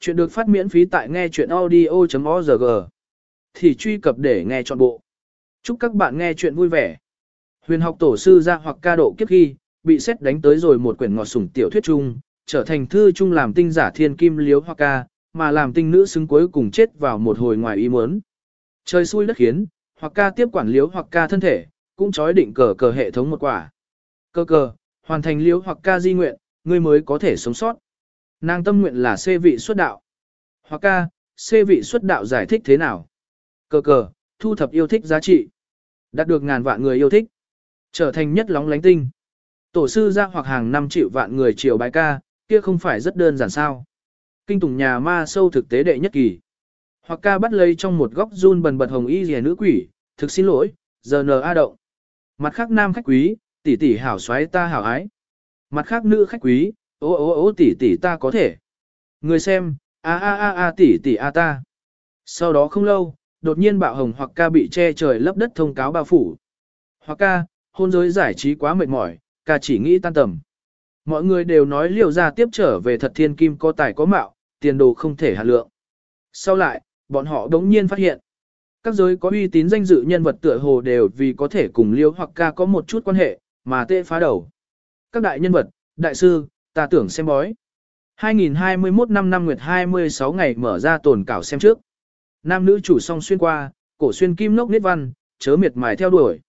Chuyện được phát miễn phí tại nghe chuyện audio.org. Thì truy cập để nghe trọn bộ. Chúc các bạn nghe chuyện vui vẻ. Huyền học tổ sư ra hoặc ca độ kiếp khi, bị xét đánh tới rồi một quyển ngọt sủng tiểu thuyết chung, trở thành thư chung làm tinh giả thiên kim liếu hoặc ca, mà làm tinh nữ xứng cuối cùng chết vào một hồi ngoài ý muốn. Trời xui đất khiến, hoặc ca tiếp quản liếu hoặc ca thân thể, cũng chói định cờ cờ hệ thống một quả. Cơ cờ, hoàn thành liếu hoặc ca di nguyện, ngươi mới có thể sống sót. Nàng tâm nguyện là xê vị xuất đạo. Hoặc ca, xê vị xuất đạo giải thích thế nào? Cờ cờ, thu thập yêu thích giá trị. Đạt được ngàn vạn người yêu thích. Trở thành nhất lóng lánh tinh. Tổ sư ra hoặc hàng năm triệu vạn người triều bài ca, kia không phải rất đơn giản sao. Kinh tùng nhà ma sâu thực tế đệ nhất kỳ. Hoặc ca bắt lấy trong một góc run bần bật hồng y rìa nữ quỷ, thực xin lỗi, giờ nờ a động. Mặt khác nam khách quý, tỷ tỷ hảo xoáy ta hảo ái. Mặt khác nữ khách quý, ô ô ô tỷ tỷ ta có thể. Người xem, a a a a tỷ tỷ a ta. Sau đó không lâu, đột nhiên bạo hồng hoặc ca bị che trời lấp đất thông cáo bao phủ. Hoặc ca, hôn giới giải trí quá mệt mỏi, ca chỉ nghĩ tan tầm. Mọi người đều nói liều ra tiếp trở về thật thiên kim có tài có mạo, tiền đồ không thể hạ lượng. Sau lại, bọn họ đống nhiên phát hiện. Các giới có uy tín danh dự nhân vật tựa hồ đều vì có thể cùng liêu hoặc ca có một chút quan hệ, mà tệ phá đầu. Các đại nhân vật, đại sư, ta tưởng xem bói. 2021 năm năm nguyệt 26 ngày mở ra tồn cảo xem trước. Nam nữ chủ song xuyên qua, cổ xuyên kim nốc nết văn, chớ miệt mài theo đuổi.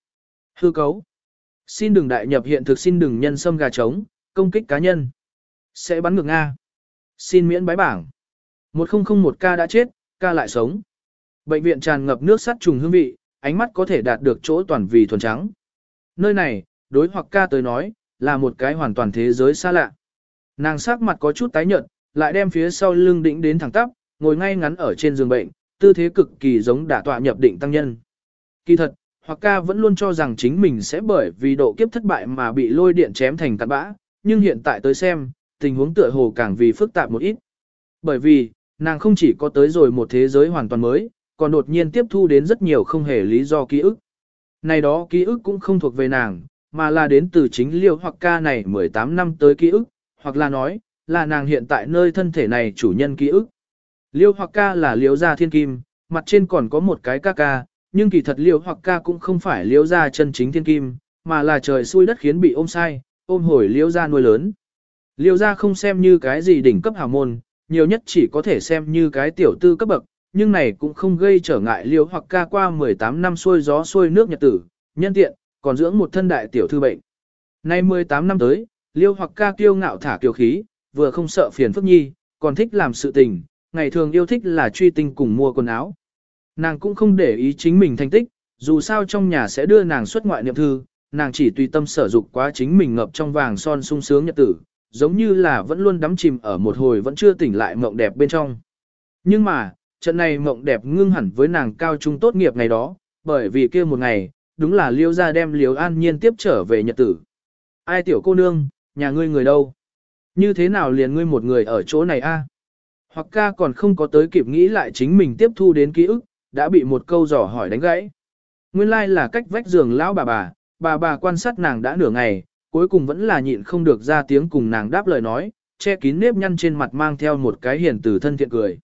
Hư cấu. Xin đừng đại nhập hiện thực xin đừng nhân sâm gà trống, công kích cá nhân. Sẽ bắn ngược Nga. Xin miễn bái bảng. 1001 ca đã chết, ca lại sống. Bệnh viện tràn ngập nước sắt trùng hương vị, ánh mắt có thể đạt được chỗ toàn vì thuần trắng. Nơi này, đối hoặc ca tới nói, là một cái hoàn toàn thế giới xa lạ. Nàng sắc mặt có chút tái nhợt, lại đem phía sau lưng đĩnh đến thẳng tắp, ngồi ngay ngắn ở trên giường bệnh, tư thế cực kỳ giống đả tọa nhập định tăng nhân. Kỳ thật, hoặc ca vẫn luôn cho rằng chính mình sẽ bởi vì độ kiếp thất bại mà bị lôi điện chém thành tàn bã, nhưng hiện tại tới xem, tình huống tựa hồ càng vì phức tạp một ít. Bởi vì, nàng không chỉ có tới rồi một thế giới hoàn toàn mới, còn đột nhiên tiếp thu đến rất nhiều không hề lý do ký ức. Này đó ký ức cũng không thuộc về nàng, mà là đến từ chính liêu hoặc ca này 18 năm tới ký ức, hoặc là nói, là nàng hiện tại nơi thân thể này chủ nhân ký ức. Liêu hoặc ca là liêu gia thiên kim, mặt trên còn có một cái ca ca, nhưng kỳ thật liêu hoặc ca cũng không phải liêu gia chân chính thiên kim, mà là trời xui đất khiến bị ôm sai, ôm hồi liêu gia nuôi lớn. Liêu gia không xem như cái gì đỉnh cấp hào môn, nhiều nhất chỉ có thể xem như cái tiểu tư cấp bậc, nhưng này cũng không gây trở ngại liêu hoặc ca qua 18 năm xuôi gió xuôi nước nhật tử, nhân tiện, còn dưỡng một thân đại tiểu thư bệnh. Nay 18 năm tới, liêu hoặc ca kiêu ngạo thả kiều khí, vừa không sợ phiền phức nhi, còn thích làm sự tình, ngày thường yêu thích là truy tinh cùng mua quần áo. Nàng cũng không để ý chính mình thành tích, dù sao trong nhà sẽ đưa nàng xuất ngoại niệm thư, nàng chỉ tùy tâm sở dục quá chính mình ngập trong vàng son sung sướng nhật tử, giống như là vẫn luôn đắm chìm ở một hồi vẫn chưa tỉnh lại mộng đẹp bên trong. Nhưng mà, trận này mộng đẹp ngưng hẳn với nàng cao trung tốt nghiệp ngày đó, bởi vì kia một ngày, đúng là liêu ra đem liêu an nhiên tiếp trở về nhật tử. Ai tiểu cô nương, nhà ngươi người đâu? Như thế nào liền ngươi một người ở chỗ này a? Hoặc ca còn không có tới kịp nghĩ lại chính mình tiếp thu đến ký ức, đã bị một câu dò hỏi đánh gãy. Nguyên lai like là cách vách giường lão bà bà, bà bà quan sát nàng đã nửa ngày, cuối cùng vẫn là nhịn không được ra tiếng cùng nàng đáp lời nói, che kín nếp nhăn trên mặt mang theo một cái hiền từ thân thiện cười.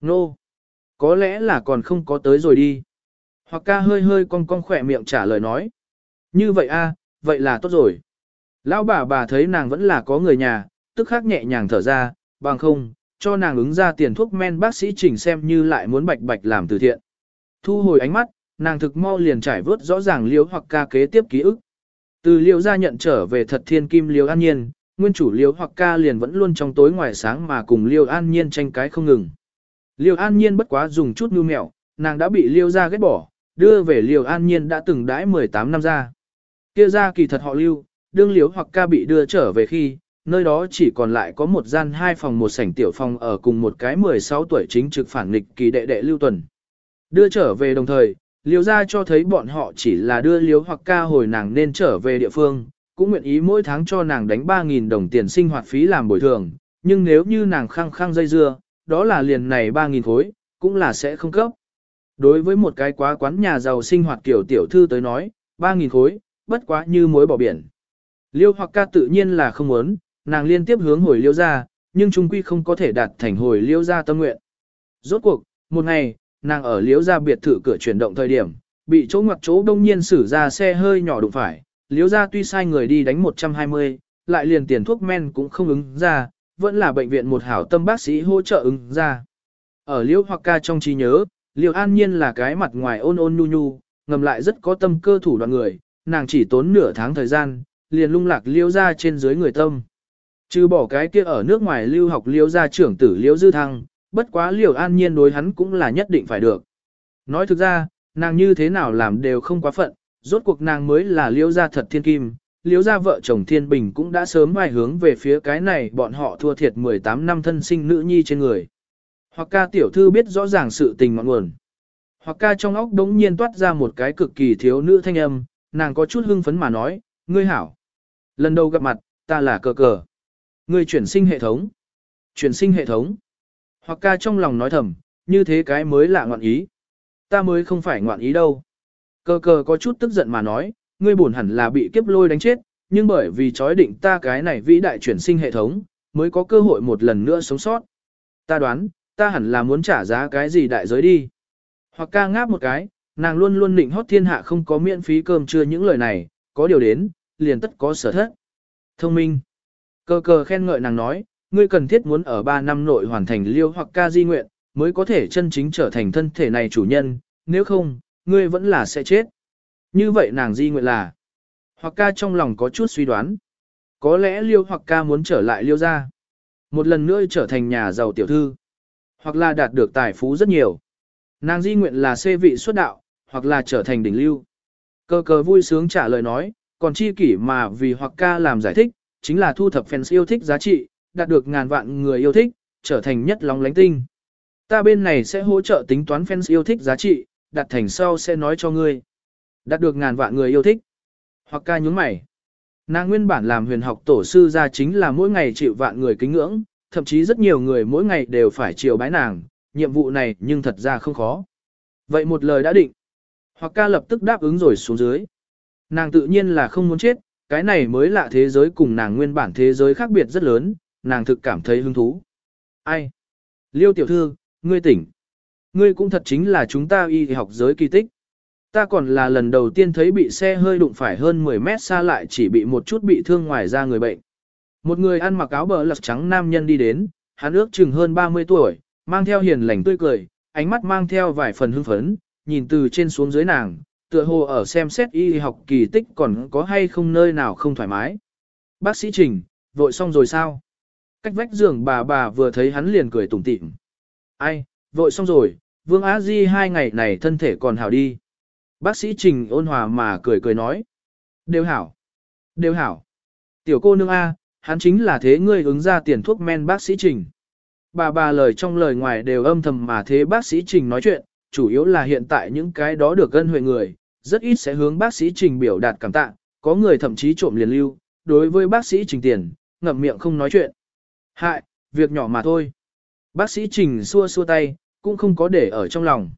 Nô! Có lẽ là còn không có tới rồi đi. Hoặc ca hơi hơi cong cong khỏe miệng trả lời nói. Như vậy a, vậy là tốt rồi. Lão bà bà thấy nàng vẫn là có người nhà, tức khắc nhẹ nhàng thở ra, bằng không, cho nàng ứng ra tiền thuốc men bác sĩ chỉnh xem như lại muốn bạch bạch làm từ thiện. Thu hồi ánh mắt, nàng thực mau liền trải vớt rõ ràng liếu hoặc ca kế tiếp ký ức. Từ liêu gia nhận trở về thật thiên kim liêu an nhiên, nguyên chủ liêu hoặc ca liền vẫn luôn trong tối ngoài sáng mà cùng liêu an nhiên tranh cái không ngừng. Liêu an nhiên bất quá dùng chút nhu mẹo, nàng đã bị liêu gia ghét bỏ, đưa về liêu an nhiên đã từng đãi 18 năm ra. Kia ra kỳ thật họ lưu, đương liếu hoặc ca bị đưa trở về khi, nơi đó chỉ còn lại có một gian hai phòng một sảnh tiểu phòng ở cùng một cái 16 tuổi chính trực phản nghịch kỳ đệ đệ lưu tuần. Đưa trở về đồng thời, liêu ra cho thấy bọn họ chỉ là đưa liếu hoặc ca hồi nàng nên trở về địa phương, cũng nguyện ý mỗi tháng cho nàng đánh 3.000 đồng tiền sinh hoạt phí làm bồi thường, nhưng nếu như nàng khăng khăng dây dưa, đó là liền này 3.000 khối, cũng là sẽ không cấp. Đối với một cái quá quán nhà giàu sinh hoạt kiểu tiểu thư tới nói, 3.000 khối, bất quá như mối bỏ biển. Liêu hoặc ca tự nhiên là không muốn, nàng liên tiếp hướng hồi liêu ra, nhưng trung quy không có thể đạt thành hồi Liêu gia tâm nguyện. Rốt cuộc, một ngày, nàng ở Liêu gia biệt thự cửa chuyển động thời điểm, bị chỗ ngoặc chỗ đông nhiên xử ra xe hơi nhỏ đụng phải, Liêu gia tuy sai người đi đánh 120, lại liền tiền thuốc men cũng không ứng ra, vẫn là bệnh viện một hảo tâm bác sĩ hỗ trợ ứng ra. Ở Liêu hoặc ca trong trí nhớ, Liêu an nhiên là cái mặt ngoài ôn ôn nhu nhu, ngầm lại rất có tâm cơ thủ đoạn người, nàng chỉ tốn nửa tháng thời gian, liền lung lạc liễu ra trên dưới người tâm. Trừ bỏ cái kia ở nước ngoài lưu học liễu gia trưởng tử liễu dư thăng, bất quá liễu an nhiên đối hắn cũng là nhất định phải được. Nói thực ra, nàng như thế nào làm đều không quá phận, rốt cuộc nàng mới là liễu gia thật thiên kim, liễu gia vợ chồng thiên bình cũng đã sớm bài hướng về phía cái này bọn họ thua thiệt 18 năm thân sinh nữ nhi trên người. Hoặc ca tiểu thư biết rõ ràng sự tình ngọn nguồn. Hoặc ca trong óc đống nhiên toát ra một cái cực kỳ thiếu nữ thanh âm, nàng có chút hưng phấn mà nói, ngươi hảo. Lần đầu gặp mặt, ta là cờ cờ. Ngươi chuyển sinh hệ thống. Chuyển sinh hệ thống. Hoặc ca trong lòng nói thầm, như thế cái mới lạ ngoạn ý. Ta mới không phải ngoạn ý đâu. Cờ cờ có chút tức giận mà nói, ngươi buồn hẳn là bị kiếp lôi đánh chết, nhưng bởi vì chói định ta cái này vĩ đại chuyển sinh hệ thống, mới có cơ hội một lần nữa sống sót. Ta đoán, ta hẳn là muốn trả giá cái gì đại giới đi. Hoặc ca ngáp một cái, nàng luôn luôn định hót thiên hạ không có miễn phí cơm trưa những lời này, có điều đến, liền tất có sở thất. Thông minh. Cờ cờ khen ngợi nàng nói, ngươi cần thiết muốn ở 3 năm nội hoàn thành liêu hoặc ca di nguyện, mới có thể chân chính trở thành thân thể này chủ nhân, nếu không, ngươi vẫn là sẽ chết. Như vậy nàng di nguyện là, hoặc ca trong lòng có chút suy đoán. Có lẽ liêu hoặc ca muốn trở lại liêu ra. Một lần nữa trở thành nhà giàu tiểu thư. Hoặc là đạt được tài phú rất nhiều. Nàng di nguyện là xê vị xuất đạo, hoặc là trở thành đỉnh lưu. Cơ cờ vui sướng trả lời nói, còn chi kỷ mà vì hoặc ca làm giải thích, chính là thu thập fans yêu thích giá trị, đạt được ngàn vạn người yêu thích, trở thành nhất lóng lánh tinh. Ta bên này sẽ hỗ trợ tính toán fans yêu thích giá trị, đặt thành sau sẽ nói cho ngươi. Đạt được ngàn vạn người yêu thích. Hoặc ca nhún mày. Nàng nguyên bản làm huyền học tổ sư ra chính là mỗi ngày chịu vạn người kính ngưỡng, thậm chí rất nhiều người mỗi ngày đều phải chiều bái nàng, nhiệm vụ này nhưng thật ra không khó. Vậy một lời đã định. Hoặc ca lập tức đáp ứng rồi xuống dưới. Nàng tự nhiên là không muốn chết, cái này mới lạ thế giới cùng nàng nguyên bản thế giới khác biệt rất lớn, nàng thực cảm thấy hứng thú. Ai? Liêu tiểu thư, ngươi tỉnh. Ngươi cũng thật chính là chúng ta y học giới kỳ tích. Ta còn là lần đầu tiên thấy bị xe hơi đụng phải hơn 10 mét xa lại chỉ bị một chút bị thương ngoài ra người bệnh. Một người ăn mặc áo bờ lật trắng nam nhân đi đến, hắn ước chừng hơn 30 tuổi, mang theo hiền lành tươi cười, ánh mắt mang theo vài phần hưng phấn, nhìn từ trên xuống dưới nàng, tựa hồ ở xem xét y học kỳ tích còn có hay không nơi nào không thoải mái. Bác sĩ Trình, vội xong rồi sao? Cách vách giường bà bà vừa thấy hắn liền cười tủm tỉm. Ai, vội xong rồi, Vương Á Di hai ngày này thân thể còn hảo đi. Bác sĩ Trình ôn hòa mà cười cười nói. Đều hảo. Đều hảo. Tiểu cô nương A, hắn chính là thế ngươi ứng ra tiền thuốc men bác sĩ Trình. Bà bà lời trong lời ngoài đều âm thầm mà thế bác sĩ Trình nói chuyện, chủ yếu là hiện tại những cái đó được gân huệ người, rất ít sẽ hướng bác sĩ Trình biểu đạt cảm tạ, có người thậm chí trộm liền lưu, đối với bác sĩ Trình tiền, ngậm miệng không nói chuyện. Hại, việc nhỏ mà thôi. Bác sĩ Trình xua xua tay, cũng không có để ở trong lòng.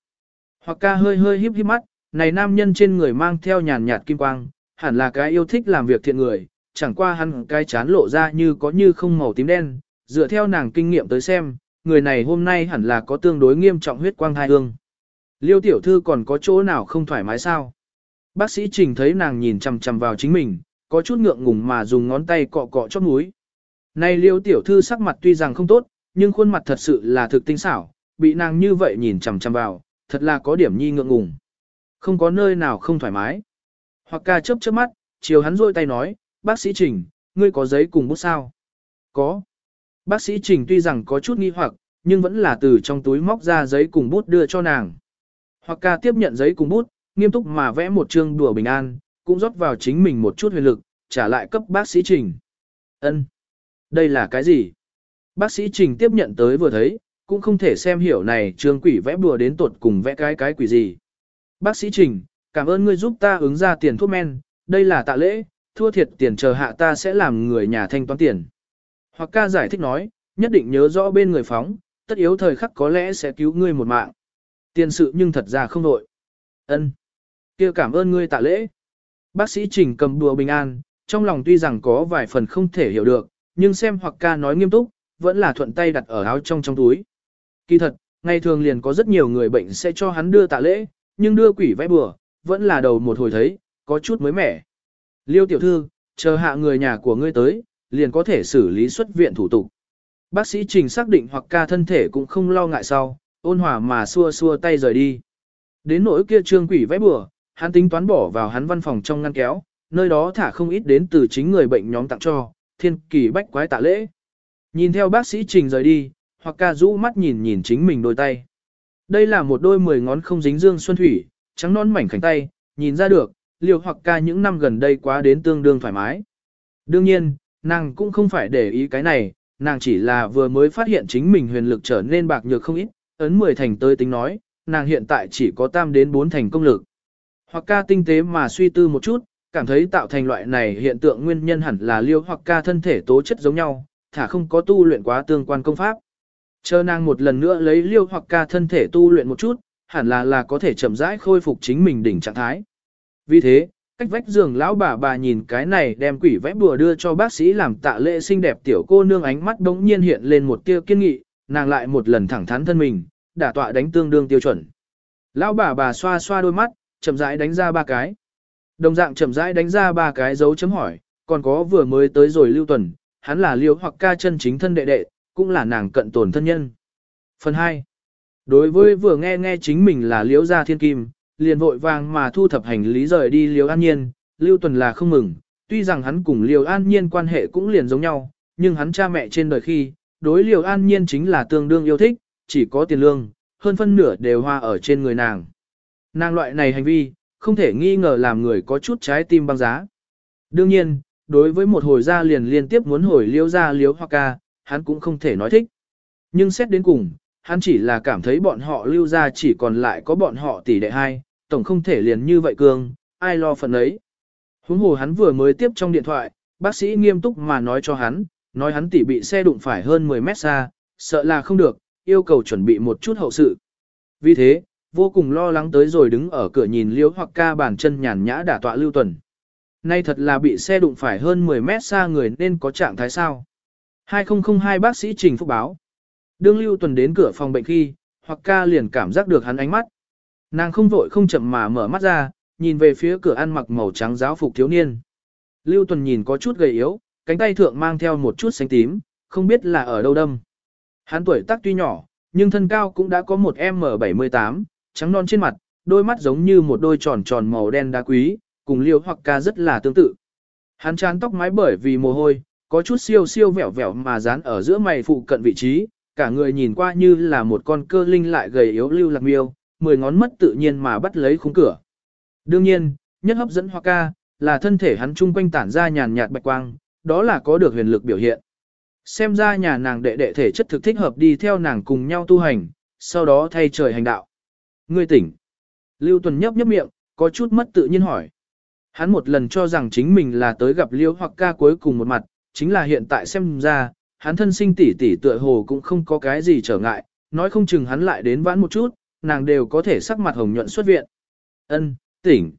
Hoặc ca hơi hơi híp híp mắt, này nam nhân trên người mang theo nhàn nhạt kim quang, hẳn là cái yêu thích làm việc thiện người, chẳng qua hắn cái chán lộ ra như có như không màu tím đen, dựa theo nàng kinh nghiệm tới xem, người này hôm nay hẳn là có tương đối nghiêm trọng huyết quang thai hương. Liêu tiểu thư còn có chỗ nào không thoải mái sao? Bác sĩ Trình thấy nàng nhìn chằm chằm vào chính mình, có chút ngượng ngùng mà dùng ngón tay cọ cọ chóp mũi. Này liêu tiểu thư sắc mặt tuy rằng không tốt, nhưng khuôn mặt thật sự là thực tinh xảo, bị nàng như vậy nhìn chằm chằm vào, thật là có điểm nhi ngượng ngùng. Không có nơi nào không thoải mái. Hoặc ca chớp chớp mắt, chiều hắn rôi tay nói, bác sĩ Trình, ngươi có giấy cùng bút sao? Có. Bác sĩ Trình tuy rằng có chút nghi hoặc, nhưng vẫn là từ trong túi móc ra giấy cùng bút đưa cho nàng. Hoặc ca tiếp nhận giấy cùng bút, nghiêm túc mà vẽ một chương đùa bình an, cũng rót vào chính mình một chút huyền lực, trả lại cấp bác sĩ Trình. Ân, Đây là cái gì? Bác sĩ Trình tiếp nhận tới vừa thấy, cũng không thể xem hiểu này trương quỷ vẽ bùa đến tột cùng vẽ cái cái quỷ gì. Bác sĩ Trình, cảm ơn ngươi giúp ta ứng ra tiền thuốc men, đây là tạ lễ, thua thiệt tiền chờ hạ ta sẽ làm người nhà thanh toán tiền. Hoặc ca giải thích nói, nhất định nhớ rõ bên người phóng, tất yếu thời khắc có lẽ sẽ cứu ngươi một mạng. Tiền sự nhưng thật ra không đội. Ân, kia cảm ơn ngươi tạ lễ. Bác sĩ Trình cầm đùa bình an, trong lòng tuy rằng có vài phần không thể hiểu được, nhưng xem hoặc ca nói nghiêm túc, vẫn là thuận tay đặt ở áo trong trong túi. Kỳ thật, ngày thường liền có rất nhiều người bệnh sẽ cho hắn đưa tạ lễ, nhưng đưa quỷ vẽ bừa, vẫn là đầu một hồi thấy, có chút mới mẻ. Liêu tiểu thư, chờ hạ người nhà của ngươi tới, liền có thể xử lý xuất viện thủ tục. Bác sĩ Trình xác định hoặc ca thân thể cũng không lo ngại sau, ôn hòa mà xua xua tay rời đi. Đến nỗi kia trương quỷ vẽ bừa, hắn tính toán bỏ vào hắn văn phòng trong ngăn kéo, nơi đó thả không ít đến từ chính người bệnh nhóm tặng cho, thiên kỳ bách quái tạ lễ. Nhìn theo bác sĩ Trình rời đi, hoặc ca rũ mắt nhìn nhìn chính mình đôi tay. Đây là một đôi mười ngón không dính dương xuân thủy, trắng non mảnh khảnh tay, nhìn ra được, liều hoặc ca những năm gần đây quá đến tương đương thoải mái. Đương nhiên, nàng cũng không phải để ý cái này, nàng chỉ là vừa mới phát hiện chính mình huyền lực trở nên bạc nhược không ít, ấn 10 thành tới tính nói, nàng hiện tại chỉ có tam đến 4 thành công lực. Hoặc ca tinh tế mà suy tư một chút, cảm thấy tạo thành loại này hiện tượng nguyên nhân hẳn là liêu hoặc ca thân thể tố chất giống nhau, thả không có tu luyện quá tương quan công pháp. Chờ nàng một lần nữa lấy liêu hoặc ca thân thể tu luyện một chút, hẳn là là có thể chậm rãi khôi phục chính mình đỉnh trạng thái. Vì thế, cách vách giường lão bà bà nhìn cái này đem quỷ vẽ bùa đưa cho bác sĩ làm tạ lễ xinh đẹp tiểu cô nương ánh mắt đống nhiên hiện lên một tia kiên nghị, nàng lại một lần thẳng thắn thân mình, đả tọa đánh tương đương tiêu chuẩn. Lão bà bà xoa xoa đôi mắt, chậm rãi đánh ra ba cái. Đồng dạng chậm rãi đánh ra ba cái dấu chấm hỏi, còn có vừa mới tới rồi lưu tuần, hắn là liêu hoặc ca chân chính thân đệ đệ, cũng là nàng cận tổn thân nhân. Phần 2. Đối với vừa nghe nghe chính mình là liễu gia thiên kim, liền vội vàng mà thu thập hành lý rời đi liễu an nhiên, lưu tuần là không mừng, tuy rằng hắn cùng liễu an nhiên quan hệ cũng liền giống nhau, nhưng hắn cha mẹ trên đời khi, đối liễu an nhiên chính là tương đương yêu thích, chỉ có tiền lương, hơn phân nửa đều hoa ở trên người nàng. Nàng loại này hành vi, không thể nghi ngờ làm người có chút trái tim băng giá. Đương nhiên, đối với một hồi gia liền liên tiếp muốn hồi liêu gia liếu hoa ca, hắn cũng không thể nói thích. Nhưng xét đến cùng, hắn chỉ là cảm thấy bọn họ lưu ra chỉ còn lại có bọn họ tỷ đệ hai, tổng không thể liền như vậy cường, ai lo phần ấy. Huống hồ hắn vừa mới tiếp trong điện thoại, bác sĩ nghiêm túc mà nói cho hắn, nói hắn tỷ bị xe đụng phải hơn 10 mét xa, sợ là không được, yêu cầu chuẩn bị một chút hậu sự. Vì thế, vô cùng lo lắng tới rồi đứng ở cửa nhìn liễu hoặc ca bàn chân nhàn nhã đả tọa lưu tuần. Nay thật là bị xe đụng phải hơn 10 mét xa người nên có trạng thái sao. 2002 bác sĩ trình phúc báo. Đương lưu tuần đến cửa phòng bệnh khi, hoặc ca liền cảm giác được hắn ánh mắt. Nàng không vội không chậm mà mở mắt ra, nhìn về phía cửa ăn mặc màu trắng giáo phục thiếu niên. Lưu tuần nhìn có chút gầy yếu, cánh tay thượng mang theo một chút xanh tím, không biết là ở đâu đâm. Hắn tuổi tác tuy nhỏ, nhưng thân cao cũng đã có một M78, trắng non trên mặt, đôi mắt giống như một đôi tròn tròn màu đen đá quý, cùng liêu hoặc ca rất là tương tự. Hắn chán tóc mái bởi vì mồ hôi, có chút siêu siêu vẹo vẹo mà dán ở giữa mày phụ cận vị trí, cả người nhìn qua như là một con cơ linh lại gầy yếu lưu lạc miêu, mười ngón mất tự nhiên mà bắt lấy khung cửa. Đương nhiên, nhất hấp dẫn hoa ca, là thân thể hắn trung quanh tản ra nhàn nhạt bạch quang, đó là có được huyền lực biểu hiện. Xem ra nhà nàng đệ đệ thể chất thực thích hợp đi theo nàng cùng nhau tu hành, sau đó thay trời hành đạo. Ngươi tỉnh. Lưu Tuần nhấp nhấp miệng, có chút mất tự nhiên hỏi. Hắn một lần cho rằng chính mình là tới gặp Liêu hoặc ca cuối cùng một mặt, chính là hiện tại xem ra, hắn thân sinh tỷ tỷ tựa hồ cũng không có cái gì trở ngại, nói không chừng hắn lại đến vãn một chút, nàng đều có thể sắc mặt hồng nhuận xuất viện. Ân, tỉnh.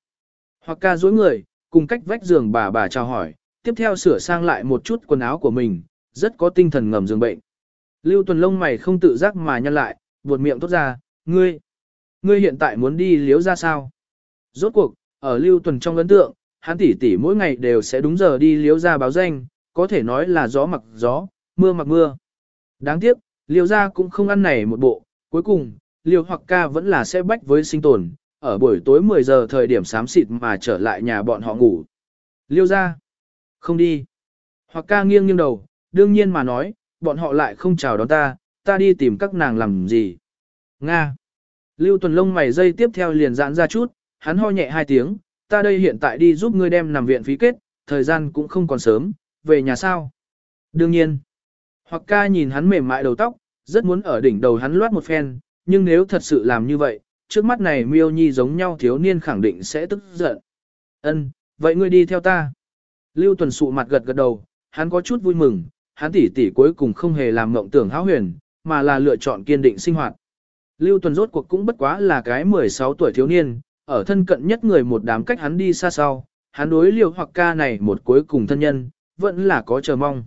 Hoặc ca duỗi người, cùng cách vách giường bà bà chào hỏi, tiếp theo sửa sang lại một chút quần áo của mình, rất có tinh thần ngầm giường bệnh. Lưu tuần lông mày không tự giác mà nhăn lại, buột miệng tốt ra, ngươi, ngươi hiện tại muốn đi liếu ra sao? Rốt cuộc, ở lưu tuần trong ấn tượng, hắn tỷ tỷ mỗi ngày đều sẽ đúng giờ đi liếu ra báo danh, có thể nói là gió mặc gió, mưa mặc mưa. Đáng tiếc, liêu gia cũng không ăn này một bộ, cuối cùng, liêu hoặc ca vẫn là sẽ bách với sinh tồn, ở buổi tối 10 giờ thời điểm sám xịt mà trở lại nhà bọn họ ngủ. Liêu gia, không đi. Hoặc ca nghiêng nghiêng đầu, đương nhiên mà nói, bọn họ lại không chào đón ta, ta đi tìm các nàng làm gì. Nga. Lưu tuần lông mày dây tiếp theo liền giãn ra chút, hắn ho nhẹ hai tiếng, ta đây hiện tại đi giúp ngươi đem nằm viện phí kết, thời gian cũng không còn sớm, về nhà sao? Đương nhiên. Hoặc ca nhìn hắn mềm mại đầu tóc, rất muốn ở đỉnh đầu hắn loát một phen, nhưng nếu thật sự làm như vậy, trước mắt này miêu nhi giống nhau thiếu niên khẳng định sẽ tức giận. Ân, vậy ngươi đi theo ta. Lưu tuần sụ mặt gật gật đầu, hắn có chút vui mừng, hắn tỷ tỷ cuối cùng không hề làm mộng tưởng hão huyền, mà là lựa chọn kiên định sinh hoạt. Lưu tuần rốt cuộc cũng bất quá là cái 16 tuổi thiếu niên, ở thân cận nhất người một đám cách hắn đi xa sau, hắn đối liều hoặc ca này một cuối cùng thân nhân, vẫn là có chờ mong.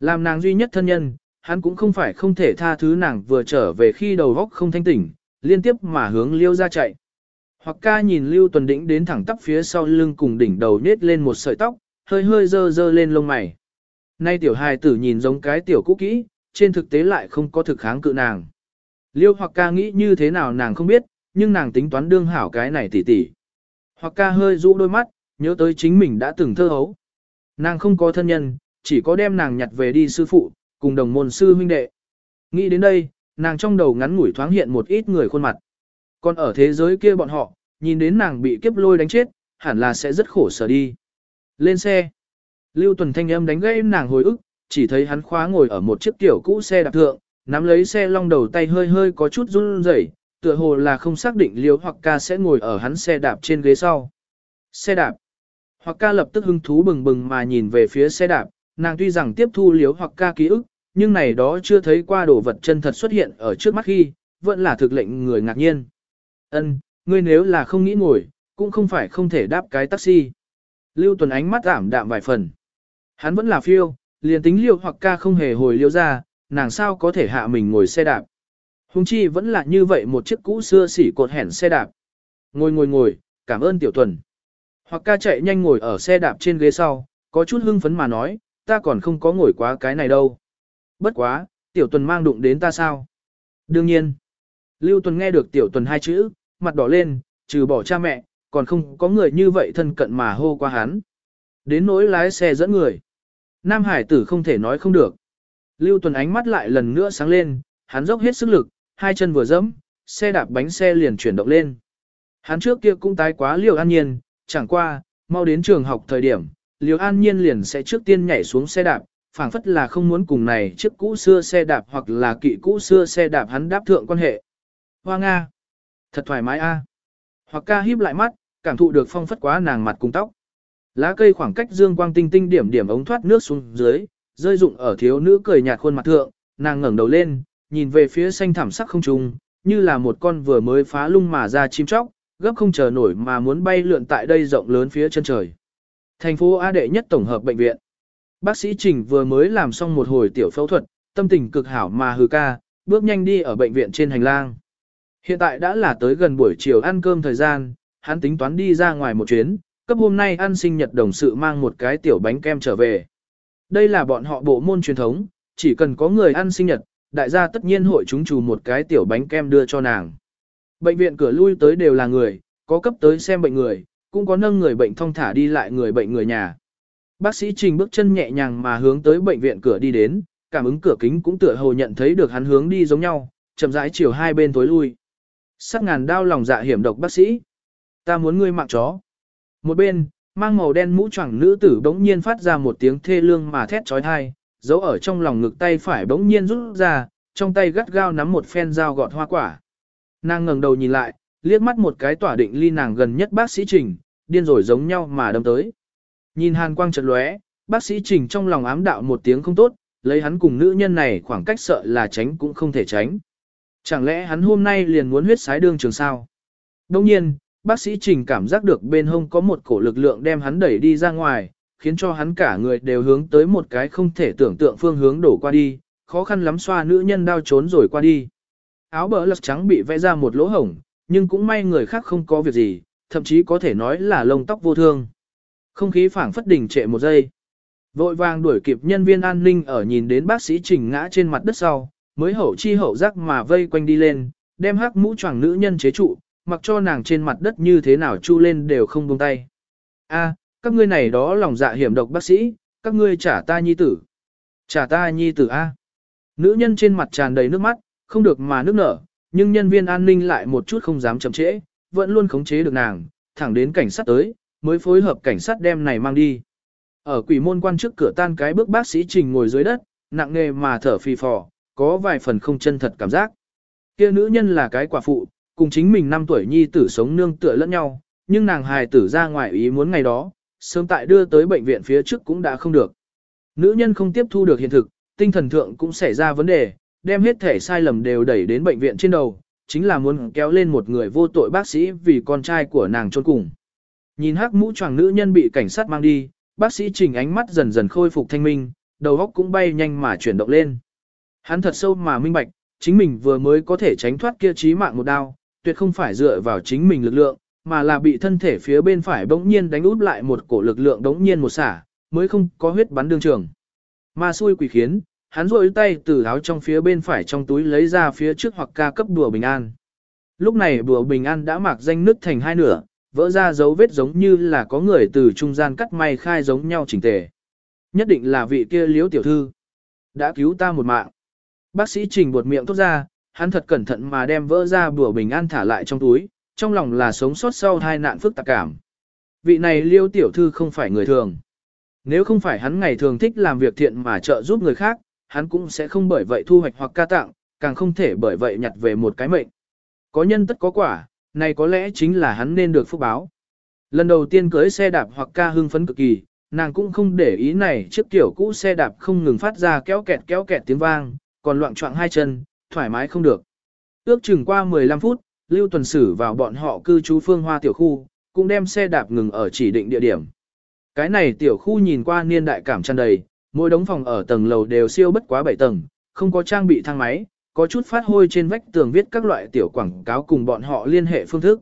Làm nàng duy nhất thân nhân, hắn cũng không phải không thể tha thứ nàng vừa trở về khi đầu góc không thanh tỉnh, liên tiếp mà hướng liêu ra chạy. Hoặc ca nhìn lưu tuần đỉnh đến thẳng tắp phía sau lưng cùng đỉnh đầu nết lên một sợi tóc, hơi hơi dơ dơ lên lông mày. Nay tiểu hài tử nhìn giống cái tiểu cũ kỹ, trên thực tế lại không có thực kháng cự nàng. Liêu hoặc ca nghĩ như thế nào nàng không biết, nhưng nàng tính toán đương hảo cái này tỉ tỉ. Hoặc ca hơi rũ đôi mắt, nhớ tới chính mình đã từng thơ hấu. Nàng không có thân nhân, chỉ có đem nàng nhặt về đi sư phụ, cùng đồng môn sư huynh đệ. Nghĩ đến đây, nàng trong đầu ngắn ngủi thoáng hiện một ít người khuôn mặt. Còn ở thế giới kia bọn họ, nhìn đến nàng bị kiếp lôi đánh chết, hẳn là sẽ rất khổ sở đi. Lên xe. Lưu Tuần thanh âm đánh gãy nàng hồi ức, chỉ thấy hắn khóa ngồi ở một chiếc tiểu cũ xe đạp thượng, nắm lấy xe long đầu tay hơi hơi có chút run rẩy, tựa hồ là không xác định liếu hoặc ca sẽ ngồi ở hắn xe đạp trên ghế sau. Xe đạp. Hoặc ca lập tức hứng thú bừng bừng mà nhìn về phía xe đạp, nàng tuy rằng tiếp thu liếu hoặc ca ký ức, nhưng này đó chưa thấy qua đồ vật chân thật xuất hiện ở trước mắt khi, vẫn là thực lệnh người ngạc nhiên. Ân, ngươi nếu là không nghĩ ngồi, cũng không phải không thể đáp cái taxi. Lưu Tuần ánh mắt ảm đạm vài phần. Hắn vẫn là phiêu, liền tính liêu hoặc ca không hề hồi liêu ra, nàng sao có thể hạ mình ngồi xe đạp. Hùng chi vẫn là như vậy một chiếc cũ xưa xỉ cột hẻn xe đạp. Ngồi ngồi ngồi, cảm ơn tiểu tuần. Hoặc ca chạy nhanh ngồi ở xe đạp trên ghế sau, có chút hưng phấn mà nói, ta còn không có ngồi quá cái này đâu. Bất quá, tiểu tuần mang đụng đến ta sao? Đương nhiên. Lưu tuần nghe được tiểu tuần hai chữ, mặt đỏ lên, trừ bỏ cha mẹ, còn không có người như vậy thân cận mà hô qua hắn. Đến nỗi lái xe dẫn người. Nam Hải tử không thể nói không được. Lưu Tuần ánh mắt lại lần nữa sáng lên, hắn dốc hết sức lực, hai chân vừa dẫm, xe đạp bánh xe liền chuyển động lên. Hắn trước kia cũng tái quá Liêu An Nhiên, chẳng qua, mau đến trường học thời điểm, Liêu An Nhiên liền sẽ trước tiên nhảy xuống xe đạp, phảng phất là không muốn cùng này chiếc cũ xưa xe đạp hoặc là kỵ cũ xưa xe đạp hắn đáp thượng quan hệ. Hoa Nga! Thật thoải mái a. Hoặc ca híp lại mắt, cảm thụ được phong phất quá nàng mặt cùng tóc. Lá cây khoảng cách dương quang tinh tinh điểm điểm ống thoát nước xuống dưới, rơi rụng ở thiếu nữ cười nhạt khuôn mặt thượng, nàng ngẩng đầu lên, nhìn về phía xanh thảm sắc không trung, như là một con vừa mới phá lung mà ra chim chóc, gấp không chờ nổi mà muốn bay lượn tại đây rộng lớn phía chân trời. Thành phố A đệ nhất tổng hợp bệnh viện. Bác sĩ Trình vừa mới làm xong một hồi tiểu phẫu thuật, tâm tình cực hảo mà hừ ca, bước nhanh đi ở bệnh viện trên hành lang. Hiện tại đã là tới gần buổi chiều ăn cơm thời gian, hắn tính toán đi ra ngoài một chuyến, cấp hôm nay ăn sinh nhật đồng sự mang một cái tiểu bánh kem trở về. Đây là bọn họ bộ môn truyền thống, chỉ cần có người ăn sinh nhật, đại gia tất nhiên hội chúng chủ một cái tiểu bánh kem đưa cho nàng. Bệnh viện cửa lui tới đều là người, có cấp tới xem bệnh người, cũng có nâng người bệnh thông thả đi lại người bệnh người nhà. Bác sĩ Trình bước chân nhẹ nhàng mà hướng tới bệnh viện cửa đi đến, cảm ứng cửa kính cũng tựa hồ nhận thấy được hắn hướng đi giống nhau, chậm rãi chiều hai bên tối lui. Sắc ngàn đao lòng dạ hiểm độc bác sĩ. Ta muốn ngươi mạng chó. Một bên, mang màu đen mũ choàng nữ tử bỗng nhiên phát ra một tiếng thê lương mà thét trói thai, giấu ở trong lòng ngực tay phải bỗng nhiên rút ra, trong tay gắt gao nắm một phen dao gọt hoa quả. Nàng ngẩng đầu nhìn lại, liếc mắt một cái tỏa định ly nàng gần nhất bác sĩ Trình, điên rồi giống nhau mà đâm tới. Nhìn hàn quang chợt lóe, bác sĩ Trình trong lòng ám đạo một tiếng không tốt, lấy hắn cùng nữ nhân này khoảng cách sợ là tránh cũng không thể tránh. Chẳng lẽ hắn hôm nay liền muốn huyết sái đương trường sao? Đông nhiên, bác sĩ Trình cảm giác được bên hông có một cổ lực lượng đem hắn đẩy đi ra ngoài, khiến cho hắn cả người đều hướng tới một cái không thể tưởng tượng phương hướng đổ qua đi, khó khăn lắm xoa nữ nhân đau trốn rồi qua đi. Áo bờ lật trắng bị vẽ ra một lỗ hổng, nhưng cũng may người khác không có việc gì, thậm chí có thể nói là lông tóc vô thương. Không khí phảng phất đỉnh trệ một giây. Vội vàng đuổi kịp nhân viên an ninh ở nhìn đến bác sĩ Trình ngã trên mặt đất sau, mới hậu chi hậu giác mà vây quanh đi lên, đem hắc mũ choàng nữ nhân chế trụ, mặc cho nàng trên mặt đất như thế nào chu lên đều không buông tay. A, các ngươi này đó lòng dạ hiểm độc bác sĩ, các ngươi trả ta nhi tử. Trả ta nhi tử A. Nữ nhân trên mặt tràn đầy nước mắt, không được mà nước nở, nhưng nhân viên an ninh lại một chút không dám chậm trễ, vẫn luôn khống chế được nàng, thẳng đến cảnh sát tới, mới phối hợp cảnh sát đem này mang đi. Ở quỷ môn quan trước cửa tan cái bước bác sĩ trình ngồi dưới đất, nặng nề mà thở phì phò, có vài phần không chân thật cảm giác. Kia nữ nhân là cái quả phụ, cùng chính mình năm tuổi nhi tử sống nương tựa lẫn nhau, nhưng nàng hài tử ra ngoài ý muốn ngày đó, sớm tại đưa tới bệnh viện phía trước cũng đã không được. Nữ nhân không tiếp thu được hiện thực, tinh thần thượng cũng xảy ra vấn đề, đem hết thể sai lầm đều đẩy đến bệnh viện trên đầu, chính là muốn kéo lên một người vô tội bác sĩ vì con trai của nàng trôn cùng. Nhìn hắc mũ choàng nữ nhân bị cảnh sát mang đi, bác sĩ chỉnh ánh mắt dần dần khôi phục thanh minh, đầu óc cũng bay nhanh mà chuyển động lên. Hắn thật sâu mà minh bạch, chính mình vừa mới có thể tránh thoát kia chí mạng một đao, tuyệt không phải dựa vào chính mình lực lượng, mà là bị thân thể phía bên phải bỗng nhiên đánh út lại một cổ lực lượng đống nhiên một xả, mới không có huyết bắn đương trường. Ma xui quỷ khiến, hắn rôi tay từ áo trong phía bên phải trong túi lấy ra phía trước hoặc ca cấp đùa bình an. Lúc này đùa bình an đã mạc danh nứt thành hai nửa, vỡ ra dấu vết giống như là có người từ trung gian cắt may khai giống nhau chỉnh tề. Nhất định là vị kia liếu tiểu thư. Đã cứu ta một mạng. Bác sĩ trình buột miệng thốt ra, hắn thật cẩn thận mà đem vỡ ra bùa bình an thả lại trong túi, trong lòng là sống sót sau hai nạn phức tạp cảm. Vị này liêu tiểu thư không phải người thường. Nếu không phải hắn ngày thường thích làm việc thiện mà trợ giúp người khác, hắn cũng sẽ không bởi vậy thu hoạch hoặc ca tặng, càng không thể bởi vậy nhặt về một cái mệnh. Có nhân tất có quả, này có lẽ chính là hắn nên được phúc báo. Lần đầu tiên cưới xe đạp hoặc ca hưng phấn cực kỳ, nàng cũng không để ý này chiếc kiểu cũ xe đạp không ngừng phát ra kéo kẹt kéo kẹt tiếng vang, còn loạn choạng hai chân, thoải mái không được. Ước chừng qua 15 phút, Lưu Tuần Sử vào bọn họ cư trú phương hoa tiểu khu, cũng đem xe đạp ngừng ở chỉ định địa điểm. Cái này tiểu khu nhìn qua niên đại cảm tràn đầy, mỗi đống phòng ở tầng lầu đều siêu bất quá 7 tầng, không có trang bị thang máy, có chút phát hôi trên vách tường viết các loại tiểu quảng cáo cùng bọn họ liên hệ phương thức.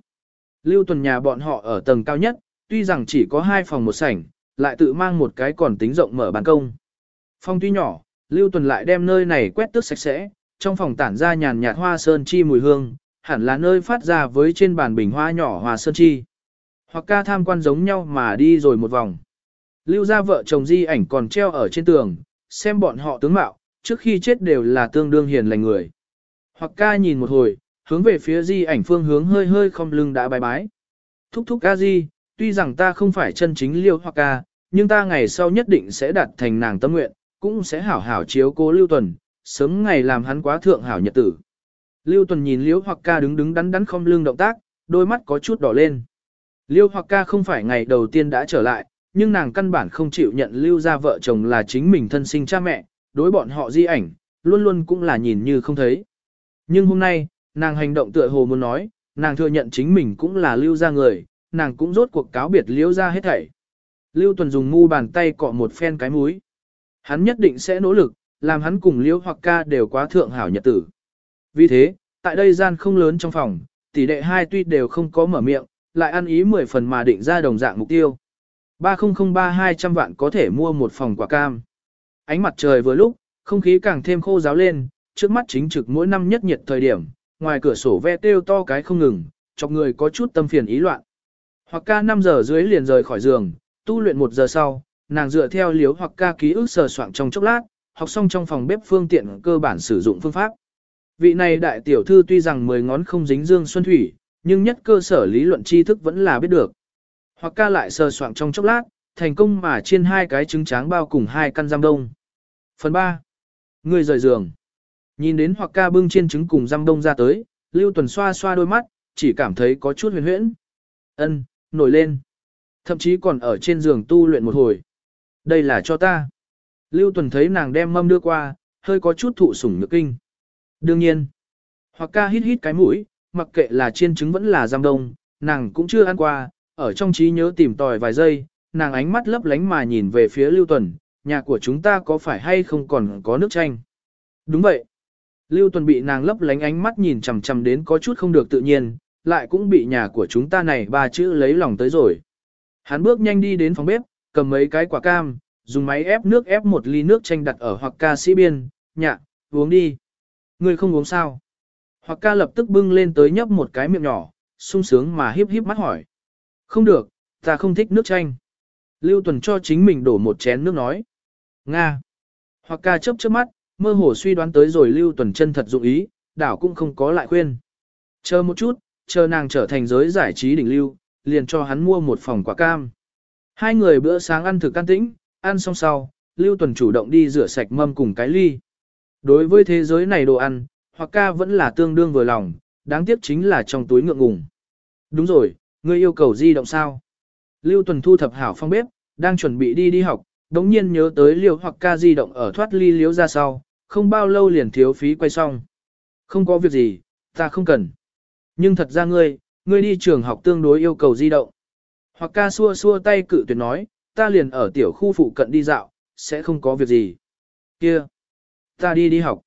Lưu Tuần nhà bọn họ ở tầng cao nhất, tuy rằng chỉ có hai phòng một sảnh, lại tự mang một cái còn tính rộng mở ban công. Phòng tuy nhỏ, Lưu Tuần lại đem nơi này quét tước sạch sẽ, trong phòng tản ra nhàn nhạt hoa sơn chi mùi hương, hẳn là nơi phát ra với trên bàn bình hoa nhỏ hoa sơn chi. Hoặc ca tham quan giống nhau mà đi rồi một vòng. Lưu ra vợ chồng di ảnh còn treo ở trên tường, xem bọn họ tướng mạo, trước khi chết đều là tương đương hiền lành người. Hoặc ca nhìn một hồi, hướng về phía di ảnh phương hướng hơi hơi không lưng đã bài bái. Thúc thúc ca di, tuy rằng ta không phải chân chính liêu hoặc ca, nhưng ta ngày sau nhất định sẽ đạt thành nàng tâm nguyện, cũng sẽ hảo hảo chiếu cố lưu tuần, sớm ngày làm hắn quá thượng hảo nhật tử. Lưu tuần nhìn Liễu hoặc ca đứng đứng đắn đắn không lưng động tác, đôi mắt có chút đỏ lên. Liêu hoặc ca không phải ngày đầu tiên đã trở lại, nhưng nàng căn bản không chịu nhận lưu ra vợ chồng là chính mình thân sinh cha mẹ, đối bọn họ di ảnh, luôn luôn cũng là nhìn như không thấy. Nhưng hôm nay, nàng hành động tựa hồ muốn nói, nàng thừa nhận chính mình cũng là lưu ra người, nàng cũng rốt cuộc cáo biệt liêu ra hết thảy. Lưu Tuần dùng mu bàn tay cọ một phen cái múi. Hắn nhất định sẽ nỗ lực, làm hắn cùng liễu hoặc ca đều quá thượng hảo nhật tử. Vì thế, tại đây gian không lớn trong phòng, tỷ đệ hai tuy đều không có mở miệng, lại ăn ý 10 phần mà định ra đồng dạng mục tiêu. 3003-200 vạn có thể mua một phòng quả cam. Ánh mặt trời vừa lúc, không khí càng thêm khô ráo lên, trước mắt chính trực mỗi năm nhất nhiệt thời điểm, ngoài cửa sổ ve tiêu to cái không ngừng, chọc người có chút tâm phiền ý loạn. Hoặc ca 5 giờ dưới liền rời khỏi giường, tu luyện 1 giờ sau, nàng dựa theo liếu hoặc ca ký ức sờ soạn trong chốc lát, học xong trong phòng bếp phương tiện cơ bản sử dụng phương pháp. Vị này đại tiểu thư tuy rằng 10 ngón không dính dương xuân thủy, nhưng nhất cơ sở lý luận tri thức vẫn là biết được. Hoặc ca lại sờ soạn trong chốc lát, thành công mà chiên hai cái trứng tráng bao cùng hai căn giam đông. Phần 3. Người rời giường. Nhìn đến hoặc ca bưng chiên trứng cùng giam đông ra tới, Lưu Tuần xoa xoa đôi mắt, chỉ cảm thấy có chút huyền huyễn. Ân, nổi lên. Thậm chí còn ở trên giường tu luyện một hồi. Đây là cho ta. Lưu Tuần thấy nàng đem mâm đưa qua, hơi có chút thụ sủng nhược kinh. Đương nhiên. Hoặc ca hít hít cái mũi, mặc kệ là chiên trứng vẫn là giam đông, nàng cũng chưa ăn qua, ở trong trí nhớ tìm tòi vài giây, nàng ánh mắt lấp lánh mà nhìn về phía Lưu Tuần, nhà của chúng ta có phải hay không còn có nước chanh? Đúng vậy. Lưu Tuần bị nàng lấp lánh ánh mắt nhìn chằm chằm đến có chút không được tự nhiên, lại cũng bị nhà của chúng ta này ba chữ lấy lòng tới rồi. Hắn bước nhanh đi đến phòng bếp, cầm mấy cái quả cam, dùng máy ép nước ép một ly nước chanh đặt ở hoặc ca sĩ biên, nhạ, uống đi. Người không uống sao? Hoặc ca lập tức bưng lên tới nhấp một cái miệng nhỏ, sung sướng mà hiếp hiếp mắt hỏi. Không được, ta không thích nước chanh. Lưu Tuần cho chính mình đổ một chén nước nói. Nga. Hoặc ca chớp chớp mắt, mơ hồ suy đoán tới rồi Lưu Tuần chân thật dụng ý, đảo cũng không có lại khuyên. Chờ một chút, chờ nàng trở thành giới giải trí đỉnh lưu, liền cho hắn mua một phòng quả cam. Hai người bữa sáng ăn thực can tĩnh, ăn xong sau, Lưu Tuần chủ động đi rửa sạch mâm cùng cái ly. Đối với thế giới này đồ ăn, hoặc ca vẫn là tương đương vừa lòng, đáng tiếc chính là trong túi ngượng ngùng. Đúng rồi, ngươi yêu cầu di động sao? Lưu Tuần thu thập hảo phong bếp, đang chuẩn bị đi đi học, đống nhiên nhớ tới liều hoặc ca di động ở thoát ly liếu ra sau, không bao lâu liền thiếu phí quay xong. Không có việc gì, ta không cần. Nhưng thật ra ngươi, ngươi đi trường học tương đối yêu cầu di động. Hoặc ca xua xua tay cự tuyệt nói, ta liền ở tiểu khu phụ cận đi dạo, sẽ không có việc gì. Kia, ta đi đi học.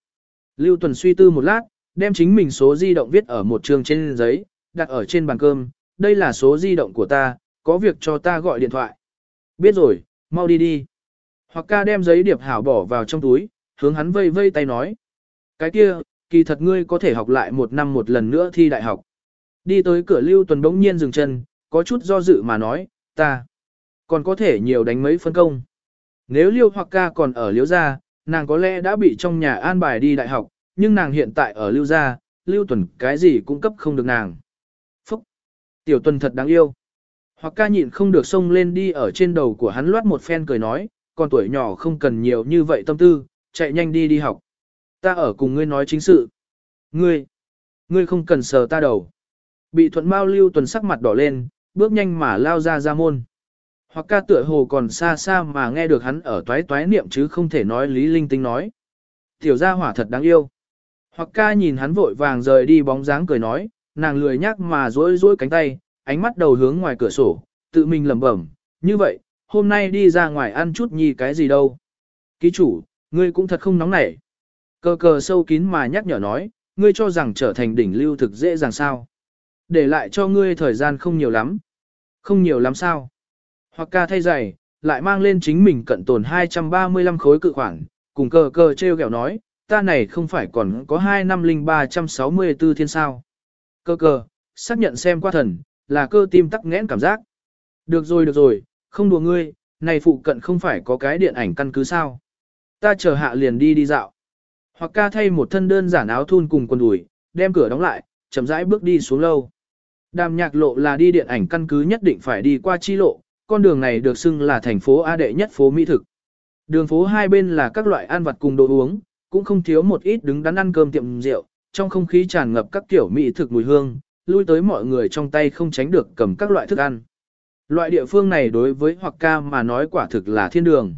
Lưu Tuần suy tư một lát, đem chính mình số di động viết ở một trường trên giấy, đặt ở trên bàn cơm, đây là số di động của ta, có việc cho ta gọi điện thoại. Biết rồi, mau đi đi. Hoặc ca đem giấy điệp hảo bỏ vào trong túi, hướng hắn vây vây tay nói. Cái kia, kỳ thật ngươi có thể học lại một năm một lần nữa thi đại học. Đi tới cửa Lưu Tuần bỗng nhiên dừng chân, có chút do dự mà nói, ta còn có thể nhiều đánh mấy phân công. Nếu Liêu hoặc ca còn ở Liêu gia, nàng có lẽ đã bị trong nhà an bài đi đại học, nhưng nàng hiện tại ở Lưu gia, Lưu Tuần cái gì cũng cấp không được nàng. Phúc! Tiểu Tuần thật đáng yêu. Hoặc ca nhịn không được xông lên đi ở trên đầu của hắn loát một phen cười nói, con tuổi nhỏ không cần nhiều như vậy tâm tư, chạy nhanh đi đi học. Ta ở cùng ngươi nói chính sự. Ngươi! Ngươi không cần sờ ta đầu. Bị thuận bao lưu tuần sắc mặt đỏ lên, bước nhanh mà lao ra ra môn. Hoặc ca tựa hồ còn xa xa mà nghe được hắn ở toái toái niệm chứ không thể nói lý linh tinh nói. Tiểu gia hỏa thật đáng yêu. Hoặc ca nhìn hắn vội vàng rời đi bóng dáng cười nói, nàng lười nhắc mà rối rối cánh tay, ánh mắt đầu hướng ngoài cửa sổ, tự mình lẩm bẩm, như vậy, hôm nay đi ra ngoài ăn chút nhì cái gì đâu. Ký chủ, ngươi cũng thật không nóng nảy. Cờ cờ sâu kín mà nhắc nhở nói, ngươi cho rằng trở thành đỉnh lưu thực dễ dàng sao. Để lại cho ngươi thời gian không nhiều lắm. Không nhiều lắm sao. Hoặc ca thay giày, lại mang lên chính mình cận tồn 235 khối cự khoản, cùng cờ cờ treo kẹo nói, ta này không phải còn có 2 năm linh 364 thiên sao. Cơ cờ, xác nhận xem qua thần, là cơ tim tắc nghẽn cảm giác. Được rồi được rồi, không đùa ngươi, này phụ cận không phải có cái điện ảnh căn cứ sao. Ta chờ hạ liền đi đi dạo. Hoặc ca thay một thân đơn giản áo thun cùng quần đùi, đem cửa đóng lại, chậm rãi bước đi xuống lâu. Đàm nhạc lộ là đi điện ảnh căn cứ nhất định phải đi qua chi lộ, con đường này được xưng là thành phố A đệ nhất phố Mỹ thực. Đường phố hai bên là các loại ăn vặt cùng đồ uống, cũng không thiếu một ít đứng đắn ăn cơm tiệm rượu, trong không khí tràn ngập các kiểu mỹ thực mùi hương, lui tới mọi người trong tay không tránh được cầm các loại thức ăn. Loại địa phương này đối với hoặc ca mà nói quả thực là thiên đường.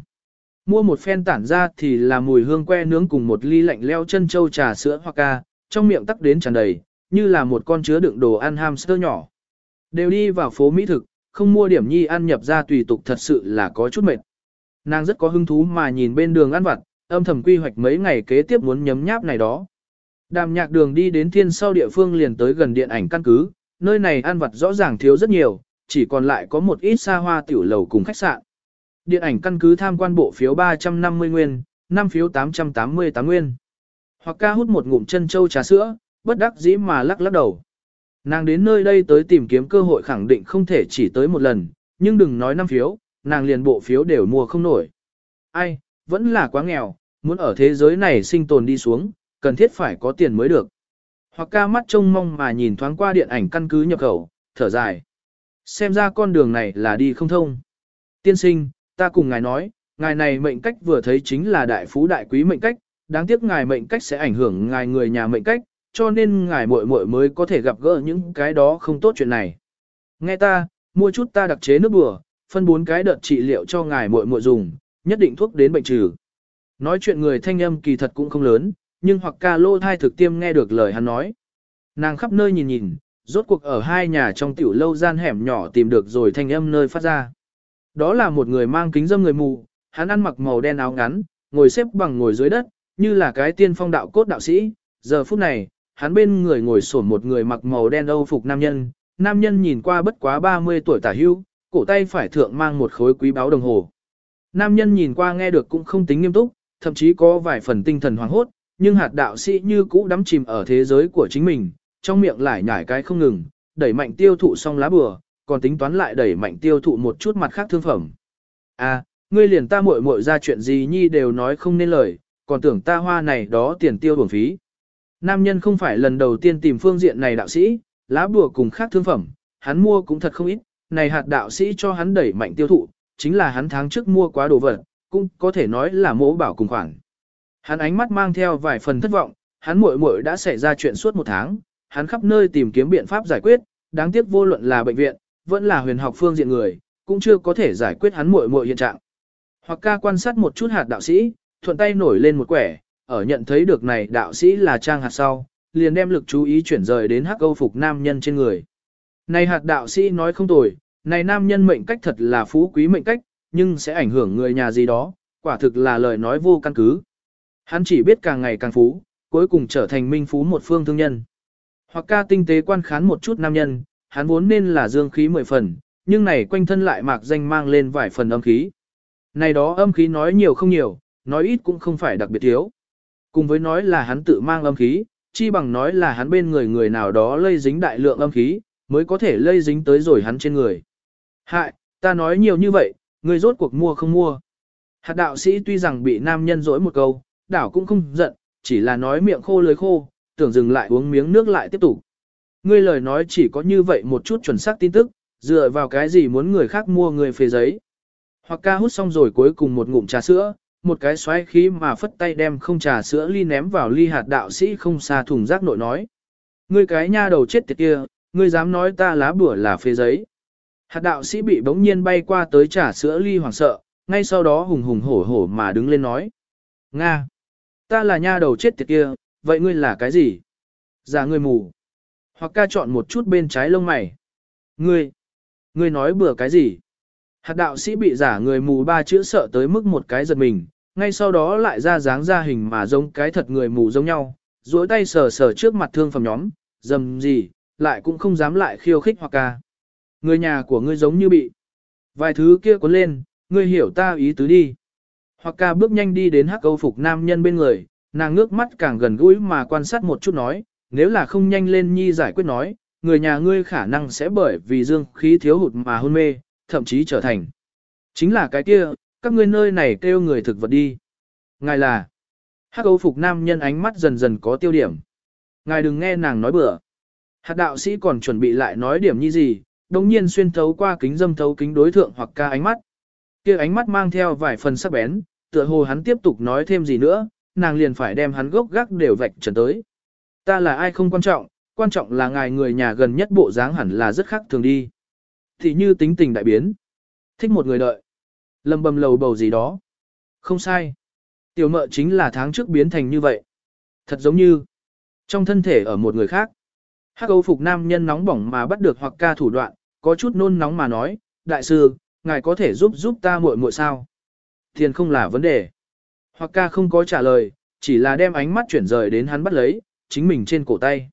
Mua một phen tản ra thì là mùi hương que nướng cùng một ly lạnh leo chân châu trà sữa hoặc ca, trong miệng tắc đến tràn đầy, như là một con chứa đựng đồ ăn hamster nhỏ. Đều đi vào phố Mỹ thực, không mua điểm nhi ăn nhập ra tùy tục thật sự là có chút mệt. Nàng rất có hứng thú mà nhìn bên đường ăn vặt, âm thầm quy hoạch mấy ngày kế tiếp muốn nhấm nháp này đó. Đàm nhạc đường đi đến thiên sau địa phương liền tới gần điện ảnh căn cứ, nơi này ăn vặt rõ ràng thiếu rất nhiều, chỉ còn lại có một ít xa hoa tiểu lầu cùng khách sạn. Điện ảnh căn cứ tham quan bộ phiếu 350 nguyên, 5 phiếu 888 nguyên. Hoặc ca hút một ngụm chân châu trà sữa, bất đắc dĩ mà lắc lắc đầu. Nàng đến nơi đây tới tìm kiếm cơ hội khẳng định không thể chỉ tới một lần, nhưng đừng nói năm phiếu, nàng liền bộ phiếu đều mua không nổi. Ai, vẫn là quá nghèo, muốn ở thế giới này sinh tồn đi xuống, cần thiết phải có tiền mới được. Hoặc ca mắt trông mong mà nhìn thoáng qua điện ảnh căn cứ nhập khẩu, thở dài. Xem ra con đường này là đi không thông. Tiên sinh, ta cùng ngài nói, ngài này mệnh cách vừa thấy chính là đại phú đại quý mệnh cách, đáng tiếc ngài mệnh cách sẽ ảnh hưởng ngài người nhà mệnh cách, cho nên ngài muội muội mới có thể gặp gỡ những cái đó không tốt chuyện này. Nghe ta, mua chút ta đặc chế nước bùa, phân bốn cái đợt trị liệu cho ngài muội muội dùng, nhất định thuốc đến bệnh trừ. Nói chuyện người thanh âm kỳ thật cũng không lớn, nhưng hoặc ca lô thai thực tiêm nghe được lời hắn nói. Nàng khắp nơi nhìn nhìn, rốt cuộc ở hai nhà trong tiểu lâu gian hẻm nhỏ tìm được rồi thanh âm nơi phát ra. Đó là một người mang kính dâm người mù, hắn ăn mặc màu đen áo ngắn, ngồi xếp bằng ngồi dưới đất, như là cái tiên phong đạo cốt đạo sĩ. Giờ phút này, hắn bên người ngồi sổn một người mặc màu đen âu phục nam nhân, nam nhân nhìn qua bất quá 30 tuổi tả hưu, cổ tay phải thượng mang một khối quý báo đồng hồ. Nam nhân nhìn qua nghe được cũng không tính nghiêm túc, thậm chí có vài phần tinh thần hoảng hốt, nhưng hạt đạo sĩ như cũ đắm chìm ở thế giới của chính mình, trong miệng lại nhải cái không ngừng, đẩy mạnh tiêu thụ xong lá bừa, còn tính toán lại đẩy mạnh tiêu thụ một chút mặt khác thương phẩm. À, ngươi liền ta muội muội ra chuyện gì nhi đều nói không nên lời, còn tưởng ta hoa này đó tiền tiêu bổng phí. Nam nhân không phải lần đầu tiên tìm phương diện này đạo sĩ, lá bùa cùng khác thương phẩm, hắn mua cũng thật không ít, này hạt đạo sĩ cho hắn đẩy mạnh tiêu thụ, chính là hắn tháng trước mua quá đồ vật, cũng có thể nói là mỗ bảo cùng khoản. Hắn ánh mắt mang theo vài phần thất vọng, hắn muội muội đã xảy ra chuyện suốt một tháng, hắn khắp nơi tìm kiếm biện pháp giải quyết, đáng tiếc vô luận là bệnh viện, vẫn là huyền học phương diện người, cũng chưa có thể giải quyết hắn muội muội hiện trạng. Hoặc ca quan sát một chút hạt đạo sĩ, thuận tay nổi lên một quẻ, ở nhận thấy được này đạo sĩ là trang hạt sau, liền đem lực chú ý chuyển rời đến hắc câu phục nam nhân trên người. Này hạt đạo sĩ nói không tồi, này nam nhân mệnh cách thật là phú quý mệnh cách, nhưng sẽ ảnh hưởng người nhà gì đó, quả thực là lời nói vô căn cứ. Hắn chỉ biết càng ngày càng phú, cuối cùng trở thành minh phú một phương thương nhân. Hoặc ca tinh tế quan khán một chút nam nhân, hắn vốn nên là dương khí mười phần, nhưng này quanh thân lại mạc danh mang lên vài phần âm khí. Này đó âm khí nói nhiều không nhiều, nói ít cũng không phải đặc biệt thiếu. Cùng với nói là hắn tự mang âm khí, chi bằng nói là hắn bên người người nào đó lây dính đại lượng âm khí, mới có thể lây dính tới rồi hắn trên người. Hại, ta nói nhiều như vậy, người rốt cuộc mua không mua. Hạt đạo sĩ tuy rằng bị nam nhân dỗi một câu, đảo cũng không giận, chỉ là nói miệng khô lưới khô, tưởng dừng lại uống miếng nước lại tiếp tục. Ngươi lời nói chỉ có như vậy một chút chuẩn xác tin tức, dựa vào cái gì muốn người khác mua người phê giấy. Hoặc ca hút xong rồi cuối cùng một ngụm trà sữa, một cái xoáy khí mà phất tay đem không trà sữa ly ném vào ly hạt đạo sĩ không xa thùng rác nội nói. Ngươi cái nha đầu chết tiệt kia, ngươi dám nói ta lá bửa là phê giấy. Hạt đạo sĩ bị bỗng nhiên bay qua tới trà sữa ly hoảng sợ, ngay sau đó hùng hùng hổ hổ mà đứng lên nói. Nga! Ta là nha đầu chết tiệt kia, vậy ngươi là cái gì? Giả ngươi mù. Hoặc ca chọn một chút bên trái lông mày. Ngươi! Ngươi nói bừa cái gì? Hạt đạo sĩ bị giả người mù ba chữ sợ tới mức một cái giật mình, ngay sau đó lại ra dáng ra hình mà giống cái thật người mù giống nhau, duỗi tay sờ sờ trước mặt thương phẩm nhóm, dầm gì, lại cũng không dám lại khiêu khích hoặc ca. Người nhà của ngươi giống như bị. Vài thứ kia cuốn lên, ngươi hiểu ta ý tứ đi. Hoặc ca bước nhanh đi đến hắc câu phục nam nhân bên người, nàng ngước mắt càng gần gũi mà quan sát một chút nói, nếu là không nhanh lên nhi giải quyết nói, người nhà ngươi khả năng sẽ bởi vì dương khí thiếu hụt mà hôn mê, thậm chí trở thành. Chính là cái kia, các ngươi nơi này kêu người thực vật đi. Ngài là, hắc âu phục nam nhân ánh mắt dần dần có tiêu điểm. Ngài đừng nghe nàng nói bừa. Hạt đạo sĩ còn chuẩn bị lại nói điểm như gì, đồng nhiên xuyên thấu qua kính dâm thấu kính đối thượng hoặc ca ánh mắt. kia ánh mắt mang theo vài phần sắc bén, tựa hồ hắn tiếp tục nói thêm gì nữa, nàng liền phải đem hắn gốc gác đều vạch trần tới. Ta là ai không quan trọng, quan trọng là ngài người nhà gần nhất bộ dáng hẳn là rất khác thường đi. Thì như tính tình đại biến. Thích một người đợi. Lầm bầm lầu bầu gì đó. Không sai. Tiểu mợ chính là tháng trước biến thành như vậy. Thật giống như trong thân thể ở một người khác. Hắc âu phục nam nhân nóng bỏng mà bắt được hoặc ca thủ đoạn, có chút nôn nóng mà nói, đại sư, ngài có thể giúp giúp ta muội muội sao? Tiền không là vấn đề. Hoặc ca không có trả lời, chỉ là đem ánh mắt chuyển rời đến hắn bắt lấy, chính mình trên cổ tay.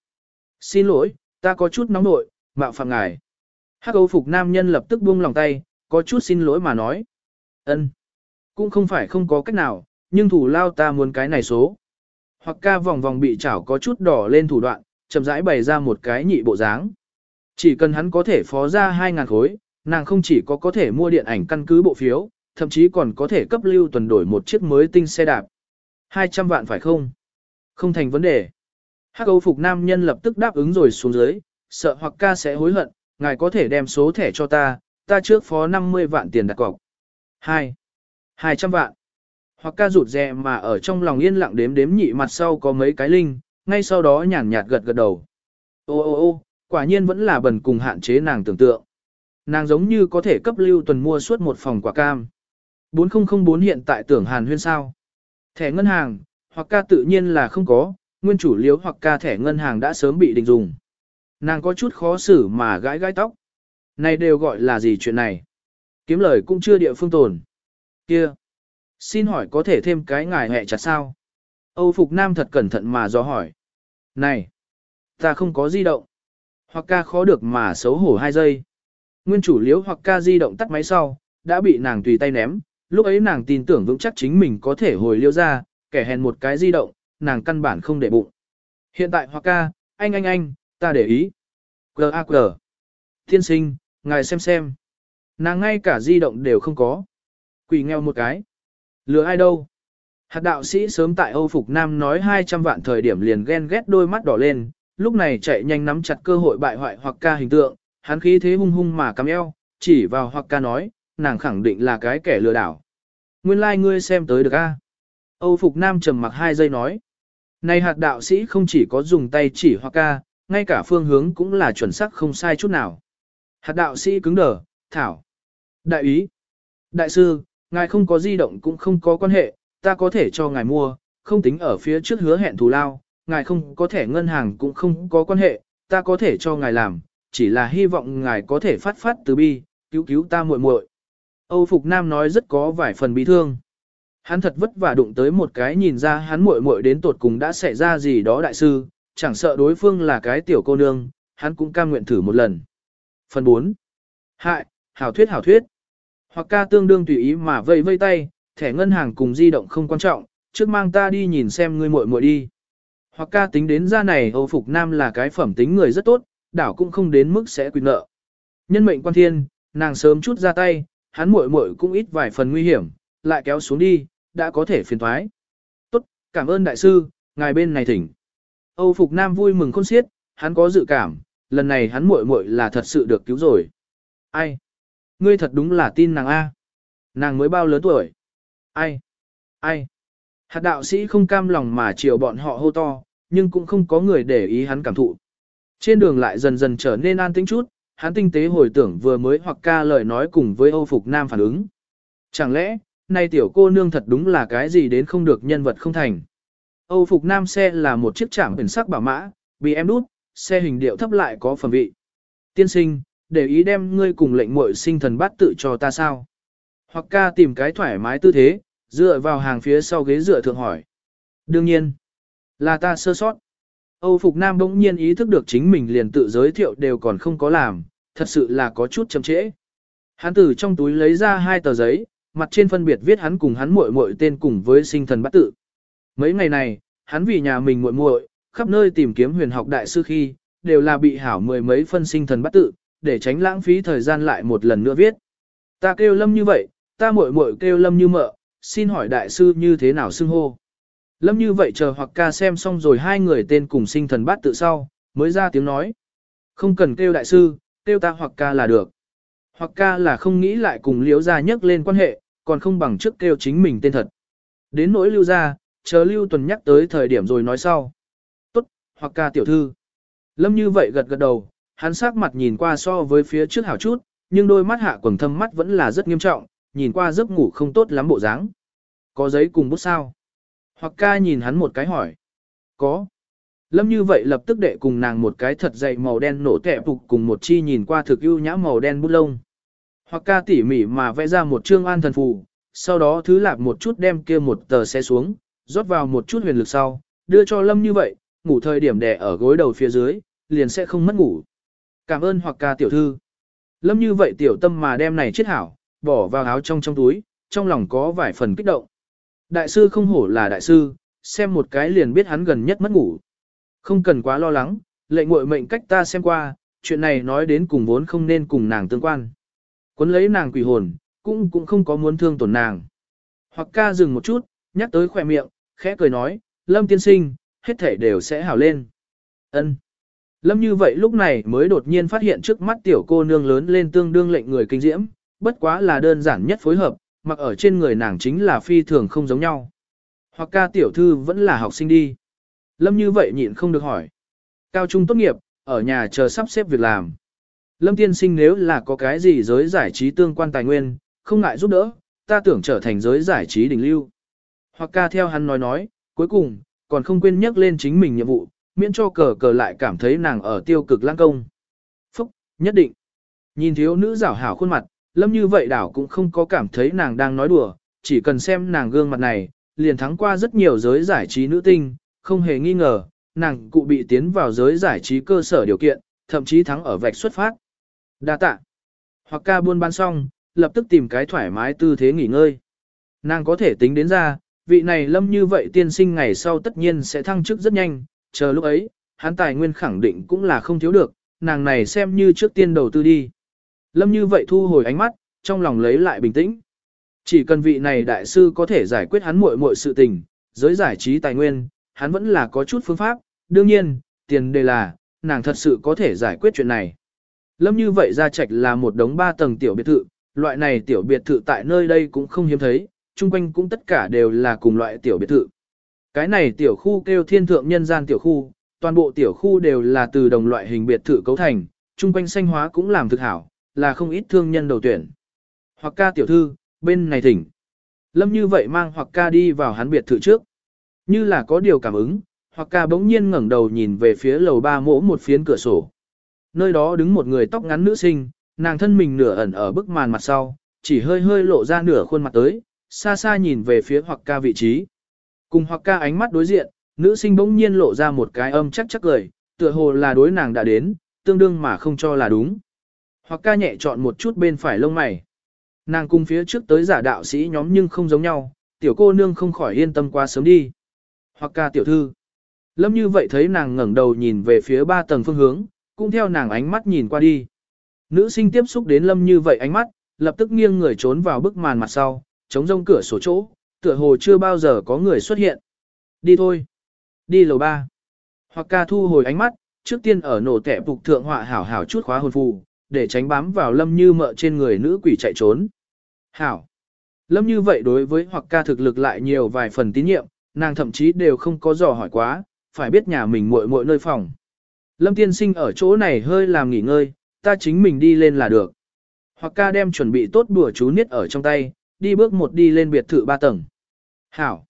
Xin lỗi, ta có chút nóng nội, mạo phạm ngài. Hắc âu phục nam nhân lập tức buông lòng tay, có chút xin lỗi mà nói ân, Cũng không phải không có cách nào, nhưng thủ lao ta muốn cái này số. Hoặc ca vòng vòng bị chảo có chút đỏ lên thủ đoạn, chậm rãi bày ra một cái nhị bộ dáng. Chỉ cần hắn có thể phó ra 2.000 khối, nàng không chỉ có có thể mua điện ảnh căn cứ bộ phiếu, thậm chí còn có thể cấp lưu tuần đổi một chiếc mới tinh xe đạp. 200 vạn phải không? Không thành vấn đề. Hắc Âu phục nam nhân lập tức đáp ứng rồi xuống dưới, sợ hoặc ca sẽ hối hận, ngài có thể đem số thẻ cho ta, ta trước phó 50 vạn tiền đặt cọc. 2. 200 vạn. Hoặc ca rụt rè mà ở trong lòng yên lặng đếm đếm nhị mặt sau có mấy cái linh, ngay sau đó nhàn nhạt gật gật đầu. Ô ô ô, quả nhiên vẫn là bần cùng hạn chế nàng tưởng tượng. Nàng giống như có thể cấp lưu tuần mua suốt một phòng quả cam. 4004 hiện tại tưởng hàn huyên sao. Thẻ ngân hàng, hoặc ca tự nhiên là không có, nguyên chủ liếu hoặc ca thẻ ngân hàng đã sớm bị định dùng. Nàng có chút khó xử mà gãi gãi tóc. Này đều gọi là gì chuyện này? Kiếm lời cũng chưa địa phương tồn. Kia! Xin hỏi có thể thêm cái ngài hẹ chặt sao? Âu Phục Nam thật cẩn thận mà do hỏi. Này! Ta không có di động. Hoặc ca khó được mà xấu hổ hai giây. Nguyên chủ liếu hoặc ca di động tắt máy sau, đã bị nàng tùy tay ném. Lúc ấy nàng tin tưởng vững chắc chính mình có thể hồi liêu ra, kẻ hèn một cái di động, nàng căn bản không để bụng. Hiện tại hoặc ca, anh anh anh, ta để ý. Quờ a quờ. Tiên sinh, ngài xem xem. Nàng ngay cả di động đều không có. Quỷ nghèo một cái. Lừa ai đâu. Hạt đạo sĩ sớm tại Âu Phục Nam nói 200 vạn thời điểm liền ghen ghét đôi mắt đỏ lên, lúc này chạy nhanh nắm chặt cơ hội bại hoại hoặc ca hình tượng, hắn khí thế hung hung mà cắm eo, chỉ vào hoặc ca nói, nàng khẳng định là cái kẻ lừa đảo. Nguyên lai like ngươi xem tới được a? Âu Phục Nam trầm mặc hai giây nói. Này hạt đạo sĩ không chỉ có dùng tay chỉ hoặc ca, ngay cả phương hướng cũng là chuẩn xác không sai chút nào. Hạt đạo sĩ cứng đờ, thảo. Đại ý. Đại sư, ngài không có di động cũng không có quan hệ, ta có thể cho ngài mua, không tính ở phía trước hứa hẹn thù lao, ngài không có thẻ ngân hàng cũng không có quan hệ, ta có thể cho ngài làm, chỉ là hy vọng ngài có thể phát phát từ bi, cứu cứu ta muội muội. Âu Phục Nam nói rất có vài phần bi thương. Hắn thật vất vả đụng tới một cái nhìn ra hắn muội muội đến tột cùng đã xảy ra gì đó đại sư, chẳng sợ đối phương là cái tiểu cô nương, hắn cũng cam nguyện thử một lần. Phần 4. Hại, hảo thuyết hảo thuyết. Hoặc ca tương đương tùy ý mà vây vây tay, thẻ ngân hàng cùng di động không quan trọng, trước mang ta đi nhìn xem ngươi muội muội đi. Hoặc ca tính đến ra này Âu Phục Nam là cái phẩm tính người rất tốt, đảo cũng không đến mức sẽ quy nợ. Nhân mệnh quan thiên, nàng sớm chút ra tay, hắn muội muội cũng ít vài phần nguy hiểm, lại kéo xuống đi, đã có thể phiền thoái. Tốt, cảm ơn đại sư, ngài bên này thỉnh. Âu Phục Nam vui mừng khôn xiết, hắn có dự cảm, lần này hắn muội muội là thật sự được cứu rồi. Ai? Ngươi thật đúng là tin nàng A. Nàng mới bao lớn tuổi? Ai? Ai? Hạt đạo sĩ không cam lòng mà chiều bọn họ hô to, nhưng cũng không có người để ý hắn cảm thụ. Trên đường lại dần dần trở nên an tĩnh chút, hắn tinh tế hồi tưởng vừa mới hoặc ca lời nói cùng với Âu Phục Nam phản ứng. Chẳng lẽ, nay tiểu cô nương thật đúng là cái gì đến không được nhân vật không thành. Âu Phục Nam xe là một chiếc trạm biển sắc bảo mã, bị em đút, xe hình điệu thấp lại có phẩm vị. Tiên sinh, để ý đem ngươi cùng lệnh muội sinh thần bát tự cho ta sao? Hoặc ca tìm cái thoải mái tư thế, dựa vào hàng phía sau ghế dựa thượng hỏi. Đương nhiên, là ta sơ sót. Âu Phục Nam bỗng nhiên ý thức được chính mình liền tự giới thiệu đều còn không có làm, thật sự là có chút chậm trễ. Hắn từ trong túi lấy ra hai tờ giấy, mặt trên phân biệt viết hắn cùng hắn muội muội tên cùng với sinh thần bát tự. Mấy ngày này, hắn vì nhà mình muội muội, khắp nơi tìm kiếm huyền học đại sư khi, đều là bị hảo mười mấy phân sinh thần bát tự, để tránh lãng phí thời gian lại một lần nữa viết. Ta kêu lâm như vậy, ta muội muội kêu lâm như mợ, xin hỏi đại sư như thế nào xưng hô. Lâm như vậy chờ hoặc ca xem xong rồi hai người tên cùng sinh thần bát tự sau, mới ra tiếng nói. Không cần kêu đại sư, kêu ta hoặc ca là được. Hoặc ca là không nghĩ lại cùng liễu ra nhắc lên quan hệ, còn không bằng trước kêu chính mình tên thật. Đến nỗi lưu ra, chờ lưu tuần nhắc tới thời điểm rồi nói sau. Tốt, hoặc ca tiểu thư. Lâm như vậy gật gật đầu, hắn sắc mặt nhìn qua so với phía trước hảo chút, nhưng đôi mắt hạ quầng thâm mắt vẫn là rất nghiêm trọng, nhìn qua giấc ngủ không tốt lắm bộ dáng. Có giấy cùng bút sao? Hoặc ca nhìn hắn một cái hỏi. Có. Lâm như vậy lập tức đệ cùng nàng một cái thật dày màu đen nổ tẻ phục cùng một chi nhìn qua thực ưu nhã màu đen bút lông. Hoặc ca tỉ mỉ mà vẽ ra một chương an thần phù, sau đó thứ lạp một chút đem kia một tờ xe xuống, rót vào một chút huyền lực sau, đưa cho Lâm như vậy, ngủ thời điểm đè ở gối đầu phía dưới, liền sẽ không mất ngủ. Cảm ơn hoặc ca tiểu thư. Lâm như vậy tiểu tâm mà đem này chết hảo, bỏ vào áo trong trong túi, trong lòng có vài phần kích động. Đại sư không hổ là đại sư, xem một cái liền biết hắn gần nhất mất ngủ. Không cần quá lo lắng, lệ nguội mệnh cách ta xem qua, chuyện này nói đến cùng vốn không nên cùng nàng tương quan. Quấn lấy nàng quỷ hồn, cũng cũng không có muốn thương tổn nàng. Hoặc ca dừng một chút, nhắc tới khỏe miệng, khẽ cười nói, Lâm tiên sinh, hết thể đều sẽ hảo lên. Ân. Lâm như vậy lúc này mới đột nhiên phát hiện trước mắt tiểu cô nương lớn lên tương đương lệnh người kinh diễm, bất quá là đơn giản nhất phối hợp, mặc ở trên người nàng chính là phi thường không giống nhau. Hoặc ca tiểu thư vẫn là học sinh đi. Lâm như vậy nhịn không được hỏi. Cao trung tốt nghiệp, ở nhà chờ sắp xếp việc làm. Lâm tiên sinh nếu là có cái gì giới giải trí tương quan tài nguyên, không ngại giúp đỡ, ta tưởng trở thành giới giải trí đỉnh lưu. Hoặc ca theo hắn nói nói, cuối cùng, còn không quên nhắc lên chính mình nhiệm vụ, miễn cho cờ cờ lại cảm thấy nàng ở tiêu cực lang công. Phúc, nhất định. Nhìn thiếu nữ rảo hảo khuôn mặt, lâm như vậy đảo cũng không có cảm thấy nàng đang nói đùa, chỉ cần xem nàng gương mặt này, liền thắng qua rất nhiều giới giải trí nữ tinh, không hề nghi ngờ, nàng cụ bị tiến vào giới giải trí cơ sở điều kiện, thậm chí thắng ở vạch xuất phát. Đa tạ. Hoặc ca buôn bán xong, lập tức tìm cái thoải mái tư thế nghỉ ngơi. Nàng có thể tính đến ra, vị này lâm như vậy tiên sinh ngày sau tất nhiên sẽ thăng chức rất nhanh, chờ lúc ấy, hắn tài nguyên khẳng định cũng là không thiếu được, nàng này xem như trước tiên đầu tư đi. Lâm như vậy thu hồi ánh mắt, trong lòng lấy lại bình tĩnh. Chỉ cần vị này đại sư có thể giải quyết hắn muội muội sự tình, giới giải trí tài nguyên, hắn vẫn là có chút phương pháp, đương nhiên, tiền đề là, nàng thật sự có thể giải quyết chuyện này. Lâm như vậy ra trạch là một đống ba tầng tiểu biệt thự, loại này tiểu biệt thự tại nơi đây cũng không hiếm thấy, chung quanh cũng tất cả đều là cùng loại tiểu biệt thự. Cái này tiểu khu kêu thiên thượng nhân gian tiểu khu, toàn bộ tiểu khu đều là từ đồng loại hình biệt thự cấu thành, chung quanh xanh hóa cũng làm thực hảo, là không ít thương nhân đầu tuyển. Hoặc ca tiểu thư, bên này thỉnh. Lâm như vậy mang hoặc ca đi vào hắn biệt thự trước. Như là có điều cảm ứng, hoặc ca bỗng nhiên ngẩng đầu nhìn về phía lầu ba mỗ một phiến cửa sổ. Nơi đó đứng một người tóc ngắn nữ sinh, nàng thân mình nửa ẩn ở bức màn mặt sau, chỉ hơi hơi lộ ra nửa khuôn mặt tới, xa xa nhìn về phía hoặc ca vị trí. Cùng hoặc ca ánh mắt đối diện, nữ sinh bỗng nhiên lộ ra một cái âm chắc chắc cười, tựa hồ là đối nàng đã đến, tương đương mà không cho là đúng. Hoặc ca nhẹ chọn một chút bên phải lông mày. Nàng cùng phía trước tới giả đạo sĩ nhóm nhưng không giống nhau, tiểu cô nương không khỏi yên tâm quá sớm đi. Hoặc ca tiểu thư. Lâm như vậy thấy nàng ngẩng đầu nhìn về phía ba tầng phương hướng, cũng theo nàng ánh mắt nhìn qua đi. Nữ sinh tiếp xúc đến Lâm như vậy ánh mắt, lập tức nghiêng người trốn vào bức màn mặt sau, chống rông cửa sổ chỗ, tựa hồ chưa bao giờ có người xuất hiện. Đi thôi. Đi lầu ba. Hoặc ca thu hồi ánh mắt, trước tiên ở nổ tẻ phục thượng họa hảo hảo chút khóa hồn phù, để tránh bám vào lâm như mợ trên người nữ quỷ chạy trốn. Hảo. Lâm như vậy đối với hoặc ca thực lực lại nhiều vài phần tín nhiệm, nàng thậm chí đều không có dò hỏi quá, phải biết nhà mình muội muội nơi phòng. Lâm tiên sinh ở chỗ này hơi làm nghỉ ngơi, ta chính mình đi lên là được. Hoặc ca đem chuẩn bị tốt bùa chú niết ở trong tay, đi bước một đi lên biệt thự ba tầng. Hảo.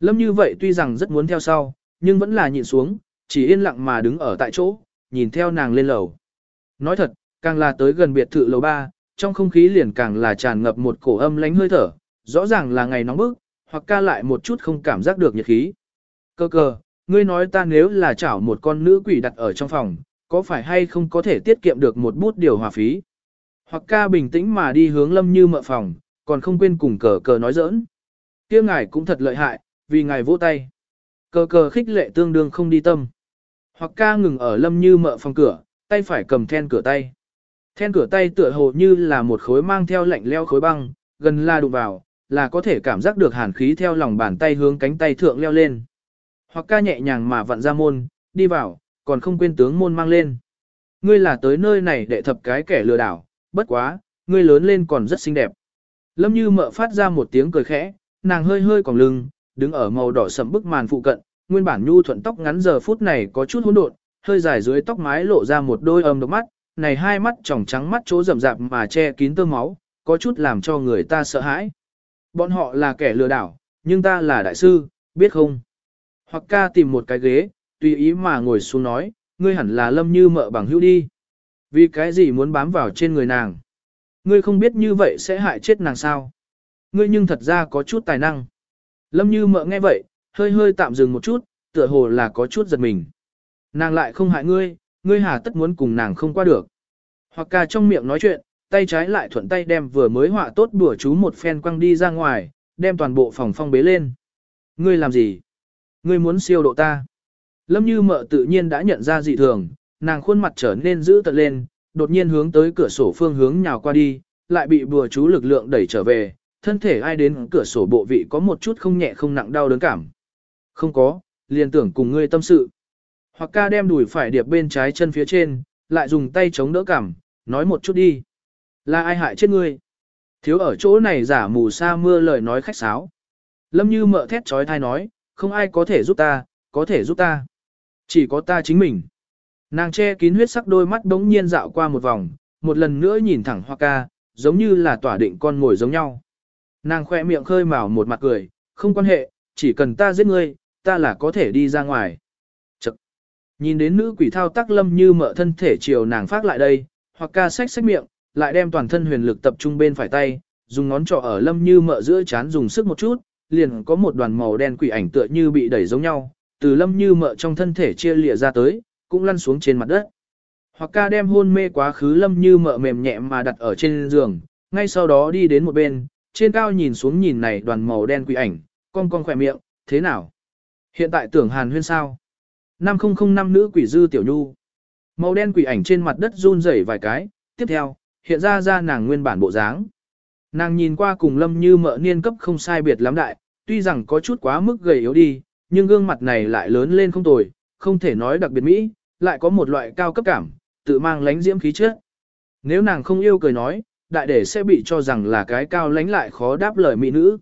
Lâm như vậy tuy rằng rất muốn theo sau, nhưng vẫn là nhìn xuống, chỉ yên lặng mà đứng ở tại chỗ, nhìn theo nàng lên lầu. Nói thật, càng là tới gần biệt thự lầu ba, trong không khí liền càng là tràn ngập một cổ âm lánh hơi thở, rõ ràng là ngày nóng bức, hoặc ca lại một chút không cảm giác được nhiệt khí. Cơ cơ, ngươi nói ta nếu là chảo một con nữ quỷ đặt ở trong phòng, có phải hay không có thể tiết kiệm được một bút điều hòa phí? Hoặc ca bình tĩnh mà đi hướng lâm như mợ phòng, còn không quên cùng cờ cờ nói giỡn kia ngài cũng thật lợi hại, vì ngài vỗ tay. Cờ cờ khích lệ tương đương không đi tâm. Hoặc ca ngừng ở lâm như mợ phòng cửa, tay phải cầm then cửa tay. Then cửa tay tựa hồ như là một khối mang theo lạnh leo khối băng, gần la đụng vào, là có thể cảm giác được hàn khí theo lòng bàn tay hướng cánh tay thượng leo lên. Hoặc ca nhẹ nhàng mà vặn ra môn, đi vào, còn không quên tướng môn mang lên. Ngươi là tới nơi này để thập cái kẻ lừa đảo, bất quá, ngươi lớn lên còn rất xinh đẹp. Lâm như mợ phát ra một tiếng cười khẽ, nàng hơi hơi còng lưng, đứng ở màu đỏ sẫm bức màn phụ cận, nguyên bản nhu thuận tóc ngắn giờ phút này có chút hỗn độn, hơi dài dưới tóc mái lộ ra một đôi âm độc mắt, này hai mắt tròng trắng mắt chỗ rậm rạp mà che kín tơ máu, có chút làm cho người ta sợ hãi. Bọn họ là kẻ lừa đảo, nhưng ta là đại sư, biết không? Hoặc ca tìm một cái ghế, tùy ý mà ngồi xuống nói, ngươi hẳn là lâm như mợ bằng hữu đi. Vì cái gì muốn bám vào trên người nàng? Ngươi không biết như vậy sẽ hại chết nàng sao? Ngươi nhưng thật ra có chút tài năng. Lâm như mợ nghe vậy, hơi hơi tạm dừng một chút, tựa hồ là có chút giật mình. Nàng lại không hại ngươi, ngươi hà tất muốn cùng nàng không qua được. Hoặc ca trong miệng nói chuyện, tay trái lại thuận tay đem vừa mới họa tốt bùa chú một phen quăng đi ra ngoài, đem toàn bộ phòng phong bế lên. Ngươi làm gì? Ngươi muốn siêu độ ta. Lâm như mợ tự nhiên đã nhận ra dị thường, nàng khuôn mặt trở nên dữ tợn lên, đột nhiên hướng tới cửa sổ phương hướng nhào qua đi, lại bị bùa chú lực lượng đẩy trở về, thân thể ai đến cửa sổ bộ vị có một chút không nhẹ không nặng đau đớn cảm. Không có, liền tưởng cùng ngươi tâm sự. Hoặc ca đem đùi phải điệp bên trái chân phía trên, lại dùng tay chống đỡ cảm, nói một chút đi. Là ai hại chết ngươi? Thiếu ở chỗ này giả mù sa mưa lời nói khách sáo. Lâm như mợ thét trói thai nói, không ai có thể giúp ta, có thể giúp ta. Chỉ có ta chính mình. Nàng che kín huyết sắc đôi mắt đống nhiên dạo qua một vòng, một lần nữa nhìn thẳng hoa ca, giống như là tỏa định con ngồi giống nhau. Nàng khoe miệng khơi mào một mặt cười, không quan hệ, chỉ cần ta giết ngươi, ta là có thể đi ra ngoài. Chật! Nhìn đến nữ quỷ thao tác lâm như mợ thân thể chiều nàng phát lại đây, hoặc ca sách sách miệng, lại đem toàn thân huyền lực tập trung bên phải tay, dùng ngón trỏ ở lâm như mợ giữa chán dùng sức một chút, liền có một đoàn màu đen quỷ ảnh tựa như bị đẩy giống nhau, từ lâm như mợ trong thân thể chia lìa ra tới, cũng lăn xuống trên mặt đất. Hoặc ca đem hôn mê quá khứ lâm như mợ mềm nhẹ mà đặt ở trên giường, ngay sau đó đi đến một bên, trên cao nhìn xuống nhìn này đoàn màu đen quỷ ảnh, con con khỏe miệng, thế nào? Hiện tại tưởng hàn huyên sao? 5005 nữ quỷ dư tiểu nhu. Màu đen quỷ ảnh trên mặt đất run rẩy vài cái, tiếp theo, hiện ra ra nàng nguyên bản bộ dáng. Nàng nhìn qua cùng lâm như mợ niên cấp không sai biệt lắm đại, tuy rằng có chút quá mức gầy yếu đi, nhưng gương mặt này lại lớn lên không tồi, không thể nói đặc biệt mỹ, lại có một loại cao cấp cảm, tự mang lánh diễm khí chất. Nếu nàng không yêu cười nói, đại để sẽ bị cho rằng là cái cao lánh lại khó đáp lời mỹ nữ.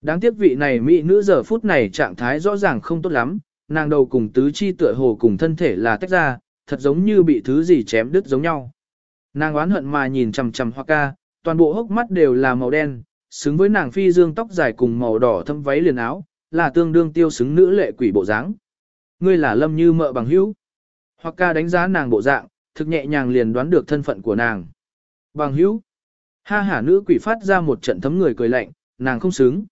Đáng tiếc vị này mỹ nữ giờ phút này trạng thái rõ ràng không tốt lắm, nàng đầu cùng tứ chi tựa hồ cùng thân thể là tách ra, thật giống như bị thứ gì chém đứt giống nhau. Nàng oán hận mà nhìn chằm chằm hoa ca, toàn bộ hốc mắt đều là màu đen, xứng với nàng phi dương tóc dài cùng màu đỏ thâm váy liền áo, là tương đương tiêu xứng nữ lệ quỷ bộ dáng. Ngươi là lâm như mợ bằng hữu. Hoa ca đánh giá nàng bộ dạng, thực nhẹ nhàng liền đoán được thân phận của nàng. Bằng hữu. Ha hả nữ quỷ phát ra một trận thấm người cười lạnh, nàng không xứng.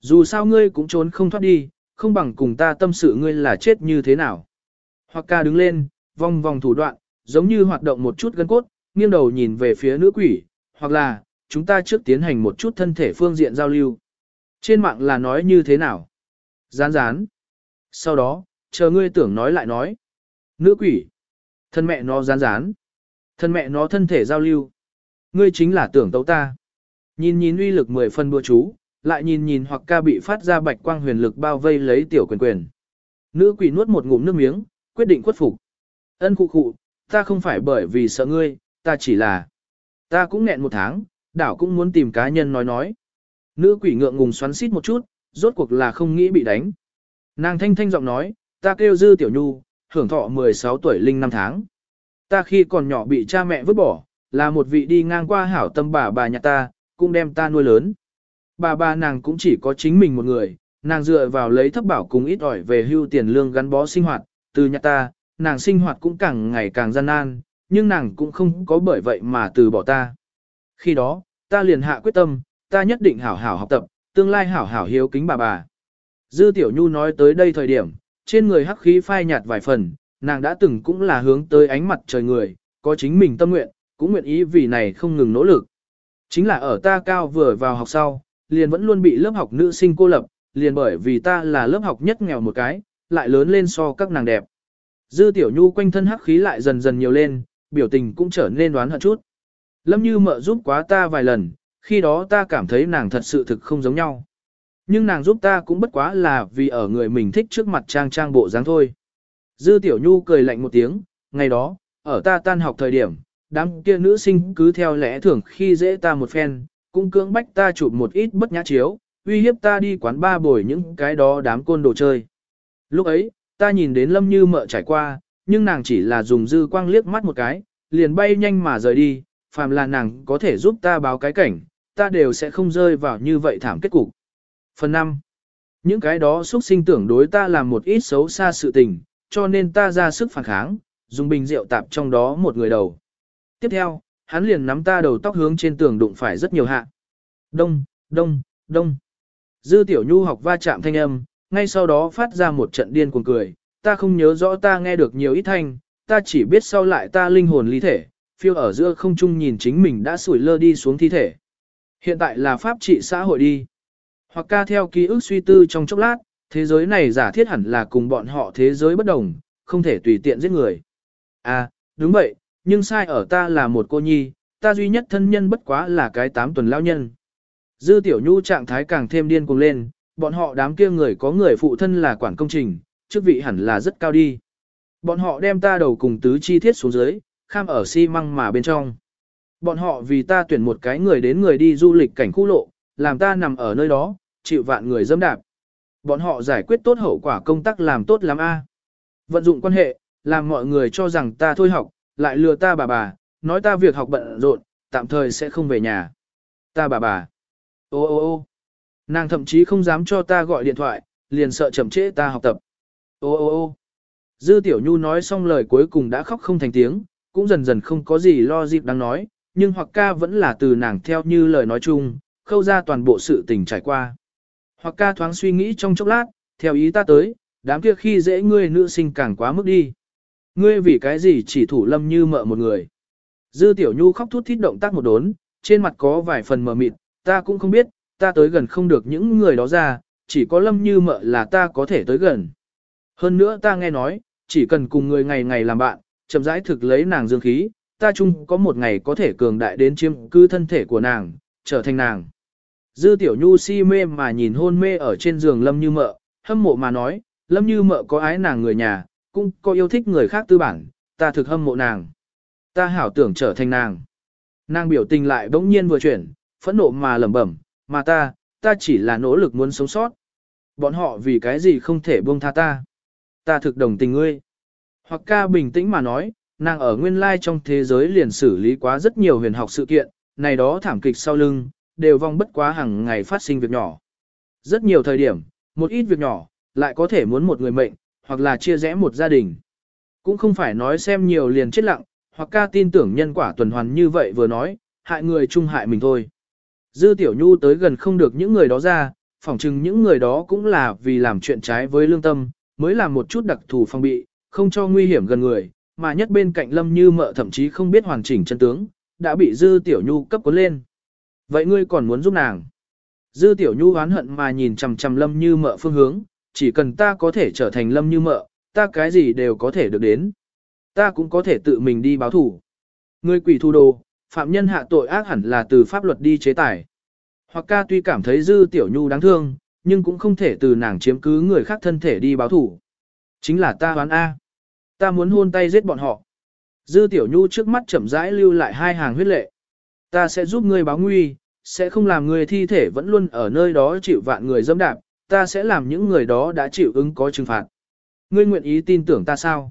Dù sao ngươi cũng trốn không thoát đi, không bằng cùng ta tâm sự ngươi là chết như thế nào. Hoặc ca đứng lên, vòng vòng thủ đoạn, giống như hoạt động một chút gân cốt, nghiêng đầu nhìn về phía nữ quỷ, hoặc là, chúng ta trước tiến hành một chút thân thể phương diện giao lưu. Trên mạng là nói như thế nào? Rán rán. Sau đó, chờ ngươi tưởng nói lại nói. Nữ quỷ. Thân mẹ nó rán rán. Thân mẹ nó thân thể giao lưu. Ngươi chính là tưởng tấu ta. Nhìn nhìn uy lực mười phân bùa chú, lại nhìn nhìn hoặc ca bị phát ra bạch quang huyền lực bao vây lấy tiểu quyền quyền. Nữ quỷ nuốt một ngụm nước miếng, quyết định khuất phục. Ân khu khụ, ta không phải bởi vì sợ ngươi, ta chỉ là... Ta cũng nghẹn một tháng, đảo cũng muốn tìm cá nhân nói nói. Nữ quỷ ngượng ngùng xoắn xít một chút, rốt cuộc là không nghĩ bị đánh. Nàng thanh thanh giọng nói, ta kêu dư tiểu nhu, hưởng thọ 16 tuổi linh năm tháng. Ta khi còn nhỏ bị cha mẹ vứt bỏ, là một vị đi ngang qua hảo tâm bà bà nhà ta, cũng đem ta nuôi lớn. Bà bà nàng cũng chỉ có chính mình một người, nàng dựa vào lấy thấp bảo cùng ít ỏi về hưu tiền lương gắn bó sinh hoạt, từ nhà ta, nàng sinh hoạt cũng càng ngày càng gian nan, nhưng nàng cũng không có bởi vậy mà từ bỏ ta. Khi đó, ta liền hạ quyết tâm, ta nhất định hảo hảo học tập, tương lai hảo hảo hiếu kính bà bà. Dư Tiểu Nhu nói tới đây thời điểm, trên người hắc khí phai nhạt vài phần, nàng đã từng cũng là hướng tới ánh mặt trời người, có chính mình tâm nguyện, cũng nguyện ý vì này không ngừng nỗ lực. Chính là ở ta cao vừa vào học sau, liền vẫn luôn bị lớp học nữ sinh cô lập, liền bởi vì ta là lớp học nhất nghèo một cái, lại lớn lên so các nàng đẹp. Dư Tiểu Nhu quanh thân hắc khí lại dần dần nhiều lên, biểu tình cũng trở nên đoán hận chút. Lâm Như mợ giúp quá ta vài lần, khi đó ta cảm thấy nàng thật sự thực không giống nhau. Nhưng nàng giúp ta cũng bất quá là vì ở người mình thích trước mặt trang trang bộ dáng thôi. Dư Tiểu Nhu cười lạnh một tiếng, ngày đó, ở ta tan học thời điểm, đám kia nữ sinh cứ theo lẽ thường khi dễ ta một phen, cũng cưỡng bách ta chụp một ít bất nhã chiếu, uy hiếp ta đi quán ba bồi những cái đó đám côn đồ chơi. Lúc ấy, ta nhìn đến Lâm Như mợ trải qua, nhưng nàng chỉ là dùng dư quang liếc mắt một cái, liền bay nhanh mà rời đi, phàm là nàng có thể giúp ta báo cái cảnh, ta đều sẽ không rơi vào như vậy thảm kết cục. Phần 5. Những cái đó xuất sinh tưởng đối ta làm một ít xấu xa sự tình, cho nên ta ra sức phản kháng, dùng bình rượu tạp trong đó một người đầu. Tiếp theo, hắn liền nắm ta đầu tóc hướng trên tường đụng phải rất nhiều hạ. Đông, đông, đông. Dư tiểu nhu học va chạm thanh âm, ngay sau đó phát ra một trận điên cuồng cười, ta không nhớ rõ ta nghe được nhiều ít thanh, ta chỉ biết sau lại ta linh hồn ly thể, phiêu ở giữa không trung nhìn chính mình đã sủi lơ đi xuống thi thể. Hiện tại là pháp trị xã hội đi. Hoặc ca theo ký ức suy tư trong chốc lát, thế giới này giả thiết hẳn là cùng bọn họ thế giới bất đồng, không thể tùy tiện giết người. À, đúng vậy, nhưng sai ở ta là một cô nhi, ta duy nhất thân nhân bất quá là cái tám tuần lao nhân. Dư tiểu nhu trạng thái càng thêm điên cuồng lên, bọn họ đám kia người có người phụ thân là quản công trình, chức vị hẳn là rất cao đi. Bọn họ đem ta đầu cùng tứ chi thiết xuống dưới, kham ở xi măng mà bên trong. Bọn họ vì ta tuyển một cái người đến người đi du lịch cảnh khu lộ, làm ta nằm ở nơi đó, chịu vạn người dâm đạp. Bọn họ giải quyết tốt hậu quả công tác làm tốt lắm a. Vận dụng quan hệ, làm mọi người cho rằng ta thôi học, lại lừa ta bà bà, nói ta việc học bận rộn, tạm thời sẽ không về nhà. Ta bà bà. Ô ô ô nàng thậm chí không dám cho ta gọi điện thoại, liền sợ chậm trễ ta học tập. Ô ô ô Dư Tiểu Nhu nói xong lời cuối cùng đã khóc không thành tiếng, cũng dần dần không có gì lo dịp đang nói, nhưng hoặc ca vẫn là từ nàng theo như lời nói chung, khâu ra toàn bộ sự tình trải qua. Hoặc ca thoáng suy nghĩ trong chốc lát, theo ý ta tới, đám kia khi dễ ngươi nữ sinh càng quá mức đi. Ngươi vì cái gì chỉ thủ lâm như mợ một người. Dư Tiểu Nhu khóc thút thít động tác một đốn, trên mặt có vài phần mờ mịt, ta cũng không biết, ta tới gần không được những người đó ra, chỉ có lâm như mợ là ta có thể tới gần. Hơn nữa ta nghe nói, chỉ cần cùng người ngày ngày làm bạn, chậm rãi thực lấy nàng dương khí, ta chung có một ngày có thể cường đại đến chiếm cư thân thể của nàng, trở thành nàng. Dư tiểu nhu si mê mà nhìn hôn mê ở trên giường lâm như mợ, hâm mộ mà nói, lâm như mợ có ái nàng người nhà, cũng có yêu thích người khác tư bản, ta thực hâm mộ nàng. Ta hảo tưởng trở thành nàng. Nàng biểu tình lại bỗng nhiên vừa chuyển, phẫn nộ mà lẩm bẩm, mà ta, ta chỉ là nỗ lực muốn sống sót. Bọn họ vì cái gì không thể buông tha ta. Ta thực đồng tình ngươi. Hoặc ca bình tĩnh mà nói, nàng ở nguyên lai trong thế giới liền xử lý quá rất nhiều huyền học sự kiện, này đó thảm kịch sau lưng, đều vong bất quá hàng ngày phát sinh việc nhỏ. Rất nhiều thời điểm, một ít việc nhỏ, lại có thể muốn một người mệnh, hoặc là chia rẽ một gia đình. Cũng không phải nói xem nhiều liền chết lặng, hoặc ca tin tưởng nhân quả tuần hoàn như vậy vừa nói, hại người chung hại mình thôi. Dư Tiểu Nhu tới gần không được những người đó ra, phỏng chừng những người đó cũng là vì làm chuyện trái với lương tâm, mới làm một chút đặc thù phòng bị, không cho nguy hiểm gần người, mà nhất bên cạnh Lâm Như Mợ thậm chí không biết hoàn chỉnh chân tướng, đã bị Dư Tiểu Nhu cấp cuốn lên. Vậy ngươi còn muốn giúp nàng? Dư Tiểu Nhu oán hận mà nhìn chằm chằm Lâm Như Mợ phương hướng, chỉ cần ta có thể trở thành Lâm Như Mợ, ta cái gì đều có thể được đến. Ta cũng có thể tự mình đi báo thủ. Ngươi quỷ thu đồ, phạm nhân hạ tội ác hẳn là từ pháp luật đi chế tài. Hoặc ca tuy cảm thấy Dư Tiểu Nhu đáng thương, nhưng cũng không thể từ nàng chiếm cứ người khác thân thể đi báo thủ. Chính là ta đoán A. Ta muốn hôn tay giết bọn họ. Dư Tiểu Nhu trước mắt chậm rãi lưu lại hai hàng huyết lệ. Ta sẽ giúp ngươi báo nguy, sẽ không làm người thi thể vẫn luôn ở nơi đó chịu vạn người dâm đạp, ta sẽ làm những người đó đã chịu ứng có trừng phạt. Ngươi nguyện ý tin tưởng ta sao?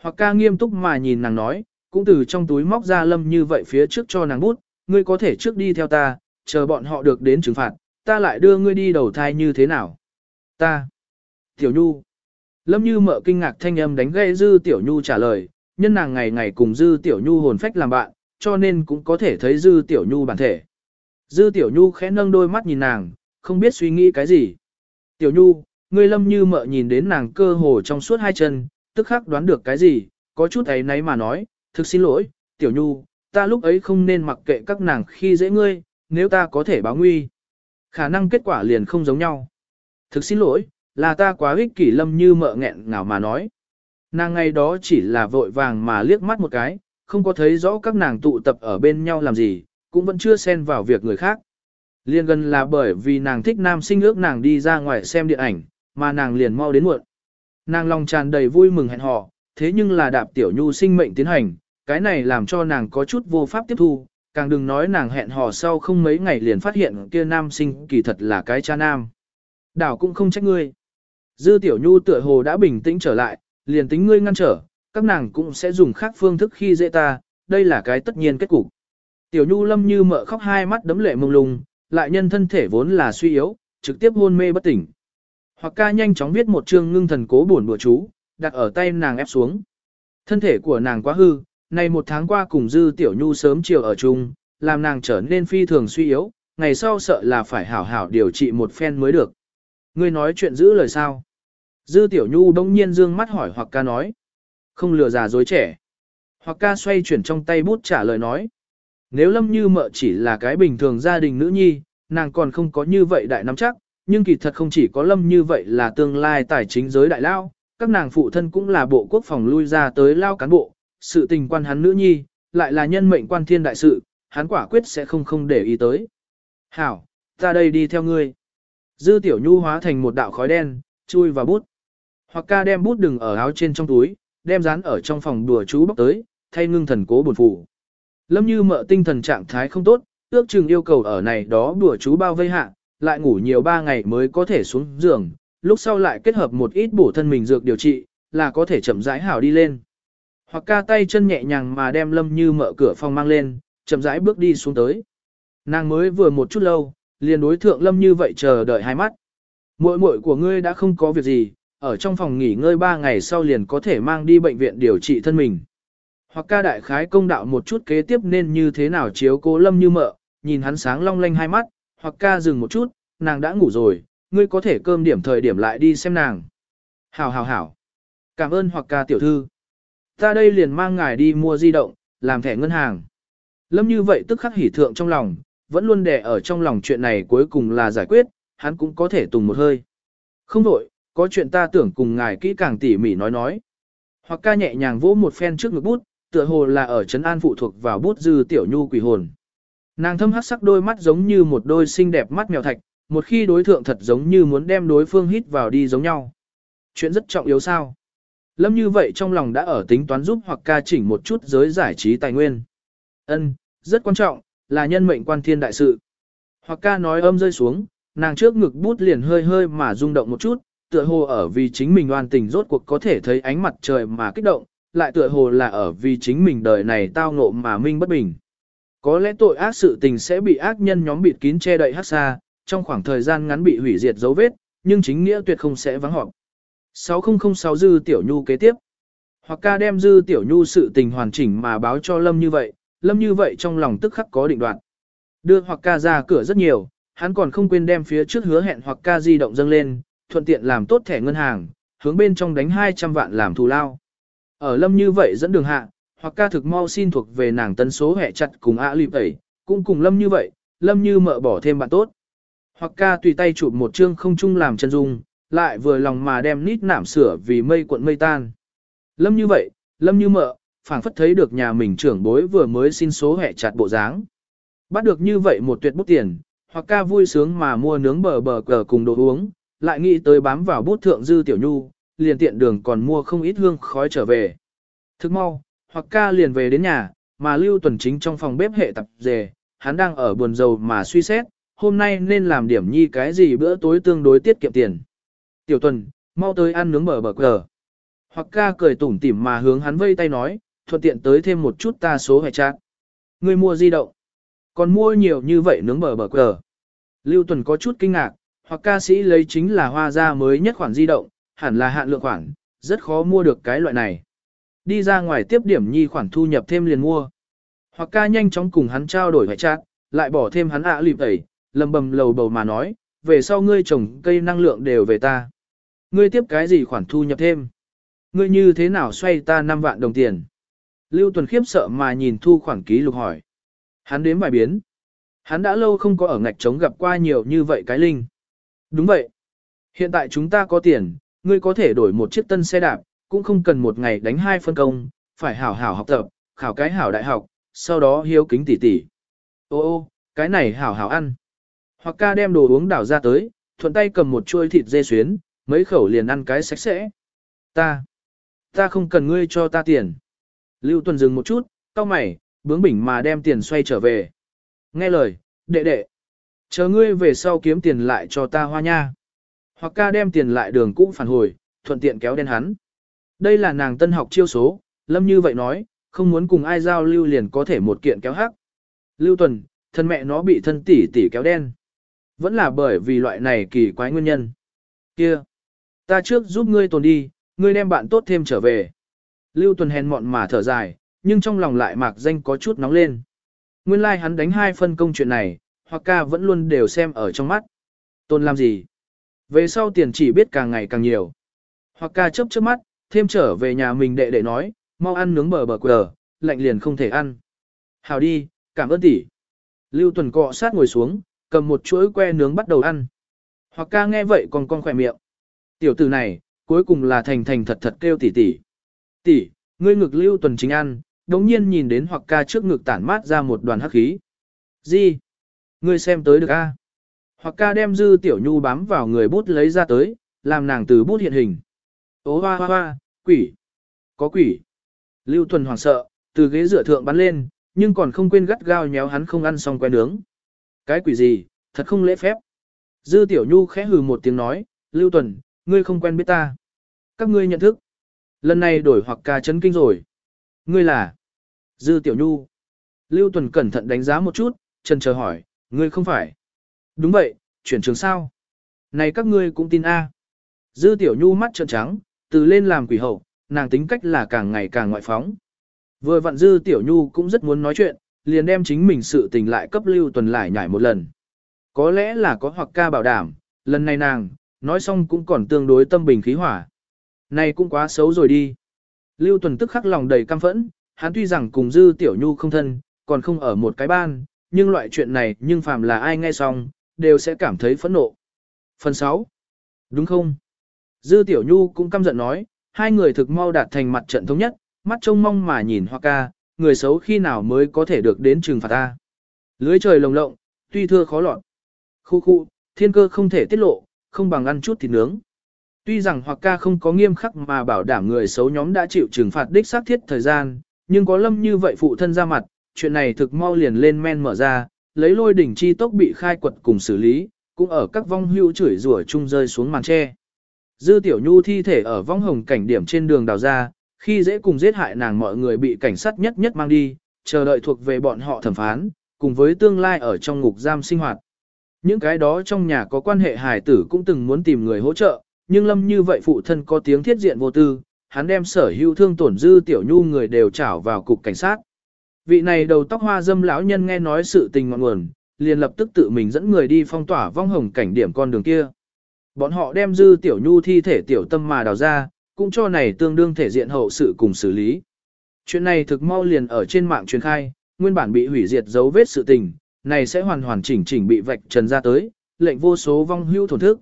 Hoặc ca nghiêm túc mà nhìn nàng nói, cũng từ trong túi móc ra lâm như vậy phía trước cho nàng bút, ngươi có thể trước đi theo ta, chờ bọn họ được đến trừng phạt, ta lại đưa ngươi đi đầu thai như thế nào? Ta. Tiểu Nhu. Lâm như mợ kinh ngạc thanh âm đánh gây Dư Tiểu Nhu trả lời, nhân nàng ngày ngày cùng Dư Tiểu Nhu hồn phách làm bạn, cho nên cũng có thể thấy Dư Tiểu Nhu bản thể. Dư Tiểu Nhu khẽ nâng đôi mắt nhìn nàng, không biết suy nghĩ cái gì. Tiểu Nhu, ngươi lâm như mợ nhìn đến nàng cơ hồ trong suốt hai chân, tức khắc đoán được cái gì, có chút ấy nấy mà nói, thực xin lỗi, Tiểu Nhu, ta lúc ấy không nên mặc kệ các nàng khi dễ ngươi, nếu ta có thể báo nguy. Khả năng kết quả liền không giống nhau. Thực xin lỗi, là ta quá ích kỷ lâm như mợ nghẹn ngào mà nói. Nàng ngày đó chỉ là vội vàng mà liếc mắt một cái, không có thấy rõ các nàng tụ tập ở bên nhau làm gì, cũng vẫn chưa xen vào việc người khác. Liên gần là bởi vì nàng thích nam sinh ước nàng đi ra ngoài xem điện ảnh, mà nàng liền mau đến muộn. Nàng lòng tràn đầy vui mừng hẹn hò, thế nhưng là đạp tiểu nhu sinh mệnh tiến hành, cái này làm cho nàng có chút vô pháp tiếp thu, càng đừng nói nàng hẹn hò sau không mấy ngày liền phát hiện kia nam sinh kỳ thật là cái cha nam. Đảo cũng không trách ngươi. Dư tiểu nhu tựa hồ đã bình tĩnh trở lại, liền tính ngươi ngăn trở, các nàng cũng sẽ dùng khác phương thức khi dễ ta, đây là cái tất nhiên kết cục. Tiểu Nhu Lâm như mợ khóc hai mắt đấm lệ mông lung, lại nhân thân thể vốn là suy yếu, trực tiếp hôn mê bất tỉnh. Hoặc ca nhanh chóng viết một chương ngưng thần cố buồn bùa chú, đặt ở tay nàng ép xuống. Thân thể của nàng quá hư, này một tháng qua cùng dư Tiểu Nhu sớm chiều ở chung, làm nàng trở nên phi thường suy yếu, ngày sau sợ là phải hảo hảo điều trị một phen mới được. Ngươi nói chuyện giữ lời sao? Dư Tiểu Nhu đông nhiên dương mắt hỏi hoặc ca nói. Không lừa già dối trẻ. Hoặc ca xoay chuyển trong tay bút trả lời nói. Nếu Lâm Như Mợ chỉ là cái bình thường gia đình nữ nhi, nàng còn không có như vậy đại nắm chắc, nhưng kỳ thật không chỉ có Lâm như vậy là tương lai tài chính giới đại lao, các nàng phụ thân cũng là bộ quốc phòng lui ra tới lao cán bộ, sự tình quan hắn nữ nhi, lại là nhân mệnh quan thiên đại sự, hắn quả quyết sẽ không không để ý tới. Hảo, ta đây đi theo ngươi. Dư tiểu nhu hóa thành một đạo khói đen, chui vào bút. Hoặc ca đem bút đừng ở áo trên trong túi, đem dán ở trong phòng đùa chú bóc tới, thay ngưng thần cố buồn phủ. Lâm như mợ tinh thần trạng thái không tốt, ước chừng yêu cầu ở này đó đùa chú bao vây hạ, lại ngủ nhiều 3 ngày mới có thể xuống giường, lúc sau lại kết hợp một ít bổ thân mình dược điều trị, là có thể chậm rãi hảo đi lên. Hoặc ca tay chân nhẹ nhàng mà đem lâm như mở cửa phòng mang lên, chậm rãi bước đi xuống tới. Nàng mới vừa một chút lâu, liền đối thượng lâm như vậy chờ đợi hai mắt. Muội muội của ngươi đã không có việc gì, ở trong phòng nghỉ ngơi 3 ngày sau liền có thể mang đi bệnh viện điều trị thân mình. Hoặc ca đại khái công đạo một chút kế tiếp nên như thế nào chiếu cố lâm như mợ, nhìn hắn sáng long lanh hai mắt, hoặc ca dừng một chút, nàng đã ngủ rồi, ngươi có thể cơm điểm thời điểm lại đi xem nàng. Hảo hảo hảo. Cảm ơn hoặc ca tiểu thư. Ta đây liền mang ngài đi mua di động, làm thẻ ngân hàng. Lâm như vậy tức khắc hỉ thượng trong lòng, vẫn luôn đè ở trong lòng chuyện này cuối cùng là giải quyết, hắn cũng có thể tùng một hơi. Không đổi, có chuyện ta tưởng cùng ngài kỹ càng tỉ mỉ nói nói. Hoặc ca nhẹ nhàng vỗ một phen trước ngực bút, tựa hồ là ở trấn an phụ thuộc vào bút dư tiểu nhu quỷ hồn. Nàng thâm hắc sắc đôi mắt giống như một đôi xinh đẹp mắt mèo thạch, một khi đối thượng thật giống như muốn đem đối phương hít vào đi giống nhau. Chuyện rất trọng yếu sao? Lâm như vậy trong lòng đã ở tính toán giúp hoặc ca chỉnh một chút giới giải trí tài nguyên. Ân, rất quan trọng, là nhân mệnh quan thiên đại sự. Hoặc ca nói âm rơi xuống, nàng trước ngực bút liền hơi hơi mà rung động một chút, tựa hồ ở vì chính mình oan tình rốt cuộc có thể thấy ánh mặt trời mà kích động, lại tựa hồ là ở vì chính mình đời này tao ngộ mà minh bất bình. Có lẽ tội ác sự tình sẽ bị ác nhân nhóm bịt kín che đậy hát xa, trong khoảng thời gian ngắn bị hủy diệt dấu vết, nhưng chính nghĩa tuyệt không sẽ vắng họp. 6006 Dư Tiểu Nhu kế tiếp. Hoặc ca đem Dư Tiểu Nhu sự tình hoàn chỉnh mà báo cho Lâm như vậy, Lâm như vậy trong lòng tức khắc có định đoạn. đưa hoặc ca ra cửa rất nhiều, hắn còn không quên đem phía trước hứa hẹn hoặc ca di động dâng lên, thuận tiện làm tốt thẻ ngân hàng, hướng bên trong đánh 200 vạn làm thù lao. Ở lâm như vậy dẫn đường hạ, hoặc ca thực mau xin thuộc về nàng tân số hẹ chặt cùng ạ lịp tẩy, cũng cùng lâm như vậy, lâm như mợ bỏ thêm bạn tốt. Hoặc ca tùy tay chụp một chương không chung làm chân dung, lại vừa lòng mà đem nít nảm sửa vì mây cuộn mây tan. Lâm như vậy, lâm như mợ, phảng phất thấy được nhà mình trưởng bối vừa mới xin số hẹ chặt bộ dáng. Bắt được như vậy một tuyệt bút tiền, hoặc ca vui sướng mà mua nướng bờ bờ cờ cùng đồ uống, lại nghĩ tới bám vào bút thượng dư tiểu nhu, liền tiện đường còn mua không ít hương khói trở về. Thức mau, hoặc ca liền về đến nhà, mà lưu tuần chính trong phòng bếp hệ tập dề, hắn đang ở buồn dầu mà suy xét, hôm nay nên làm điểm nhi cái gì bữa tối tương đối tiết kiệm tiền. Tiểu tuần, mau tới ăn nướng bờ bờ cờ. Hoặc ca cười tủm tỉm mà hướng hắn vây tay nói, thuận tiện tới thêm một chút ta số hệ trạng, Người mua di động. Còn mua nhiều như vậy nướng bờ bờ cờ. Lưu Tuần có chút kinh ngạc, hoặc ca sĩ lấy chính là hoa ra mới nhất khoản di động, hẳn là hạn lượng khoản, rất khó mua được cái loại này. Đi ra ngoài tiếp điểm nhi khoản thu nhập thêm liền mua. Hoặc ca nhanh chóng cùng hắn trao đổi hoại trạng, lại bỏ thêm hắn ạ à lịp tẩy, lầm bầm lầu bầu mà nói, về sau ngươi trồng cây năng lượng đều về ta. Ngươi tiếp cái gì khoản thu nhập thêm? Ngươi như thế nào xoay ta 5 vạn đồng tiền? Lưu Tuần khiếp sợ mà nhìn thu khoản ký lục hỏi. Hắn đến bài biến. Hắn đã lâu không có ở ngạch trống gặp qua nhiều như vậy cái linh. Đúng vậy. Hiện tại chúng ta có tiền, ngươi có thể đổi một chiếc tân xe đạp, cũng không cần một ngày đánh hai phân công, phải hảo hảo học tập, khảo cái hảo đại học, sau đó hiếu kính tỉ tỉ. Ô ô, cái này hảo hảo ăn. Hoặc ca đem đồ uống đảo ra tới, thuận tay cầm một chuôi thịt dê xuyến, mấy khẩu liền ăn cái sạch sẽ. Ta, ta không cần ngươi cho ta tiền. Lưu Tuần dừng một chút, cau mày, bướng bỉnh mà đem tiền xoay trở về. Nghe lời, đệ đệ. Chờ ngươi về sau kiếm tiền lại cho ta hoa nha. Hoặc ca đem tiền lại đường cũ phản hồi, thuận tiện kéo đen hắn. Đây là nàng tân học chiêu số, lâm như vậy nói, không muốn cùng ai giao lưu liền có thể một kiện kéo hắc. Lưu Tuần, thân mẹ nó bị thân tỷ tỷ kéo đen. Vẫn là bởi vì loại này kỳ quái nguyên nhân. Kia, ta trước giúp ngươi tồn đi, ngươi đem bạn tốt thêm trở về. Lưu Tuần hèn mọn mà thở dài, nhưng trong lòng lại mạc danh có chút nóng lên. Nguyên lai like hắn đánh hai phân công chuyện này, hoặc ca vẫn luôn đều xem ở trong mắt. Tôn làm gì? Về sau tiền chỉ biết càng ngày càng nhiều. Hoặc ca chớp chớp mắt, thêm trở về nhà mình đệ đệ nói, mau ăn nướng bờ bờ quờ, lạnh liền không thể ăn. Hào đi, cảm ơn tỷ. Lưu Tuần cọ sát ngồi xuống, cầm một chuỗi que nướng bắt đầu ăn. Hoặc ca nghe vậy còn con khỏe miệng. Tiểu tử này, cuối cùng là thành thành thật thật kêu tỷ tỷ. Tỷ, ngươi ngực Lưu Tuần chính ăn, đống nhiên nhìn đến hoặc ca trước ngực tản mát ra một đoàn hắc khí. Gì? Ngươi xem tới được a? Hoặc ca đem dư tiểu nhu bám vào người bút lấy ra tới, làm nàng từ bút hiện hình. Ô hoa hoa hoa, quỷ. Có quỷ. Lưu Thuần hoảng sợ, từ ghế dựa thượng bắn lên, nhưng còn không quên gắt gao nhéo hắn không ăn xong que nướng. Cái quỷ gì, thật không lễ phép. Dư tiểu nhu khẽ hừ một tiếng nói, Lưu Tuần, ngươi không quen biết ta. Các ngươi nhận thức. Lần này đổi hoặc ca chấn kinh rồi. Ngươi là Dư Tiểu Nhu. Lưu Tuần cẩn thận đánh giá một chút, chân chờ hỏi, ngươi không phải. Đúng vậy, chuyển trường sao? Này các ngươi cũng tin A. Dư Tiểu Nhu mắt trợn trắng, từ lên làm quỷ hậu, nàng tính cách là càng ngày càng ngoại phóng. Vừa vặn Dư Tiểu Nhu cũng rất muốn nói chuyện, liền đem chính mình sự tình lại cấp Lưu Tuần lại nhảy một lần. Có lẽ là có hoặc ca bảo đảm, lần này nàng, nói xong cũng còn tương đối tâm bình khí hỏa. Này cũng quá xấu rồi đi. Lưu Tuần tức khắc lòng đầy căm phẫn, hắn tuy rằng cùng Dư Tiểu Nhu không thân, còn không ở một cái ban, nhưng loại chuyện này nhưng phàm là ai nghe xong, đều sẽ cảm thấy phẫn nộ. Phần 6. Đúng không? Dư Tiểu Nhu cũng căm giận nói, hai người thực mau đạt thành mặt trận thống nhất, mắt trông mong mà nhìn Hoa ca, người xấu khi nào mới có thể được đến trừng phạt ta. Lưới trời lồng lộng, tuy thưa khó lọt. Khu khu, thiên cơ không thể tiết lộ, không bằng ăn chút thịt nướng. Tuy rằng Hoa ca không có nghiêm khắc mà bảo đảm người xấu nhóm đã chịu trừng phạt đích xác thiết thời gian, nhưng có lâm như vậy phụ thân ra mặt, chuyện này thực mau liền lên men mở ra, lấy lôi đỉnh chi tốc bị khai quật cùng xử lý, cũng ở các vong hưu chửi rủa chung rơi xuống màn tre. Dư tiểu nhu thi thể ở vong hồng cảnh điểm trên đường đào ra, khi dễ cùng giết hại nàng mọi người bị cảnh sát nhất nhất mang đi, chờ đợi thuộc về bọn họ thẩm phán, cùng với tương lai ở trong ngục giam sinh hoạt. Những cái đó trong nhà có quan hệ hài tử cũng từng muốn tìm người hỗ trợ, nhưng lâm như vậy phụ thân có tiếng thiết diện vô tư, hắn đem sở hữu thương tổn dư tiểu nhu người đều trảo vào cục cảnh sát. Vị này đầu tóc hoa dâm lão nhân nghe nói sự tình ngọn nguồn, liền lập tức tự mình dẫn người đi phong tỏa vong hồng cảnh điểm con đường kia. Bọn họ đem dư tiểu nhu thi thể tiểu tâm mà đào ra, cũng cho này tương đương thể diện hậu sự cùng xử lý. Chuyện này thực mau liền ở trên mạng truyền khai, nguyên bản bị hủy diệt dấu vết sự tình, này sẽ hoàn hoàn chỉnh chỉnh bị vạch trần ra tới, lệnh vô số vong hưu thổn thức.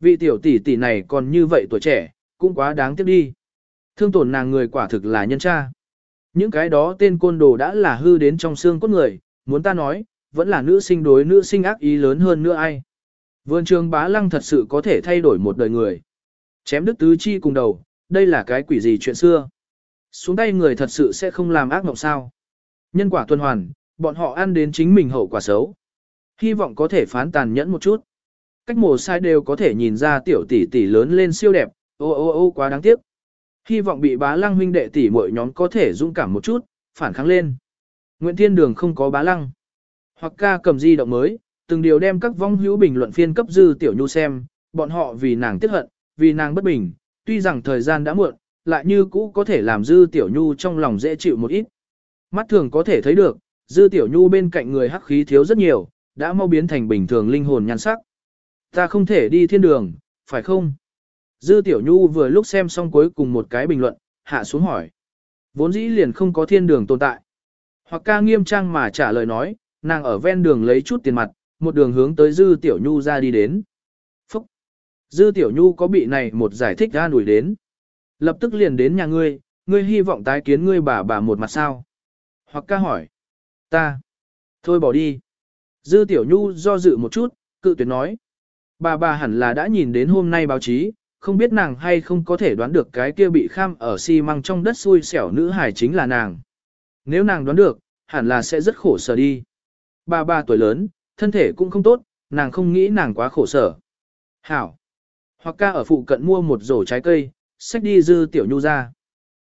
Vị tiểu tỷ tỷ này còn như vậy tuổi trẻ, cũng quá đáng tiếc đi. Thương tổn nàng người quả thực là nhân tra những cái đó tên côn đồ đã là hư đến trong xương cốt người, muốn ta nói, vẫn là nữ sinh đối nữ sinh ác ý lớn hơn nữa ai. Vườn trường bá lăng thật sự có thể thay đổi một đời người. Chém đức tứ chi cùng đầu, đây là cái quỷ gì chuyện xưa. Xuống tay người thật sự sẽ không làm ác mộng sao. Nhân quả tuần hoàn, bọn họ ăn đến chính mình hậu quả xấu. Hy vọng có thể phán tàn nhẫn một chút. Cách mổ sai đều có thể nhìn ra tiểu tỷ tỷ lớn lên siêu đẹp, ô ô ô quá đáng tiếc. Hy vọng bị bá lăng huynh đệ tỷ muội nhóm có thể dũng cảm một chút, phản kháng lên. Nguyễn Thiên Đường không có bá lăng. Hoặc ca cầm di động mới, từng điều đem các vong hữu bình luận phiên cấp dư tiểu nhu xem, bọn họ vì nàng tiếc hận, vì nàng bất bình, tuy rằng thời gian đã muộn, lại như cũ có thể làm dư tiểu nhu trong lòng dễ chịu một ít. Mắt thường có thể thấy được, dư tiểu nhu bên cạnh người hắc khí thiếu rất nhiều, đã mau biến thành bình thường linh hồn nhan sắc. Ta không thể đi thiên đường, phải không? Dư tiểu nhu vừa lúc xem xong cuối cùng một cái bình luận, hạ xuống hỏi. Vốn dĩ liền không có thiên đường tồn tại. Hoặc ca nghiêm trang mà trả lời nói, nàng ở ven đường lấy chút tiền mặt, một đường hướng tới dư tiểu nhu ra đi đến. Phúc! Dư tiểu nhu có bị này một giải thích ra đuổi đến. Lập tức liền đến nhà ngươi, ngươi hy vọng tái kiến ngươi bà bà một mặt sao. Hoặc ca hỏi. Ta. Thôi bỏ đi. Dư Tiểu Nhu do dự một chút, cự tuyệt nói. Bà bà hẳn là đã nhìn đến hôm nay báo chí, không biết nàng hay không có thể đoán được cái kia bị kham ở xi măng trong đất xui xẻo nữ hải chính là nàng. Nếu nàng đoán được, hẳn là sẽ rất khổ sở đi. ba ba tuổi lớn, thân thể cũng không tốt, nàng không nghĩ nàng quá khổ sở. Hảo. Hoặc ca ở phụ cận mua một rổ trái cây, xách đi dư tiểu nhu ra.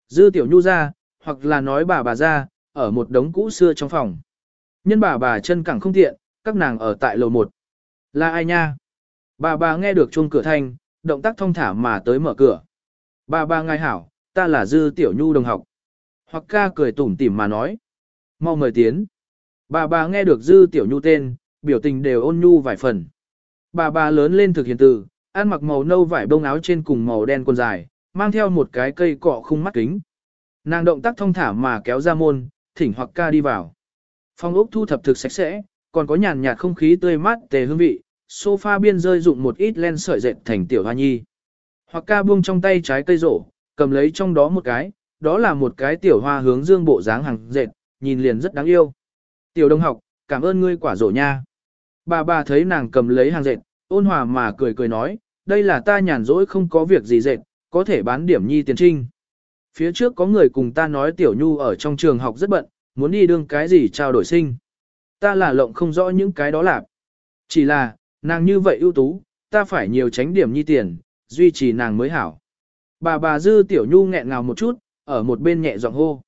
Dư tiểu nhu ra, hoặc là nói bà bà ra, ở một đống cũ xưa trong phòng. Nhân bà bà chân cẳng không tiện, các nàng ở tại lầu một Là ai nha? Bà bà nghe được chuông cửa thanh, động tác thong thả mà tới mở cửa. Bà bà ngài hảo, ta là Dư Tiểu Nhu đồng học. Hoặc ca cười tủm tỉm mà nói. Mau mời tiến. Bà bà nghe được Dư Tiểu Nhu tên, biểu tình đều ôn nhu vài phần. Bà bà lớn lên thực hiện từ, ăn mặc màu nâu vải bông áo trên cùng màu đen quần dài, mang theo một cái cây cọ khung mắt kính. Nàng động tác thông thả mà kéo ra môn, thỉnh hoặc ca đi vào. Phòng ốc thu thập thực sạch sẽ, còn có nhàn nhạt không khí tươi mát tề hương vị, sofa biên rơi dụng một ít len sợi dệt thành tiểu hoa nhi. Hoặc ca buông trong tay trái cây rổ, cầm lấy trong đó một cái, đó là một cái tiểu hoa hướng dương bộ dáng hàng dệt, nhìn liền rất đáng yêu. Tiểu đồng học, cảm ơn ngươi quả rổ nha. Bà bà thấy nàng cầm lấy hàng dệt, ôn hòa mà cười cười nói, đây là ta nhàn rỗi không có việc gì dệt, có thể bán điểm nhi tiền trinh. Phía trước có người cùng ta nói tiểu nhu ở trong trường học rất bận, muốn đi đương cái gì trao đổi sinh. Ta là lộng không rõ những cái đó là. Chỉ là, nàng như vậy ưu tú, ta phải nhiều tránh điểm nhi tiền, duy trì nàng mới hảo. Bà bà dư tiểu nhu nghẹn ngào một chút, ở một bên nhẹ giọng hô.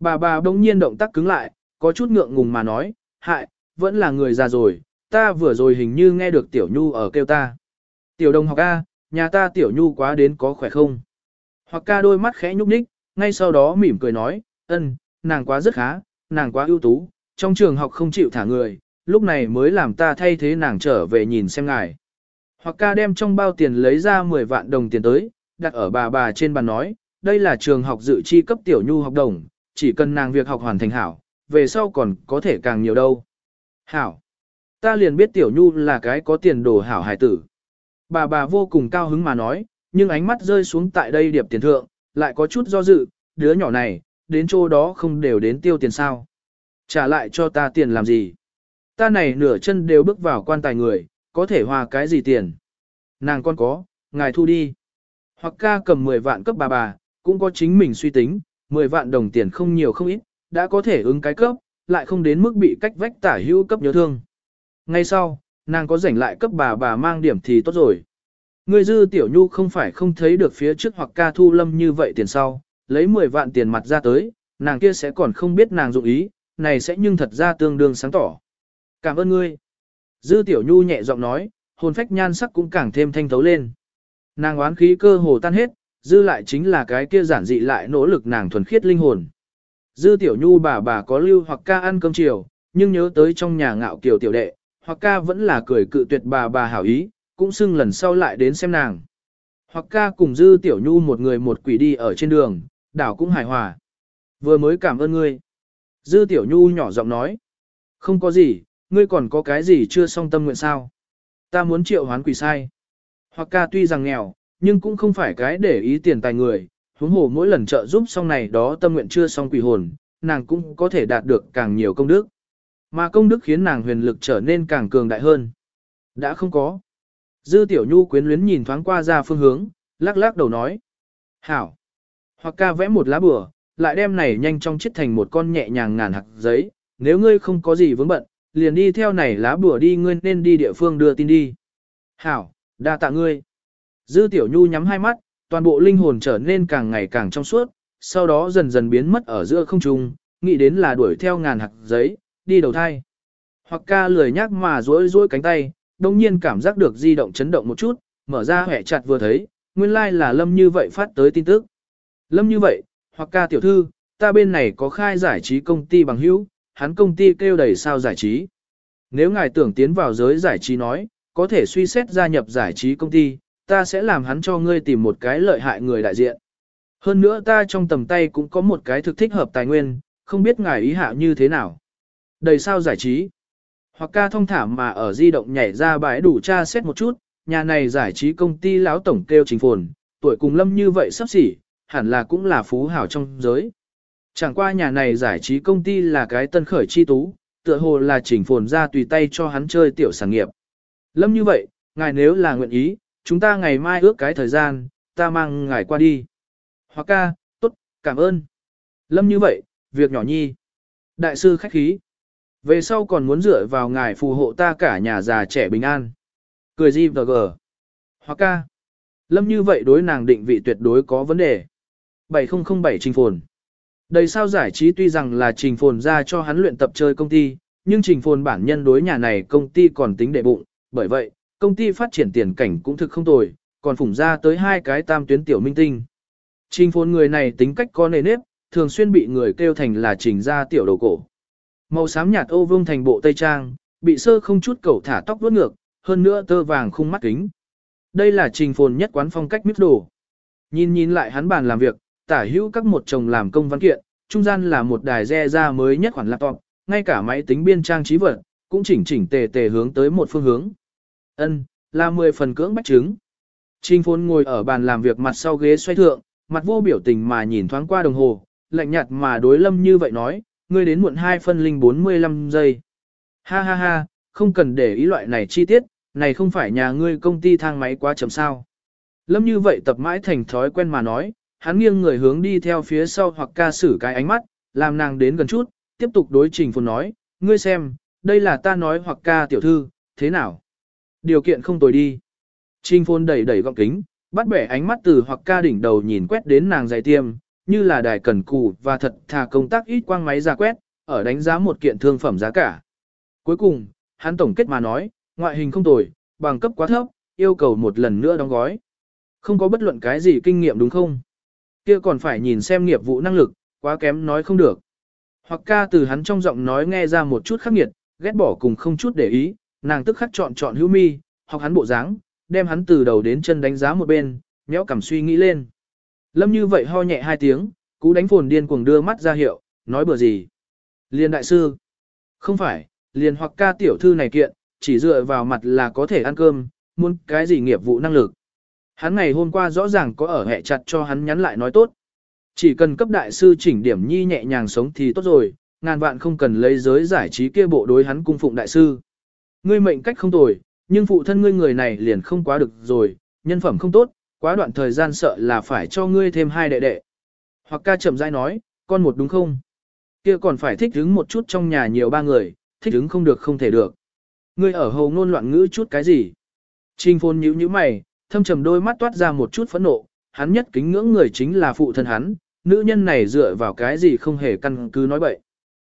Bà bà bỗng nhiên động tác cứng lại, có chút ngượng ngùng mà nói, hại, vẫn là người già rồi, ta vừa rồi hình như nghe được tiểu nhu ở kêu ta. Tiểu đồng học A, nhà ta tiểu nhu quá đến có khỏe không? Hoặc ca đôi mắt khẽ nhúc nhích, ngay sau đó mỉm cười nói, ân, nàng quá rất khá, nàng quá ưu tú, trong trường học không chịu thả người, lúc này mới làm ta thay thế nàng trở về nhìn xem ngài. Hoặc ca đem trong bao tiền lấy ra 10 vạn đồng tiền tới, đặt ở bà bà trên bàn nói, đây là trường học dự chi cấp tiểu nhu học đồng, chỉ cần nàng việc học hoàn thành hảo, về sau còn có thể càng nhiều đâu. Hảo. Ta liền biết tiểu nhu là cái có tiền đồ hảo hải tử. Bà bà vô cùng cao hứng mà nói, nhưng ánh mắt rơi xuống tại đây điệp tiền thượng, lại có chút do dự, đứa nhỏ này, đến chỗ đó không đều đến tiêu tiền sao. Trả lại cho ta tiền làm gì? Ta này nửa chân đều bước vào quan tài người, có thể hòa cái gì tiền? Nàng con có, ngài thu đi. Hoặc ca cầm 10 vạn cấp bà bà, cũng có chính mình suy tính, 10 vạn đồng tiền không nhiều không ít, đã có thể ứng cái cấp, lại không đến mức bị cách vách tả hữu cấp nhớ thương. Ngay sau, nàng có rảnh lại cấp bà bà mang điểm thì tốt rồi. Người dư tiểu nhu không phải không thấy được phía trước hoặc ca thu lâm như vậy tiền sau, lấy 10 vạn tiền mặt ra tới, nàng kia sẽ còn không biết nàng dụng ý, này sẽ nhưng thật ra tương đương sáng tỏ. Cảm ơn ngươi. Dư tiểu nhu nhẹ giọng nói, hồn phách nhan sắc cũng càng thêm thanh thấu lên. Nàng oán khí cơ hồ tan hết, dư lại chính là cái kia giản dị lại nỗ lực nàng thuần khiết linh hồn. Dư tiểu nhu bà bà có lưu hoặc ca ăn cơm chiều, nhưng nhớ tới trong nhà ngạo kiều tiểu đệ, hoặc ca vẫn là cười cự tuyệt bà bà hảo ý, cũng xưng lần sau lại đến xem nàng. Hoặc ca cùng dư tiểu nhu một người một quỷ đi ở trên đường, đảo cũng hài hòa. Vừa mới cảm ơn ngươi. Dư tiểu nhu nhỏ giọng nói. Không có gì, ngươi còn có cái gì chưa xong tâm nguyện sao? Ta muốn triệu hoán quỷ sai. Hoặc ca tuy rằng nghèo, nhưng cũng không phải cái để ý tiền tài người, huống hồ mỗi lần trợ giúp xong này đó tâm nguyện chưa xong quỷ hồn, nàng cũng có thể đạt được càng nhiều công đức. Mà công đức khiến nàng huyền lực trở nên càng cường đại hơn. Đã không có. Dư tiểu nhu quyến luyến nhìn thoáng qua ra phương hướng, lắc lắc đầu nói. Hảo. Hoặc ca vẽ một lá bừa, lại đem này nhanh trong chiết thành một con nhẹ nhàng ngàn hạt giấy. Nếu ngươi không có gì vướng bận, liền đi theo này lá bùa đi ngươi nên đi địa phương đưa tin đi. Hảo, đa tạ ngươi. Dư tiểu nhu nhắm hai mắt, toàn bộ linh hồn trở nên càng ngày càng trong suốt, sau đó dần dần biến mất ở giữa không trung, nghĩ đến là đuổi theo ngàn hạt giấy, đi đầu thai. Hoặc ca lười nhác mà rối rối cánh tay, đồng nhiên cảm giác được di động chấn động một chút, mở ra hẻ chặt vừa thấy, nguyên lai like là Lâm như vậy phát tới tin tức. Lâm như vậy, hoặc ca tiểu thư, ta bên này có khai giải trí công ty bằng hữu, hắn công ty kêu đầy sao giải trí. Nếu ngài tưởng tiến vào giới giải trí nói, có thể suy xét gia nhập giải trí công ty, ta sẽ làm hắn cho ngươi tìm một cái lợi hại người đại diện. Hơn nữa ta trong tầm tay cũng có một cái thực thích hợp tài nguyên, không biết ngài ý hạ như thế nào. Đầy sao giải trí. Hoặc ca thông thả mà ở di động nhảy ra bãi đủ tra xét một chút, nhà này giải trí công ty lão tổng kêu chính phồn, tuổi cùng lâm như vậy sắp xỉ, hẳn là cũng là phú hào trong giới. Chẳng qua nhà này giải trí công ty là cái tân khởi chi tú, tựa hồ là chỉnh phồn ra tùy tay cho hắn chơi tiểu sản nghiệp. Lâm như vậy, ngài nếu là nguyện ý, chúng ta ngày mai ước cái thời gian, ta mang ngài qua đi. Hoặc ca, tốt, cảm ơn. Lâm như vậy, việc nhỏ nhi. Đại sư khách khí. Về sau còn muốn dựa vào ngài phù hộ ta cả nhà già trẻ bình an. Cười gì vờ gờ. Hoặc ca. Lâm như vậy đối nàng định vị tuyệt đối có vấn đề. 7007 trình phồn. Đầy sao giải trí tuy rằng là trình phồn ra cho hắn luyện tập chơi công ty, nhưng trình phồn bản nhân đối nhà này công ty còn tính đệ bụng, bởi vậy, công ty phát triển tiền cảnh cũng thực không tồi, còn phủng ra tới hai cái tam tuyến tiểu minh tinh. Trình phồn người này tính cách có nề nếp, thường xuyên bị người kêu thành là trình ra tiểu đầu cổ. Màu xám nhạt ô vương thành bộ tây trang, bị sơ không chút cầu thả tóc vuốt ngược, hơn nữa tơ vàng khung mắt kính. Đây là trình phồn nhất quán phong cách mít đồ. Nhìn nhìn lại hắn bàn làm việc, tả hữu các một chồng làm công văn kiện, trung gian là một đài re ra mới nhất khoản laptop, ngay cả máy tính biên trang trí vật, cũng chỉnh chỉnh tề tề hướng tới một phương hướng. Ân, là 10 phần cưỡng bách chứng. Trình phồn ngồi ở bàn làm việc mặt sau ghế xoay thượng, mặt vô biểu tình mà nhìn thoáng qua đồng hồ, lạnh nhạt mà đối lâm như vậy nói, ngươi đến muộn 2 phân linh 45 giây. Ha ha ha, không cần để ý loại này chi tiết, này không phải nhà ngươi công ty thang máy quá chậm sao. Lâm như vậy tập mãi thành thói quen mà nói, hắn nghiêng người hướng đi theo phía sau hoặc ca sử cái ánh mắt, làm nàng đến gần chút, tiếp tục đối trình phồn nói, ngươi xem, đây là ta nói hoặc ca tiểu thư, thế nào? Điều kiện không tồi đi. Trình phồn đẩy đẩy gọng kính, bắt bẻ ánh mắt từ hoặc ca đỉnh đầu nhìn quét đến nàng dày tiêm, như là đài cần cù và thật thà công tác ít quang máy ra quét, ở đánh giá một kiện thương phẩm giá cả. Cuối cùng, hắn tổng kết mà nói, ngoại hình không tồi, bằng cấp quá thấp, yêu cầu một lần nữa đóng gói. Không có bất luận cái gì kinh nghiệm đúng không? Kia còn phải nhìn xem nghiệp vụ năng lực, quá kém nói không được. Hoặc ca từ hắn trong giọng nói nghe ra một chút khắc nghiệt, ghét bỏ cùng không chút để ý, nàng tức khắc chọn chọn hữu mi, học hắn bộ dáng, đem hắn từ đầu đến chân đánh giá một bên, nhéo cảm suy nghĩ lên. Lâm như vậy ho nhẹ hai tiếng, cú đánh phồn điên cuồng đưa mắt ra hiệu, nói bừa gì. Liên đại sư. Không phải, liền hoặc ca tiểu thư này kiện, chỉ dựa vào mặt là có thể ăn cơm, muốn cái gì nghiệp vụ năng lực. Hắn ngày hôm qua rõ ràng có ở hẹ chặt cho hắn nhắn lại nói tốt. Chỉ cần cấp đại sư chỉnh điểm nhi nhẹ nhàng sống thì tốt rồi, ngàn vạn không cần lấy giới giải trí kia bộ đối hắn cung phụng đại sư. Ngươi mệnh cách không tồi, nhưng phụ thân ngươi người này liền không quá được rồi, nhân phẩm không tốt, quá đoạn thời gian sợ là phải cho ngươi thêm hai đệ đệ. Hoặc ca chậm rãi nói, con một đúng không? Kia còn phải thích đứng một chút trong nhà nhiều ba người, thích đứng không được không thể được. Ngươi ở hầu ngôn loạn ngữ chút cái gì? Trình phôn nhíu nhíu mày, thâm trầm đôi mắt toát ra một chút phẫn nộ, hắn nhất kính ngưỡng người chính là phụ thân hắn, nữ nhân này dựa vào cái gì không hề căn cứ nói bậy.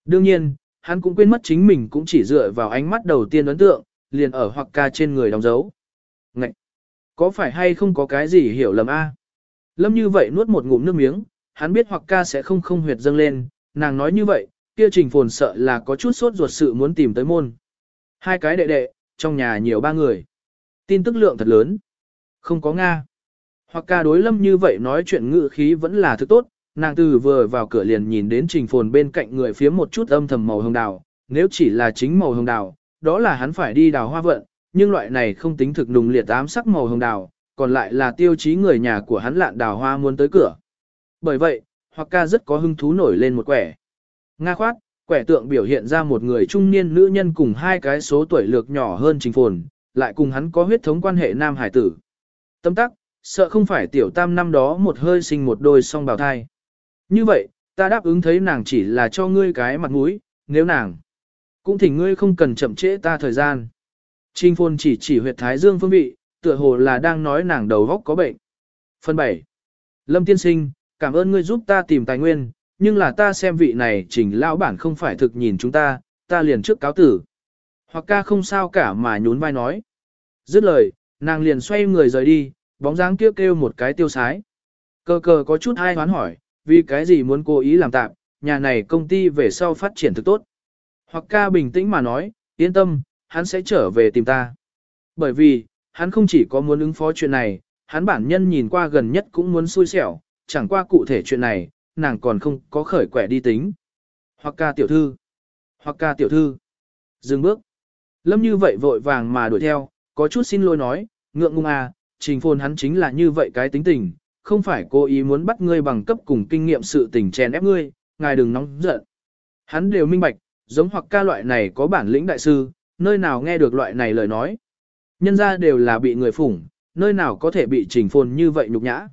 Đương nhiên, hắn cũng quên mất chính mình cũng chỉ dựa vào ánh mắt đầu tiên ấn tượng, liền ở hoặc ca trên người đóng dấu. Ngậy! Có phải hay không có cái gì hiểu lầm a? Lâm như vậy nuốt một ngụm nước miếng, hắn biết hoặc ca sẽ không không huyệt dâng lên, nàng nói như vậy, kia trình phồn sợ là có chút sốt ruột sự muốn tìm tới môn. Hai cái đệ đệ, trong nhà nhiều ba người. Tin tức lượng thật lớn. Không có Nga. Hoặc ca đối lâm như vậy nói chuyện ngự khí vẫn là thứ tốt, nàng từ vừa vào cửa liền nhìn đến trình phồn bên cạnh người phía một chút âm thầm màu hồng đào, nếu chỉ là chính màu hồng đào, đó là hắn phải đi đào hoa vận, nhưng loại này không tính thực nùng liệt ám sắc màu hồng đào, còn lại là tiêu chí người nhà của hắn lạn đào hoa muốn tới cửa. Bởi vậy, hoặc ca rất có hứng thú nổi lên một quẻ. Nga khoát, quẻ tượng biểu hiện ra một người trung niên nữ nhân cùng hai cái số tuổi lược nhỏ hơn trình phồn, lại cùng hắn có huyết thống quan hệ nam hải tử. Tâm tắc, sợ không phải tiểu tam năm đó một hơi sinh một đôi song bào thai. Như vậy, ta đáp ứng thấy nàng chỉ là cho ngươi cái mặt mũi, nếu nàng, cũng thỉnh ngươi không cần chậm trễ ta thời gian. trinh phồn chỉ chỉ huyệt thái dương phương vị, tựa hồ là đang nói nàng đầu góc có bệnh. Phần 7. Lâm tiên sinh, cảm ơn ngươi giúp ta tìm tài nguyên, nhưng là ta xem vị này trình lão bản không phải thực nhìn chúng ta, ta liền trước cáo tử. Hoặc ca không sao cả mà nhún vai nói. Dứt lời, nàng liền xoay người rời đi, bóng dáng kêu kêu một cái tiêu sái. Cờ cờ có chút ai hoán hỏi, vì cái gì muốn cố ý làm tạm, nhà này công ty về sau phát triển thực tốt. Hoặc ca bình tĩnh mà nói, yên tâm, hắn sẽ trở về tìm ta. Bởi vì, hắn không chỉ có muốn ứng phó chuyện này, hắn bản nhân nhìn qua gần nhất cũng muốn xui xẻo, chẳng qua cụ thể chuyện này, nàng còn không có khởi quẻ đi tính. Hoặc ca tiểu thư, hoặc ca tiểu thư, dừng bước. Lâm như vậy vội vàng mà đuổi theo, có chút xin lỗi nói, ngượng ngung à, trình phồn hắn chính là như vậy cái tính tình, không phải cố ý muốn bắt ngươi bằng cấp cùng kinh nghiệm sự tình chèn ép ngươi, ngài đừng nóng giận. Hắn đều minh bạch, giống hoặc ca loại này có bản lĩnh đại sư, nơi nào nghe được loại này lời nói. Nhân ra đều là bị người phủng, nơi nào có thể bị trình phồn như vậy nhục nhã.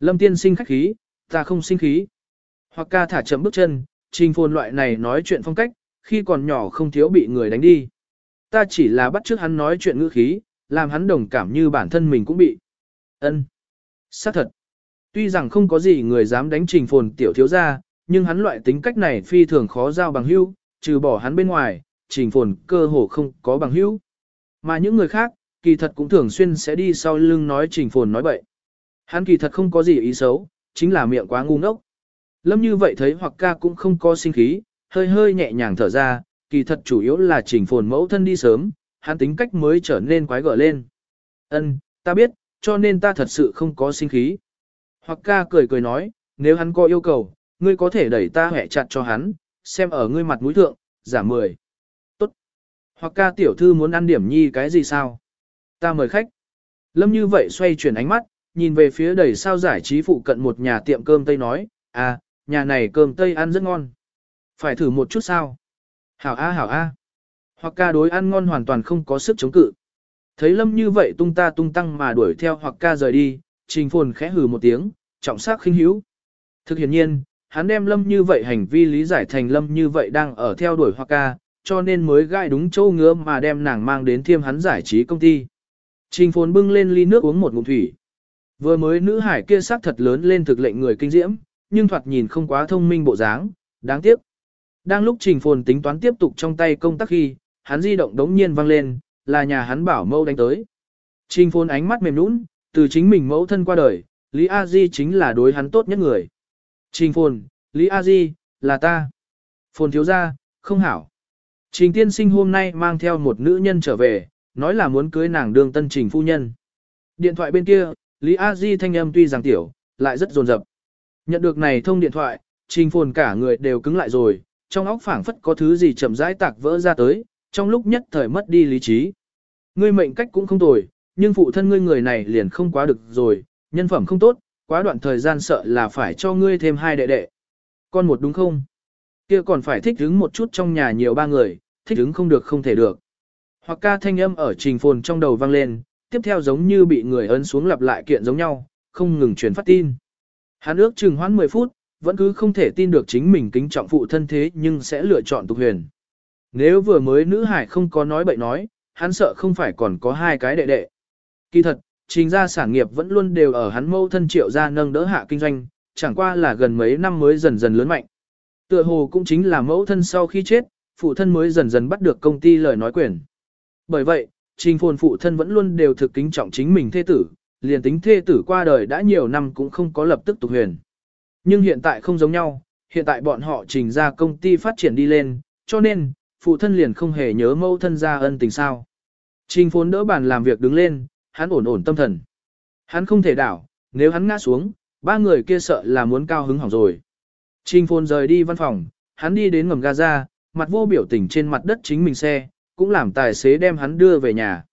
Lâm tiên sinh khách khí, ta không sinh khí. Hoặc ca thả chậm bước chân, trình phồn loại này nói chuyện phong cách, khi còn nhỏ không thiếu bị người đánh đi. Ta chỉ là bắt trước hắn nói chuyện ngữ khí, làm hắn đồng cảm như bản thân mình cũng bị. ân xác thật. Tuy rằng không có gì người dám đánh trình phồn tiểu thiếu gia, nhưng hắn loại tính cách này phi thường khó giao bằng hữu, trừ bỏ hắn bên ngoài, trình phồn cơ hồ không có bằng hữu. Mà những người khác, kỳ thật cũng thường xuyên sẽ đi sau lưng nói trình phồn nói bậy. Hắn kỳ thật không có gì ý xấu, chính là miệng quá ngu ngốc. Lâm như vậy thấy hoặc ca cũng không có sinh khí, hơi hơi nhẹ nhàng thở ra, kỳ thật chủ yếu là trình phồn mẫu thân đi sớm, hắn tính cách mới trở nên quái gở lên. Ân, ta biết, cho nên ta thật sự không có sinh khí. Hoặc ca cười cười nói, nếu hắn có yêu cầu, ngươi có thể đẩy ta hẹ chặt cho hắn, xem ở ngươi mặt mũi thượng, giảm 10. Tốt. Hoặc ca tiểu thư muốn ăn điểm nhi cái gì sao? Ta mời khách. Lâm như vậy xoay chuyển ánh mắt, nhìn về phía đầy sao giải trí phụ cận một nhà tiệm cơm Tây nói, à, nhà này cơm Tây ăn rất ngon. Phải thử một chút sao? Hảo A hảo A. Hoặc ca đối ăn ngon hoàn toàn không có sức chống cự. Thấy Lâm như vậy tung ta tung tăng mà đuổi theo hoặc ca rời đi, trình phồn khẽ hừ một tiếng, trọng sắc khinh hữu. Thực hiện nhiên, hắn đem Lâm như vậy hành vi lý giải thành Lâm như vậy đang ở theo đuổi hoặc ca, cho nên mới gai đúng châu ngứa mà đem nàng mang đến thiêm hắn giải trí công ty. Trình phồn bưng lên ly nước uống một ngụm thủy. Vừa mới nữ hải kia sắc thật lớn lên thực lệnh người kinh diễm, nhưng thoạt nhìn không quá thông minh bộ dáng, đáng tiếc. Đang lúc trình phồn tính toán tiếp tục trong tay công tác khi, hắn di động đống nhiên vang lên, là nhà hắn bảo mâu đánh tới. Trình phồn ánh mắt mềm nũng, từ chính mình mẫu thân qua đời, Lý A Di chính là đối hắn tốt nhất người. Trình phồn, Lý A Di, là ta. Phồn thiếu gia không hảo. Trình tiên sinh hôm nay mang theo một nữ nhân trở về, nói là muốn cưới nàng đương tân trình phu nhân. Điện thoại bên kia, Lý A Di thanh âm tuy rằng tiểu, lại rất dồn dập. Nhận được này thông điện thoại, trình phồn cả người đều cứng lại rồi, trong óc phảng phất có thứ gì chậm rãi tạc vỡ ra tới, trong lúc nhất thời mất đi lý trí. Ngươi mệnh cách cũng không tồi, nhưng phụ thân ngươi người này liền không quá được rồi, nhân phẩm không tốt, quá đoạn thời gian sợ là phải cho ngươi thêm hai đệ đệ. Con một đúng không? Kia còn phải thích ứng một chút trong nhà nhiều ba người, thích ứng không được không thể được. Hoặc ca thanh âm ở trình phồn trong đầu vang lên, tiếp theo giống như bị người ấn xuống lặp lại kiện giống nhau, không ngừng truyền phát tin. Hắn ước chừng hoãn 10 phút, vẫn cứ không thể tin được chính mình kính trọng phụ thân thế nhưng sẽ lựa chọn tục huyền. Nếu vừa mới nữ hải không có nói bậy nói, hắn sợ không phải còn có hai cái đệ đệ. Kỳ thật, trình gia sản nghiệp vẫn luôn đều ở hắn mâu thân triệu gia nâng đỡ hạ kinh doanh, chẳng qua là gần mấy năm mới dần dần lớn mạnh. Tựa hồ cũng chính là mẫu thân sau khi chết, phụ thân mới dần dần bắt được công ty lời nói quyền. Bởi vậy, trình phồn phụ thân vẫn luôn đều thực kính trọng chính mình thê tử, liền tính thê tử qua đời đã nhiều năm cũng không có lập tức tục huyền. Nhưng hiện tại không giống nhau, hiện tại bọn họ trình ra công ty phát triển đi lên, cho nên, phụ thân liền không hề nhớ mẫu thân ra ân tình sao. Trình phốn đỡ bàn làm việc đứng lên, hắn ổn ổn tâm thần. Hắn không thể đảo, nếu hắn ngã xuống, ba người kia sợ là muốn cao hứng hỏng rồi. Trình phốn rời đi văn phòng, hắn đi đến ngầm Gaza, mặt vô biểu tình trên mặt đất chính mình xe, cũng làm tài xế đem hắn đưa về nhà.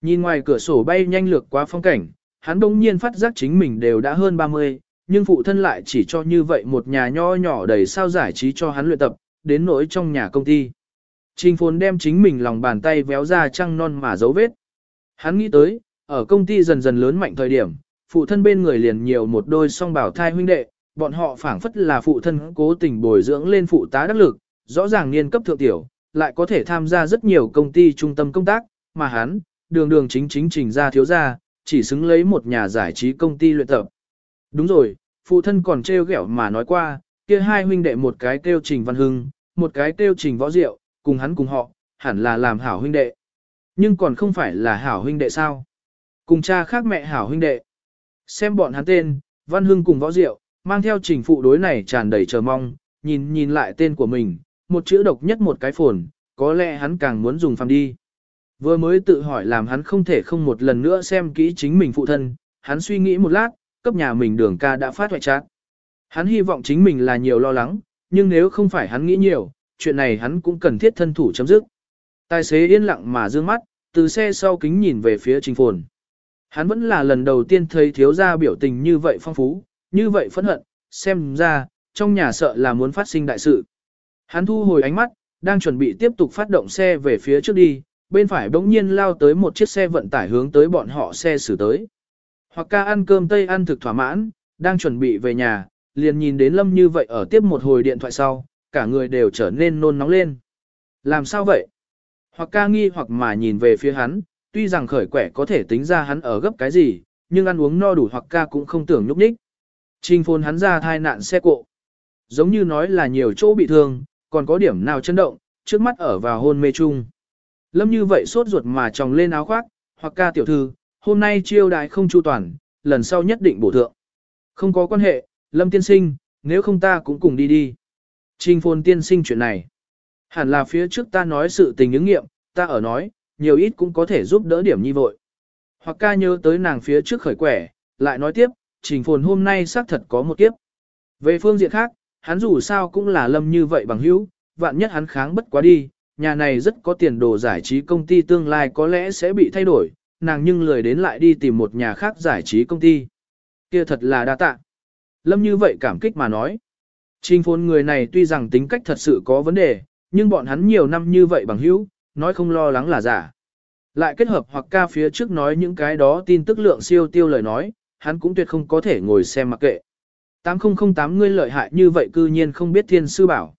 Nhìn ngoài cửa sổ bay nhanh lược qua phong cảnh, hắn đông nhiên phát giác chính mình đều đã hơn 30, nhưng phụ thân lại chỉ cho như vậy một nhà nho nhỏ đầy sao giải trí cho hắn luyện tập, đến nỗi trong nhà công ty. Trình phồn đem chính mình lòng bàn tay véo ra trăng non mà dấu vết. Hắn nghĩ tới, ở công ty dần dần lớn mạnh thời điểm, phụ thân bên người liền nhiều một đôi song bảo thai huynh đệ, bọn họ phảng phất là phụ thân cố tình bồi dưỡng lên phụ tá đắc lực, rõ ràng niên cấp thượng tiểu, lại có thể tham gia rất nhiều công ty trung tâm công tác, mà hắn, đường đường chính chính trình ra thiếu ra, chỉ xứng lấy một nhà giải trí công ty luyện tập. Đúng rồi, phụ thân còn trêu ghẹo mà nói qua, kia hai huynh đệ một cái kêu trình văn hưng, một cái kêu trình võ diệu, cùng hắn cùng họ, hẳn là làm hảo huynh đệ. Nhưng còn không phải là hảo huynh đệ sao? Cùng cha khác mẹ hảo huynh đệ. Xem bọn hắn tên, văn hưng cùng võ diệu, mang theo trình phụ đối này tràn đầy chờ mong, nhìn nhìn lại tên của mình, một chữ độc nhất một cái phồn, có lẽ hắn càng muốn dùng phàm đi. Vừa mới tự hỏi làm hắn không thể không một lần nữa xem kỹ chính mình phụ thân, hắn suy nghĩ một lát, cấp nhà mình đường ca đã phát hoại chát. Hắn hy vọng chính mình là nhiều lo lắng, nhưng nếu không phải hắn nghĩ nhiều, chuyện này hắn cũng cần thiết thân thủ chấm dứt. Tài xế yên lặng mà dương mắt, từ xe sau kính nhìn về phía trình phồn. Hắn vẫn là lần đầu tiên thấy thiếu gia biểu tình như vậy phong phú, như vậy phẫn hận, xem ra, trong nhà sợ là muốn phát sinh đại sự. Hắn thu hồi ánh mắt, đang chuẩn bị tiếp tục phát động xe về phía trước đi, bên phải bỗng nhiên lao tới một chiếc xe vận tải hướng tới bọn họ xe xử tới. Hoặc ca ăn cơm tây ăn thực thỏa mãn, đang chuẩn bị về nhà, liền nhìn đến Lâm như vậy ở tiếp một hồi điện thoại sau, cả người đều trở nên nôn nóng lên. Làm sao vậy? Hoặc ca nghi hoặc mà nhìn về phía hắn, tuy rằng khởi quẻ có thể tính ra hắn ở gấp cái gì, nhưng ăn uống no đủ hoặc ca cũng không tưởng nhúc nhích. Trình phôn hắn ra thai nạn xe cộ. Giống như nói là nhiều chỗ bị thương, còn có điểm nào chấn động, trước mắt ở vào hôn mê chung. Lâm như vậy sốt ruột mà tròng lên áo khoác, hoặc ca tiểu thư, hôm nay chiêu đại không chu toàn, lần sau nhất định bổ thượng. Không có quan hệ, Lâm tiên sinh, nếu không ta cũng cùng đi đi. Trình phồn tiên sinh chuyện này. Hẳn là phía trước ta nói sự tình ứng nghiệm, ta ở nói, nhiều ít cũng có thể giúp đỡ điểm nhi vội. Hoặc ca nhớ tới nàng phía trước khởi quẻ, lại nói tiếp, trình phồn hôm nay xác thật có một kiếp. Về phương diện khác, hắn dù sao cũng là lâm như vậy bằng hữu, vạn nhất hắn kháng bất quá đi, nhà này rất có tiền đồ giải trí công ty tương lai có lẽ sẽ bị thay đổi, nàng nhưng lười đến lại đi tìm một nhà khác giải trí công ty. Kia thật là đa tạ. Lâm như vậy cảm kích mà nói. Trình phồn người này tuy rằng tính cách thật sự có vấn đề, nhưng bọn hắn nhiều năm như vậy bằng hữu, nói không lo lắng là giả. Lại kết hợp hoặc ca phía trước nói những cái đó tin tức lượng siêu tiêu lời nói, hắn cũng tuyệt không có thể ngồi xem mặc kệ. 8008 ngươi lợi hại như vậy cư nhiên không biết thiên sư bảo.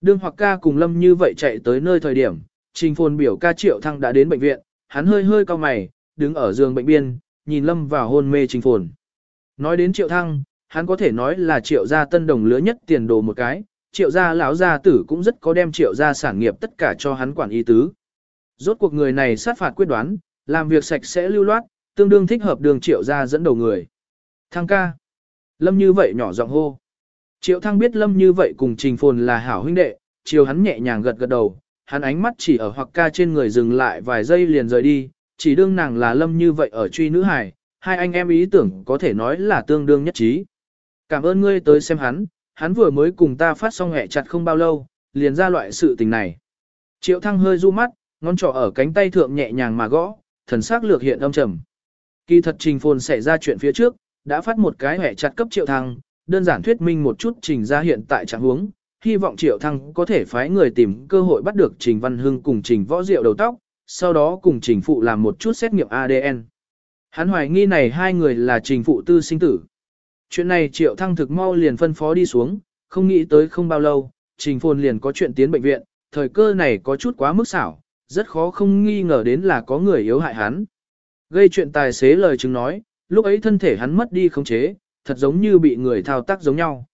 Đương hoặc ca cùng lâm như vậy chạy tới nơi thời điểm, trình phồn biểu ca triệu thăng đã đến bệnh viện, hắn hơi hơi cao mày, đứng ở giường bệnh biên, nhìn lâm vào hôn mê trình phồn. Nói đến triệu thăng, hắn có thể nói là triệu gia tân đồng lứa nhất tiền đồ một cái, triệu gia lão gia tử cũng rất có đem triệu gia sản nghiệp tất cả cho hắn quản y tứ. Rốt cuộc người này sát phạt quyết đoán, làm việc sạch sẽ lưu loát, tương đương thích hợp đường triệu gia dẫn đầu người. Thăng ca. Lâm như vậy nhỏ giọng hô. Triệu thăng biết lâm như vậy cùng trình phồn là hảo huynh đệ, chiều hắn nhẹ nhàng gật gật đầu, hắn ánh mắt chỉ ở hoặc ca trên người dừng lại vài giây liền rời đi, chỉ đương nàng là lâm như vậy ở truy nữ hải, hai anh em ý tưởng có thể nói là tương đương nhất trí. Cảm ơn ngươi tới xem hắn, hắn vừa mới cùng ta phát xong hẹ chặt không bao lâu, liền ra loại sự tình này. Triệu thăng hơi du mắt, ngón trỏ ở cánh tay thượng nhẹ nhàng mà gõ, thần sắc lược hiện âm trầm. Kỳ thật trình phồn xảy ra chuyện phía trước, đã phát một cái hẹ chặt cấp triệu thăng, đơn giản thuyết minh một chút trình ra hiện tại trạng huống, hy vọng triệu thăng có thể phái người tìm cơ hội bắt được trình văn hưng cùng trình võ diệu đầu tóc, sau đó cùng trình phụ làm một chút xét nghiệm ADN. Hắn hoài nghi này hai người là trình phụ tư sinh tử. Chuyện này triệu thăng thực mau liền phân phó đi xuống, không nghĩ tới không bao lâu, trình phồn liền có chuyện tiến bệnh viện, thời cơ này có chút quá mức xảo, rất khó không nghi ngờ đến là có người yếu hại hắn. Gây chuyện tài xế lời chứng nói, lúc ấy thân thể hắn mất đi khống chế, thật giống như bị người thao tác giống nhau.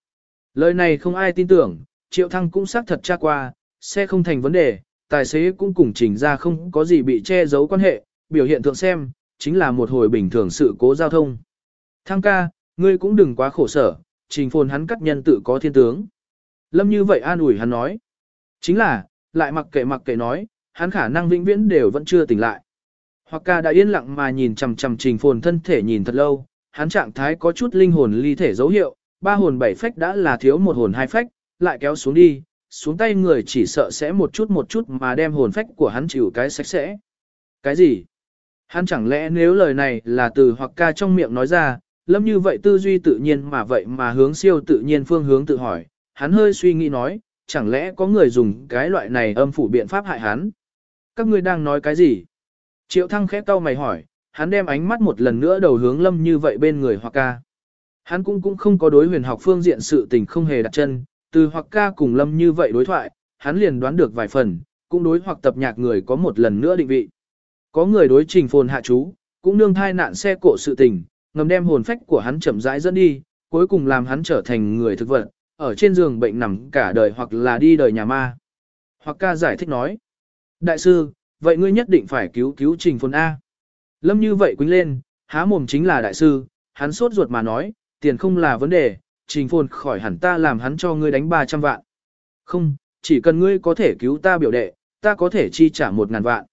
Lời này không ai tin tưởng, triệu thăng cũng xác thật tra qua, xe không thành vấn đề, tài xế cũng cùng trình ra không có gì bị che giấu quan hệ, biểu hiện thượng xem, chính là một hồi bình thường sự cố giao thông. Thăng ca, ngươi cũng đừng quá khổ sở, trình phồn hắn cắt nhân tự có thiên tướng. lâm như vậy an ủi hắn nói. Chính là, lại mặc kệ mặc kệ nói, hắn khả năng vĩnh viễn đều vẫn chưa tỉnh lại. Hoặc ca đã yên lặng mà nhìn chằm chằm trình phồn thân thể nhìn thật lâu, hắn trạng thái có chút linh hồn ly thể dấu hiệu, ba hồn bảy phách đã là thiếu một hồn hai phách, lại kéo xuống đi, xuống tay người chỉ sợ sẽ một chút một chút mà đem hồn phách của hắn chịu cái sạch sẽ. Cái gì? Hắn chẳng lẽ nếu lời này là từ hoặc ca trong miệng nói ra, lâm như vậy tư duy tự nhiên mà vậy mà hướng siêu tự nhiên phương hướng tự hỏi, hắn hơi suy nghĩ nói, chẳng lẽ có người dùng cái loại này âm phủ biện pháp hại hắn? Các ngươi đang nói cái gì? Triệu thăng khẽ cau mày hỏi, hắn đem ánh mắt một lần nữa đầu hướng lâm như vậy bên người hoặc ca. Hắn cũng cũng không có đối huyền học phương diện sự tình không hề đặt chân, từ hoặc ca cùng lâm như vậy đối thoại, hắn liền đoán được vài phần, cũng đối hoặc tập nhạc người có một lần nữa định vị. Có người đối trình phồn hạ chú, cũng nương thai nạn xe cộ sự tình, ngầm đem hồn phách của hắn chậm rãi dẫn đi, cuối cùng làm hắn trở thành người thực vật, ở trên giường bệnh nằm cả đời hoặc là đi đời nhà ma. Hoặc ca giải thích nói, Đại sư, vậy ngươi nhất định phải cứu cứu trình phồn A. Lâm như vậy quýnh lên, há mồm chính là đại sư, hắn sốt ruột mà nói, tiền không là vấn đề, trình phồn khỏi hẳn ta làm hắn cho ngươi đánh 300 vạn. Không, chỉ cần ngươi có thể cứu ta biểu đệ, ta có thể chi trả 1 ngàn vạn.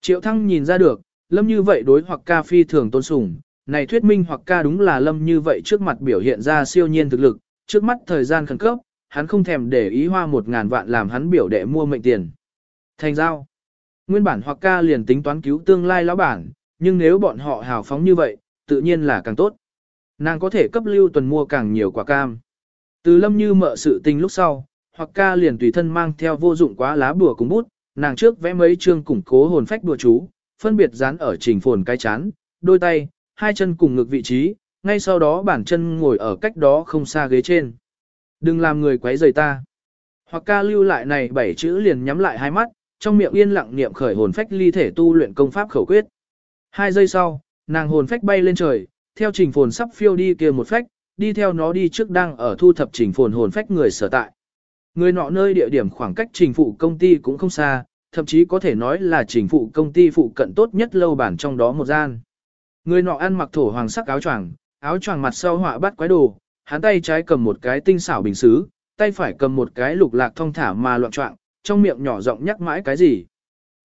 Triệu thăng nhìn ra được, lâm như vậy đối hoặc ca phi thường tôn sùng, này thuyết minh hoặc ca đúng là lâm như vậy trước mặt biểu hiện ra siêu nhiên thực lực, trước mắt thời gian khẩn cấp, hắn không thèm để ý hoa 1 ngàn vạn làm hắn biểu đệ mua mệnh tiền. Thành giao. Nguyên bản hoặc ca liền tính toán cứu tương lai lão bản, nhưng nếu bọn họ hào phóng như vậy, tự nhiên là càng tốt. Nàng có thể cấp lưu tuần mua càng nhiều quả cam. Từ lâm như mợ sự tình lúc sau, hoặc ca liền tùy thân mang theo vô dụng quá lá bùa cùng bút, nàng trước vẽ mấy chương củng cố hồn phách bùa chú, phân biệt dán ở trình phồn cái chán, đôi tay, hai chân cùng ngực vị trí, ngay sau đó bản chân ngồi ở cách đó không xa ghế trên. Đừng làm người quấy rầy ta. Hoặc ca lưu lại này bảy chữ liền nhắm lại hai mắt, trong miệng yên lặng niệm khởi hồn phách ly thể tu luyện công pháp khẩu quyết. Hai giây sau, nàng hồn phách bay lên trời, theo trình phồn sắp phiêu đi kia một phách, đi theo nó đi trước đang ở thu thập trình phồn hồn phách người sở tại. Người nọ nơi địa điểm khoảng cách trình phụ công ty cũng không xa, thậm chí có thể nói là trình phụ công ty phụ cận tốt nhất lâu bản trong đó một gian. Người nọ ăn mặc thổ hoàng sắc áo choàng, áo choàng mặt sau họa bắt quái đồ, hắn tay trái cầm một cái tinh xảo bình xứ, tay phải cầm một cái lục lạc thông thả mà loạn trọng, trong miệng nhỏ giọng nhắc mãi cái gì.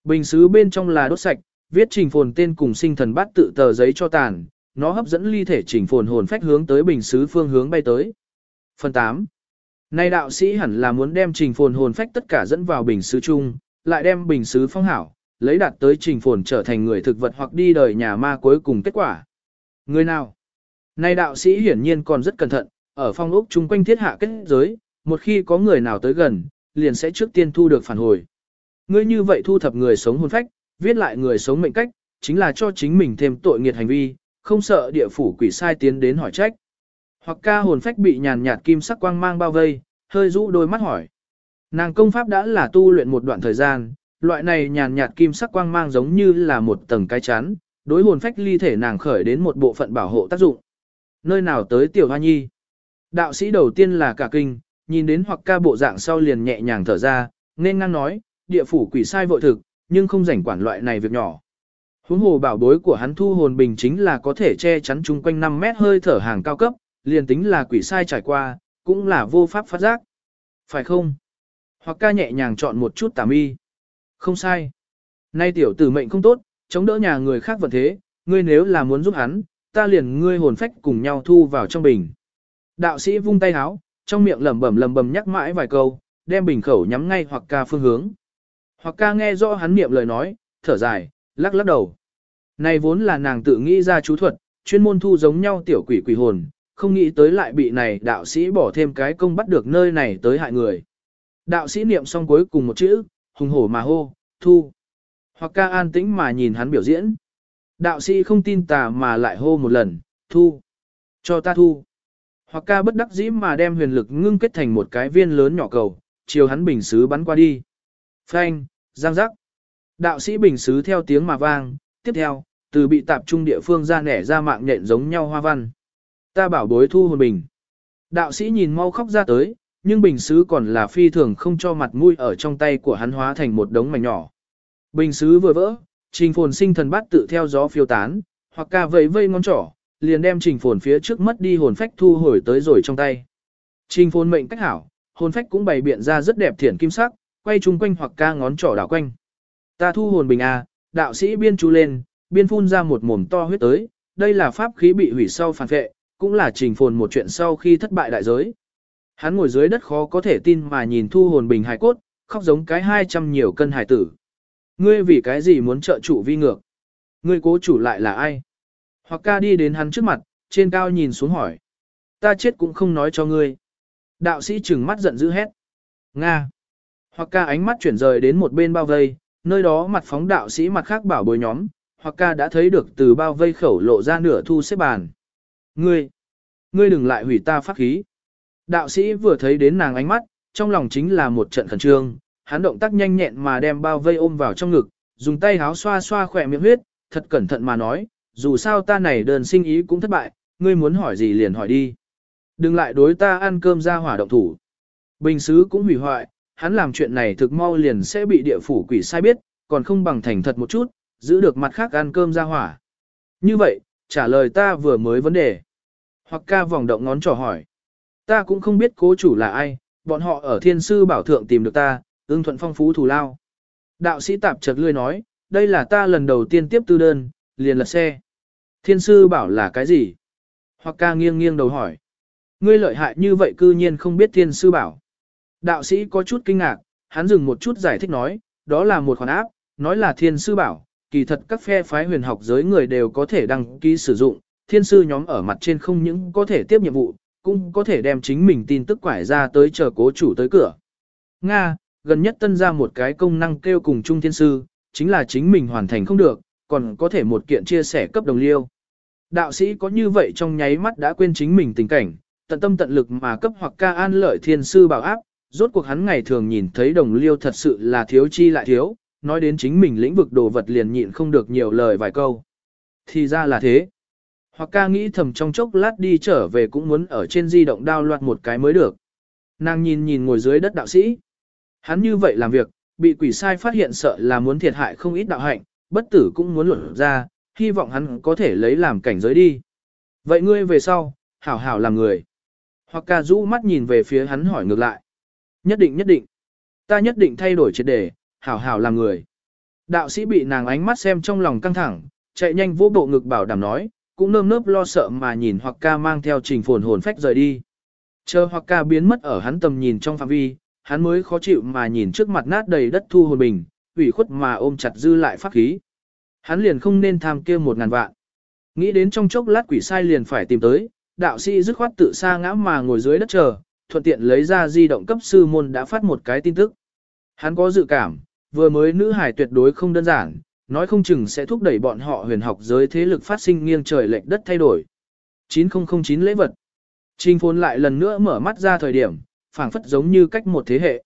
Bình xứ bên trong là đốt sạch, viết trình phồn tên cùng sinh thần bát tự tờ giấy cho tàn, nó hấp dẫn ly thể trình phồn hồn phách hướng tới bình xứ phương hướng bay tới. Phần 8. Nay đạo sĩ hẳn là muốn đem trình phồn hồn phách tất cả dẫn vào bình xứ chung, lại đem bình xứ phong hảo, lấy đạt tới trình phồn trở thành người thực vật hoặc đi đời nhà ma cuối cùng kết quả. Người nào? Nay đạo sĩ hiển nhiên còn rất cẩn thận, ở phong ốc chung quanh thiết hạ kết giới, một khi có người nào tới gần, liền sẽ trước tiên thu được phản hồi. Ngươi như vậy thu thập người sống hồn phách, viết lại người sống mệnh cách, chính là cho chính mình thêm tội nghiệt hành vi, không sợ địa phủ quỷ sai tiến đến hỏi trách. Hoặc ca hồn phách bị nhàn nhạt kim sắc quang mang bao vây, hơi rũ đôi mắt hỏi. Nàng công pháp đã là tu luyện một đoạn thời gian, loại này nhàn nhạt kim sắc quang mang giống như là một tầng cái chắn, đối hồn phách ly thể nàng khởi đến một bộ phận bảo hộ tác dụng. Nơi nào tới tiểu hoa nhi? Đạo sĩ đầu tiên là cả kinh, nhìn đến hoặc ca bộ dạng sau liền nhẹ nhàng thở ra, nên ngang nói, địa phủ quỷ sai vội thực, nhưng không rảnh quản loại này việc nhỏ. Huống hồ bảo bối của hắn thu hồn bình chính là có thể che chắn chung quanh 5 mét hơi thở hàng cao cấp, liền tính là quỷ sai trải qua, cũng là vô pháp phát giác. Phải không? Hoặc ca nhẹ nhàng chọn một chút tà mi. Không sai. Nay tiểu tử mệnh không tốt, chống đỡ nhà người khác vận thế, ngươi nếu là muốn giúp hắn, ta liền ngươi hồn phách cùng nhau thu vào trong bình. Đạo sĩ vung tay háo, trong miệng lẩm bẩm lẩm bẩm nhắc mãi vài câu, đem bình khẩu nhắm ngay hoặc ca phương hướng. Hoặc ca nghe rõ hắn niệm lời nói, thở dài, lắc lắc đầu. Này vốn là nàng tự nghĩ ra chú thuật, chuyên môn thu giống nhau tiểu quỷ quỷ hồn, không nghĩ tới lại bị này đạo sĩ bỏ thêm cái công bắt được nơi này tới hại người. Đạo sĩ niệm xong cuối cùng một chữ, hùng hổ mà hô, thu. Hoặc ca an tĩnh mà nhìn hắn biểu diễn. Đạo sĩ không tin tà mà lại hô một lần, thu. Cho ta thu. Hoặc ca bất đắc dĩ mà đem huyền lực ngưng kết thành một cái viên lớn nhỏ cầu, chiều hắn bình xứ bắn qua đi. Phanh, giang giác. Đạo sĩ bình xứ theo tiếng mà vang, tiếp theo, từ bị tạp trung địa phương ra nẻ ra mạng nhện giống nhau hoa văn. Ta bảo bối thu hồn bình. Đạo sĩ nhìn mau khóc ra tới, nhưng bình xứ còn là phi thường không cho mặt mũi ở trong tay của hắn hóa thành một đống mảnh nhỏ. Bình xứ vừa vỡ, trình phồn sinh thần bát tự theo gió phiêu tán, hoặc ca vẫy vây ngón trỏ, liền đem trình phồn phía trước mất đi hồn phách thu hồi tới rồi trong tay. Trình phồn mệnh cách hảo, hồn phách cũng bày biện ra rất đẹp thiển kim sắc, quay chung quanh hoặc ca ngón trỏ đảo quanh. Ta thu hồn bình a, đạo sĩ biên chú lên, biên phun ra một mồm to huyết tới, đây là pháp khí bị hủy sau phản vệ, cũng là trình phồn một chuyện sau khi thất bại đại giới. Hắn ngồi dưới đất khó có thể tin mà nhìn thu hồn bình hài cốt, khóc giống cái 200 nhiều cân hài tử. Ngươi vì cái gì muốn trợ chủ vi ngược? Ngươi cố chủ lại là ai? Hoặc ca đi đến hắn trước mặt, trên cao nhìn xuống hỏi. Ta chết cũng không nói cho ngươi. Đạo sĩ trừng mắt giận dữ hét. Nga. Hoặc ca ánh mắt chuyển rời đến một bên bao vây, nơi đó mặt phóng đạo sĩ mặt khác bảo bồi nhóm, hoặc ca đã thấy được từ bao vây khẩu lộ ra nửa thu xếp bàn. Ngươi, ngươi đừng lại hủy ta pháp khí. Đạo sĩ vừa thấy đến nàng ánh mắt, trong lòng chính là một trận khẩn trương, hắn động tác nhanh nhẹn mà đem bao vây ôm vào trong ngực, dùng tay háo xoa xoa khỏe miệng huyết, thật cẩn thận mà nói, dù sao ta này đơn sinh ý cũng thất bại, ngươi muốn hỏi gì liền hỏi đi. Đừng lại đối ta ăn cơm ra hỏa động thủ. Bình sứ cũng hủy hoại, hắn làm chuyện này thực mau liền sẽ bị địa phủ quỷ sai biết, còn không bằng thành thật một chút, giữ được mặt khác ăn cơm ra hỏa. Như vậy, trả lời ta vừa mới vấn đề. Hoặc ca vòng động ngón trỏ hỏi. Ta cũng không biết cố chủ là ai, bọn họ ở thiên sư bảo thượng tìm được ta, ưng thuận phong phú thù lao. Đạo sĩ tạp chật lươi nói, đây là ta lần đầu tiên tiếp tư đơn, liền lật xe. Thiên sư bảo là cái gì? Hoặc ca nghiêng nghiêng đầu hỏi. Ngươi lợi hại như vậy cư nhiên không biết thiên sư bảo. Đạo sĩ có chút kinh ngạc, hắn dừng một chút giải thích nói, đó là một khoản áp, nói là thiên sư bảo, kỳ thật các phe phái huyền học giới người đều có thể đăng ký sử dụng, thiên sư nhóm ở mặt trên không những có thể tiếp nhiệm vụ, cũng có thể đem chính mình tin tức quải ra tới chờ cố chủ tới cửa. Nga, gần nhất tân ra một cái công năng kêu cùng chung thiên sư, chính là chính mình hoàn thành không được, còn có thể một kiện chia sẻ cấp đồng liêu. Đạo sĩ có như vậy trong nháy mắt đã quên chính mình tình cảnh, tận tâm tận lực mà cấp hoặc ca an lợi thiên sư bảo áp, rốt cuộc hắn ngày thường nhìn thấy đồng liêu thật sự là thiếu chi lại thiếu, nói đến chính mình lĩnh vực đồ vật liền nhịn không được nhiều lời vài câu. Thì ra là thế. Hoặc ca nghĩ thầm trong chốc lát đi trở về cũng muốn ở trên di động đao loạt một cái mới được. Nàng nhìn nhìn ngồi dưới đất đạo sĩ. Hắn như vậy làm việc, bị quỷ sai phát hiện sợ là muốn thiệt hại không ít đạo hạnh, bất tử cũng muốn luận ra, hy vọng hắn có thể lấy làm cảnh giới đi. Vậy ngươi về sau, hảo hảo làm người. Hoặc ca rũ mắt nhìn về phía hắn hỏi ngược lại. Nhất định nhất định. Ta nhất định thay đổi triệt đề, hảo hảo làm người. Đạo sĩ bị nàng ánh mắt xem trong lòng căng thẳng, chạy nhanh vô bộ ngực bảo đảm nói, cũng nơm nớp lo sợ mà nhìn hoặc ca mang theo trình phồn hồn phách rời đi. Chờ hoặc ca biến mất ở hắn tầm nhìn trong phạm vi, hắn mới khó chịu mà nhìn trước mặt nát đầy đất thu hồn bình, ủy khuất mà ôm chặt dư lại pháp khí. Hắn liền không nên tham kia một ngàn vạn. Nghĩ đến trong chốc lát quỷ sai liền phải tìm tới, đạo sĩ dứt khoát tự xa ngã mà ngồi dưới đất chờ, thuận tiện lấy ra di động cấp sư môn đã phát một cái tin tức. Hắn có dự cảm, vừa mới nữ hải tuyệt đối không đơn giản, nói không chừng sẽ thúc đẩy bọn họ huyền học giới thế lực phát sinh nghiêng trời lệch đất thay đổi. 9009 lễ vật. Trình phồn lại lần nữa mở mắt ra thời điểm, phảng phất giống như cách một thế hệ.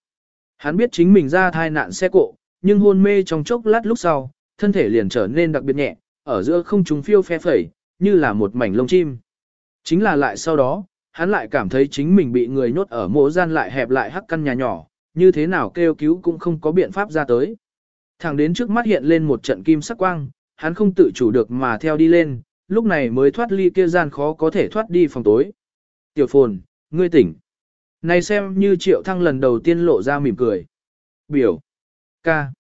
Hắn biết chính mình ra thai nạn xe cộ, nhưng hôn mê trong chốc lát lúc sau, thân thể liền trở nên đặc biệt nhẹ, ở giữa không trung phiêu phe phẩy, như là một mảnh lông chim. Chính là lại sau đó, hắn lại cảm thấy chính mình bị người nhốt ở mộ gian lại hẹp lại hắc căn nhà nhỏ, như thế nào kêu cứu cũng không có biện pháp ra tới. Thẳng đến trước mắt hiện lên một trận kim sắc quang, hắn không tự chủ được mà theo đi lên, lúc này mới thoát ly kia gian khó có thể thoát đi phòng tối. Tiểu phồn, ngươi tỉnh. Này xem như triệu thăng lần đầu tiên lộ ra mỉm cười. Biểu. Ca.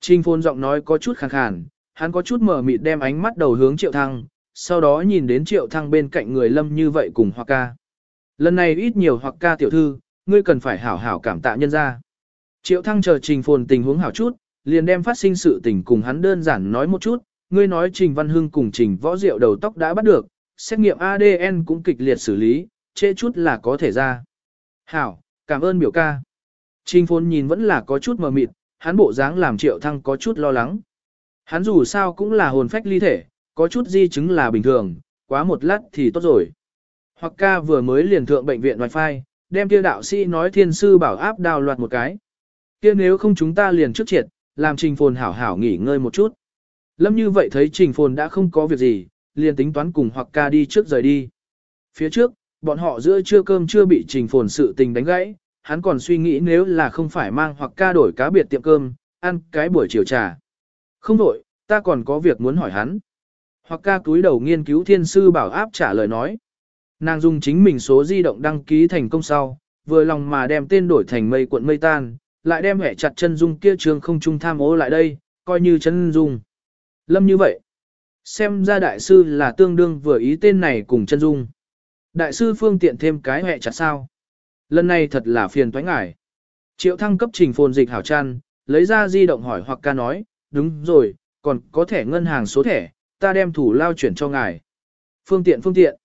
Trình phồn giọng nói có chút khàn khàn, hắn có chút mở mịt đem ánh mắt đầu hướng triệu thăng, sau đó nhìn đến triệu thăng bên cạnh người lâm như vậy cùng Hoa ca. Lần này ít nhiều hoặc ca tiểu thư, ngươi cần phải hảo hảo cảm tạ nhân ra. Triệu thăng chờ trình phồn tình huống hảo chút, liền đem phát sinh sự tình cùng hắn đơn giản nói một chút, ngươi nói trình văn hưng cùng trình võ diệu đầu tóc đã bắt được, xét nghiệm ADN cũng kịch liệt xử lý, trễ chút là có thể ra. Hảo, cảm ơn biểu ca. Trình phồn nhìn vẫn là có chút mờ mịt, hắn bộ dáng làm triệu thăng có chút lo lắng. Hắn dù sao cũng là hồn phách ly thể, có chút di chứng là bình thường, quá một lát thì tốt rồi. Hoặc ca vừa mới liền thượng bệnh viện wifi, đem kia đạo sĩ nói thiên sư bảo áp đào loạt một cái. Kia nếu không chúng ta liền trước triệt, làm trình phồn hảo hảo nghỉ ngơi một chút. Lâm như vậy thấy trình phồn đã không có việc gì, liền tính toán cùng hoặc ca đi trước rời đi. Phía trước, bọn họ giữa trưa cơm chưa bị trình phồn sự tình đánh gãy, hắn còn suy nghĩ nếu là không phải mang hoặc ca đổi cá biệt tiệm cơm, ăn cái buổi chiều trà. Không đổi, ta còn có việc muốn hỏi hắn. Hoặc ca túi đầu nghiên cứu thiên sư bảo áp trả lời nói. Nàng dùng chính mình số di động đăng ký thành công sau, vừa lòng mà đem tên đổi thành mây cuộn mây tan, lại đem hẻ chặt chân dung kia trường không trung tham ô lại đây, coi như chân dung. Lâm như vậy, xem ra đại sư là tương đương vừa ý tên này cùng chân dung. Đại sư phương tiện thêm cái hẻ chặt sao. Lần này thật là phiền toái ngải. Triệu thăng cấp trình phồn dịch hảo trăn, lấy ra di động hỏi hoặc ca nói, đúng rồi, còn có thẻ ngân hàng số thẻ, ta đem thủ lao chuyển cho ngài. Phương tiện phương tiện.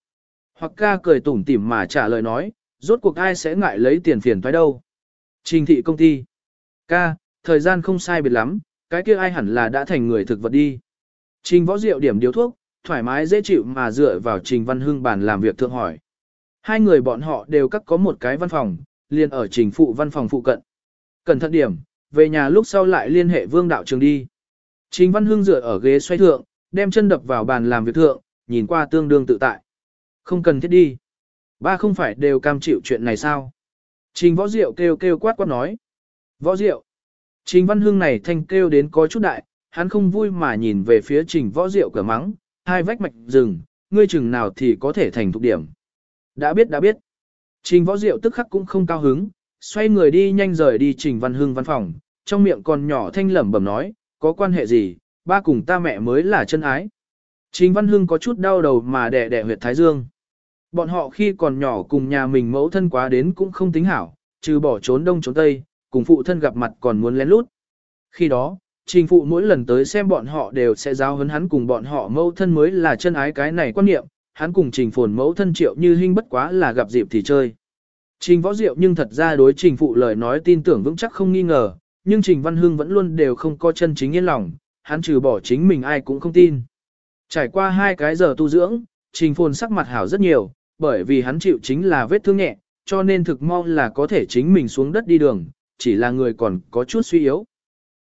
Hoặc ca cười tủm tỉm mà trả lời nói, rốt cuộc ai sẽ ngại lấy tiền phiền toái đâu. Trình thị công ty. Ca, thời gian không sai biệt lắm, cái kia ai hẳn là đã thành người thực vật đi. Trình võ rượu điểm điếu thuốc, thoải mái dễ chịu mà dựa vào Trình Văn Hưng bàn làm việc thượng hỏi. Hai người bọn họ đều cắt có một cái văn phòng, liền ở trình phụ văn phòng phụ cận. Cẩn thận điểm, về nhà lúc sau lại liên hệ vương đạo trường đi. Trình Văn Hưng dựa ở ghế xoay thượng, đem chân đập vào bàn làm việc thượng, nhìn qua tương đương tự tại. Không cần thiết đi. Ba không phải đều cam chịu chuyện này sao? Trình võ diệu kêu kêu quát quát nói. Võ diệu. Trình Văn hương này thanh kêu đến có chút đại, hắn không vui mà nhìn về phía trình võ diệu cửa mắng, hai vách mạch rừng, ngươi chừng nào thì có thể thành thục điểm. Đã biết đã biết. Trình võ diệu tức khắc cũng không cao hứng, xoay người đi nhanh rời đi trình văn hương văn phòng, trong miệng còn nhỏ thanh lẩm bẩm nói, có quan hệ gì, ba cùng ta mẹ mới là chân ái. Trình văn hưng có chút đau đầu mà đẻ đẻ huyệt thái dương. Bọn họ khi còn nhỏ cùng nhà mình mẫu thân quá đến cũng không tính hảo, trừ bỏ trốn đông trốn tây, cùng phụ thân gặp mặt còn muốn lén lút. Khi đó, trình phụ mỗi lần tới xem bọn họ đều sẽ giáo huấn hắn cùng bọn họ mẫu thân mới là chân ái cái này quan niệm, hắn cùng trình phồn mẫu thân triệu như hình bất quá là gặp dịp thì chơi. Trình võ diệu nhưng thật ra đối trình phụ lời nói tin tưởng vững chắc không nghi ngờ, nhưng trình văn hương vẫn luôn đều không có chân chính yên lòng, hắn trừ bỏ chính mình ai cũng không tin. Trải qua hai cái giờ tu dưỡng, trình phồn sắc mặt hảo rất nhiều, bởi vì hắn chịu chính là vết thương nhẹ, cho nên thực mong là có thể chính mình xuống đất đi đường, chỉ là người còn có chút suy yếu.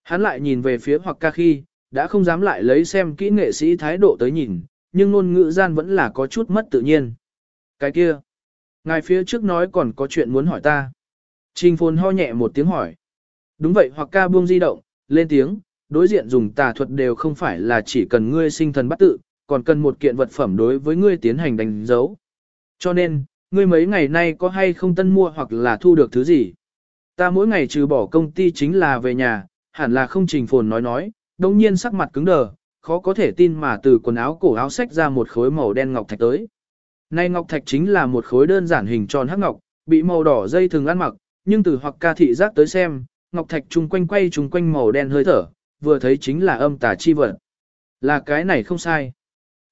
Hắn lại nhìn về phía hoặc ca khi, đã không dám lại lấy xem kỹ nghệ sĩ thái độ tới nhìn, nhưng ngôn ngữ gian vẫn là có chút mất tự nhiên. Cái kia, ngài phía trước nói còn có chuyện muốn hỏi ta. Trình phồn ho nhẹ một tiếng hỏi. Đúng vậy hoặc ca buông di động, lên tiếng, đối diện dùng tà thuật đều không phải là chỉ cần ngươi sinh thần bắt tự, còn cần một kiện vật phẩm đối với ngươi tiến hành đánh dấu. Cho nên, ngươi mấy ngày nay có hay không tân mua hoặc là thu được thứ gì? Ta mỗi ngày trừ bỏ công ty chính là về nhà, hẳn là không trình phồn nói nói, đồng nhiên sắc mặt cứng đờ, khó có thể tin mà từ quần áo cổ áo xách ra một khối màu đen ngọc thạch tới. Nay ngọc thạch chính là một khối đơn giản hình tròn hắc ngọc, bị màu đỏ dây thường ăn mặc, nhưng từ hoặc ca thị giác tới xem, ngọc thạch chung quanh quay chung quanh màu đen hơi thở, vừa thấy chính là âm tà chi vật. Là cái này không sai.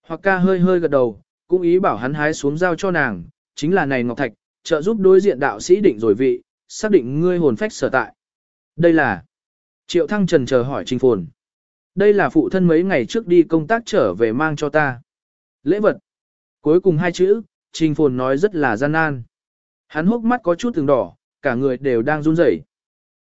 Hoặc ca hơi hơi gật đầu, cũng ý bảo hắn hái xuống giao cho nàng, chính là này ngọc thạch, trợ giúp đối diện đạo sĩ định rồi vị, xác định ngươi hồn phách sở tại. Đây là Triệu Thăng Trần chờ hỏi Trình Phồn. Đây là phụ thân mấy ngày trước đi công tác trở về mang cho ta. Lễ vật. Cuối cùng hai chữ, Trình Phồn nói rất là gian nan. Hắn hốc mắt có chút từng đỏ, cả người đều đang run rẩy.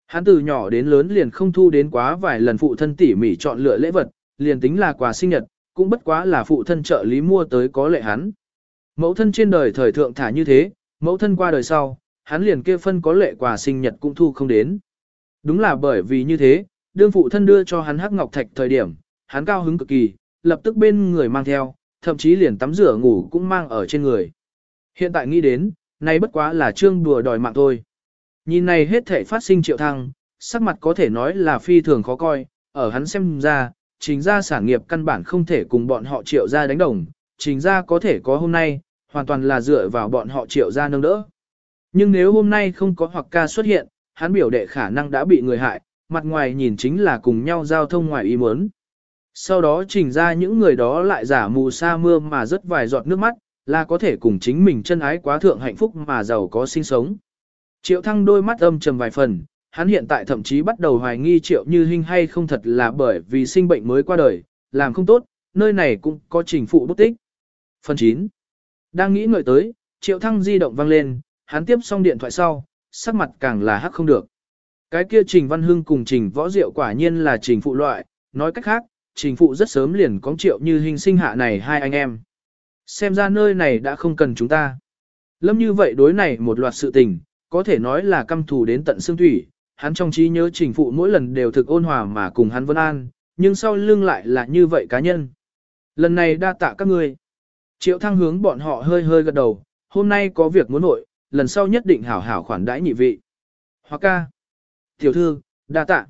Hắn từ nhỏ đến lớn liền không thu đến quá vài lần phụ thân tỉ mỉ chọn lựa lễ vật, liền tính là quà sinh nhật, cũng bất quá là phụ thân trợ lý mua tới có lệ hắn. Mẫu thân trên đời thời thượng thả như thế, mẫu thân qua đời sau, hắn liền kia phân có lệ quà sinh nhật cũng thu không đến. Đúng là bởi vì như thế, đương phụ thân đưa cho hắn hắc ngọc thạch thời điểm, hắn cao hứng cực kỳ, lập tức bên người mang theo, thậm chí liền tắm rửa ngủ cũng mang ở trên người. Hiện tại nghĩ đến, nay bất quá là trương đùa đòi mạng thôi. Nhìn này hết thể phát sinh triệu thăng, sắc mặt có thể nói là phi thường khó coi, ở hắn xem ra, trình ra sản nghiệp căn bản không thể cùng bọn họ triệu ra đánh đồng, trình ra có thể có hôm nay, hoàn toàn là dựa vào bọn họ triệu ra nâng đỡ. Nhưng nếu hôm nay không có hoặc ca xuất hiện, hắn biểu đệ khả năng đã bị người hại, mặt ngoài nhìn chính là cùng nhau giao thông ngoài ý muốn. Sau đó trình ra những người đó lại giả mù sa mưa mà rớt vài giọt nước mắt, là có thể cùng chính mình chân ái quá thượng hạnh phúc mà giàu có sinh sống. Triệu thăng đôi mắt âm trầm vài phần, hắn hiện tại thậm chí bắt đầu hoài nghi triệu như hình hay không thật là bởi vì sinh bệnh mới qua đời, làm không tốt, nơi này cũng có trình phụ bút tích. Phần 9. Đang nghĩ ngợi tới, triệu thăng di động vang lên, hắn tiếp xong điện thoại sau, sắc mặt càng là hắc không được. Cái kia Trình Văn Hưng cùng Trình Võ Diệu quả nhiên là Trình phụ loại, nói cách khác, Trình phụ rất sớm liền có triệu như hình sinh hạ này hai anh em. Xem ra nơi này đã không cần chúng ta. Lâm như vậy đối này một loạt sự tình, có thể nói là căm thù đến tận xương thủy, hắn trong trí nhớ Trình phụ mỗi lần đều thực ôn hòa mà cùng hắn vân an, nhưng sau lưng lại là như vậy cá nhân. Lần này đa tạ các ngươi. Triệu thăng hướng bọn họ hơi hơi gật đầu, hôm nay có việc muốn nội, lần sau nhất định hảo hảo khoản đãi nhị vị. hoa ca. Tiểu thư, đa tạ.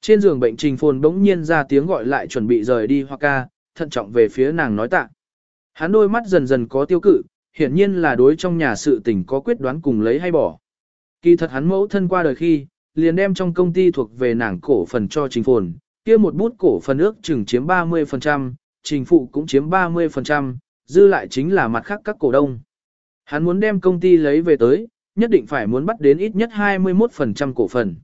Trên giường bệnh trình phồn bỗng nhiên ra tiếng gọi lại chuẩn bị rời đi hoa ca, thận trọng về phía nàng nói tạ. Hắn đôi mắt dần dần có tiêu cự, hiển nhiên là đối trong nhà sự tình có quyết đoán cùng lấy hay bỏ. Kỳ thật hắn mẫu thân qua đời khi, liền đem trong công ty thuộc về nàng cổ phần cho trình phồn, kia một bút cổ phần ước chừng chiếm 30%, trình phụ cũng chiếm 30%, dư lại chính là mặt khác các cổ đông. Hắn muốn đem công ty lấy về tới, nhất định phải muốn bắt đến ít nhất 21% cổ phần.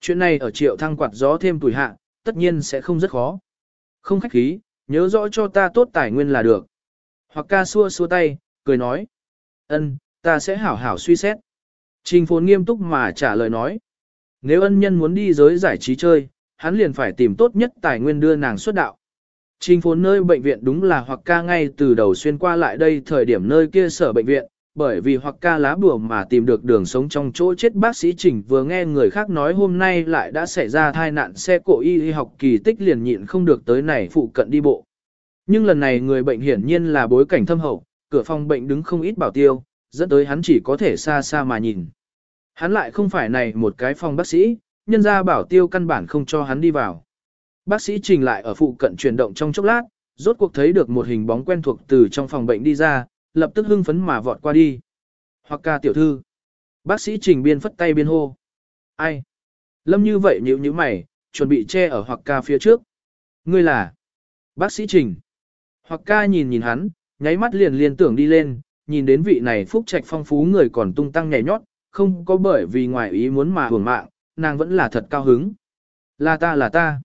Chuyện này ở triệu thăng quạt gió thêm tuổi hạ, tất nhiên sẽ không rất khó. Không khách khí, nhớ rõ cho ta tốt tài nguyên là được. Hoặc ca xua xua tay, cười nói. ân, ta sẽ hảo hảo suy xét. Trình phồn nghiêm túc mà trả lời nói. Nếu ân nhân muốn đi giới giải trí chơi, hắn liền phải tìm tốt nhất tài nguyên đưa nàng xuất đạo. Trình phồn nơi bệnh viện đúng là hoặc ca ngay từ đầu xuyên qua lại đây thời điểm nơi kia sở bệnh viện, bởi vì hoặc ca lá bùa mà tìm được đường sống trong chỗ chết bác sĩ Trình vừa nghe người khác nói hôm nay lại đã xảy ra tai nạn xe cộ y học kỳ tích liền nhịn không được tới này phụ cận đi bộ. Nhưng lần này người bệnh hiển nhiên là bối cảnh thâm hậu, cửa phòng bệnh đứng không ít bảo tiêu, dẫn tới hắn chỉ có thể xa xa mà nhìn. Hắn lại không phải này một cái phòng bác sĩ, nhân ra bảo tiêu căn bản không cho hắn đi vào. Bác sĩ trình lại ở phụ cận chuyển động trong chốc lát, rốt cuộc thấy được một hình bóng quen thuộc từ trong phòng bệnh đi ra, lập tức hưng phấn mà vọt qua đi. Hoặc ca tiểu thư. Bác sĩ trình biên phất tay biên hô. Ai? Lâm như vậy nhíu như mày, chuẩn bị che ở hoặc ca phía trước. Ngươi là? Bác sĩ trình. Hoặc ca nhìn nhìn hắn, nháy mắt liền liền tưởng đi lên, nhìn đến vị này phúc trạch phong phú người còn tung tăng nhảy nhót, không có bởi vì ngoài ý muốn mà hưởng mạng, nàng vẫn là thật cao hứng. Là ta là ta.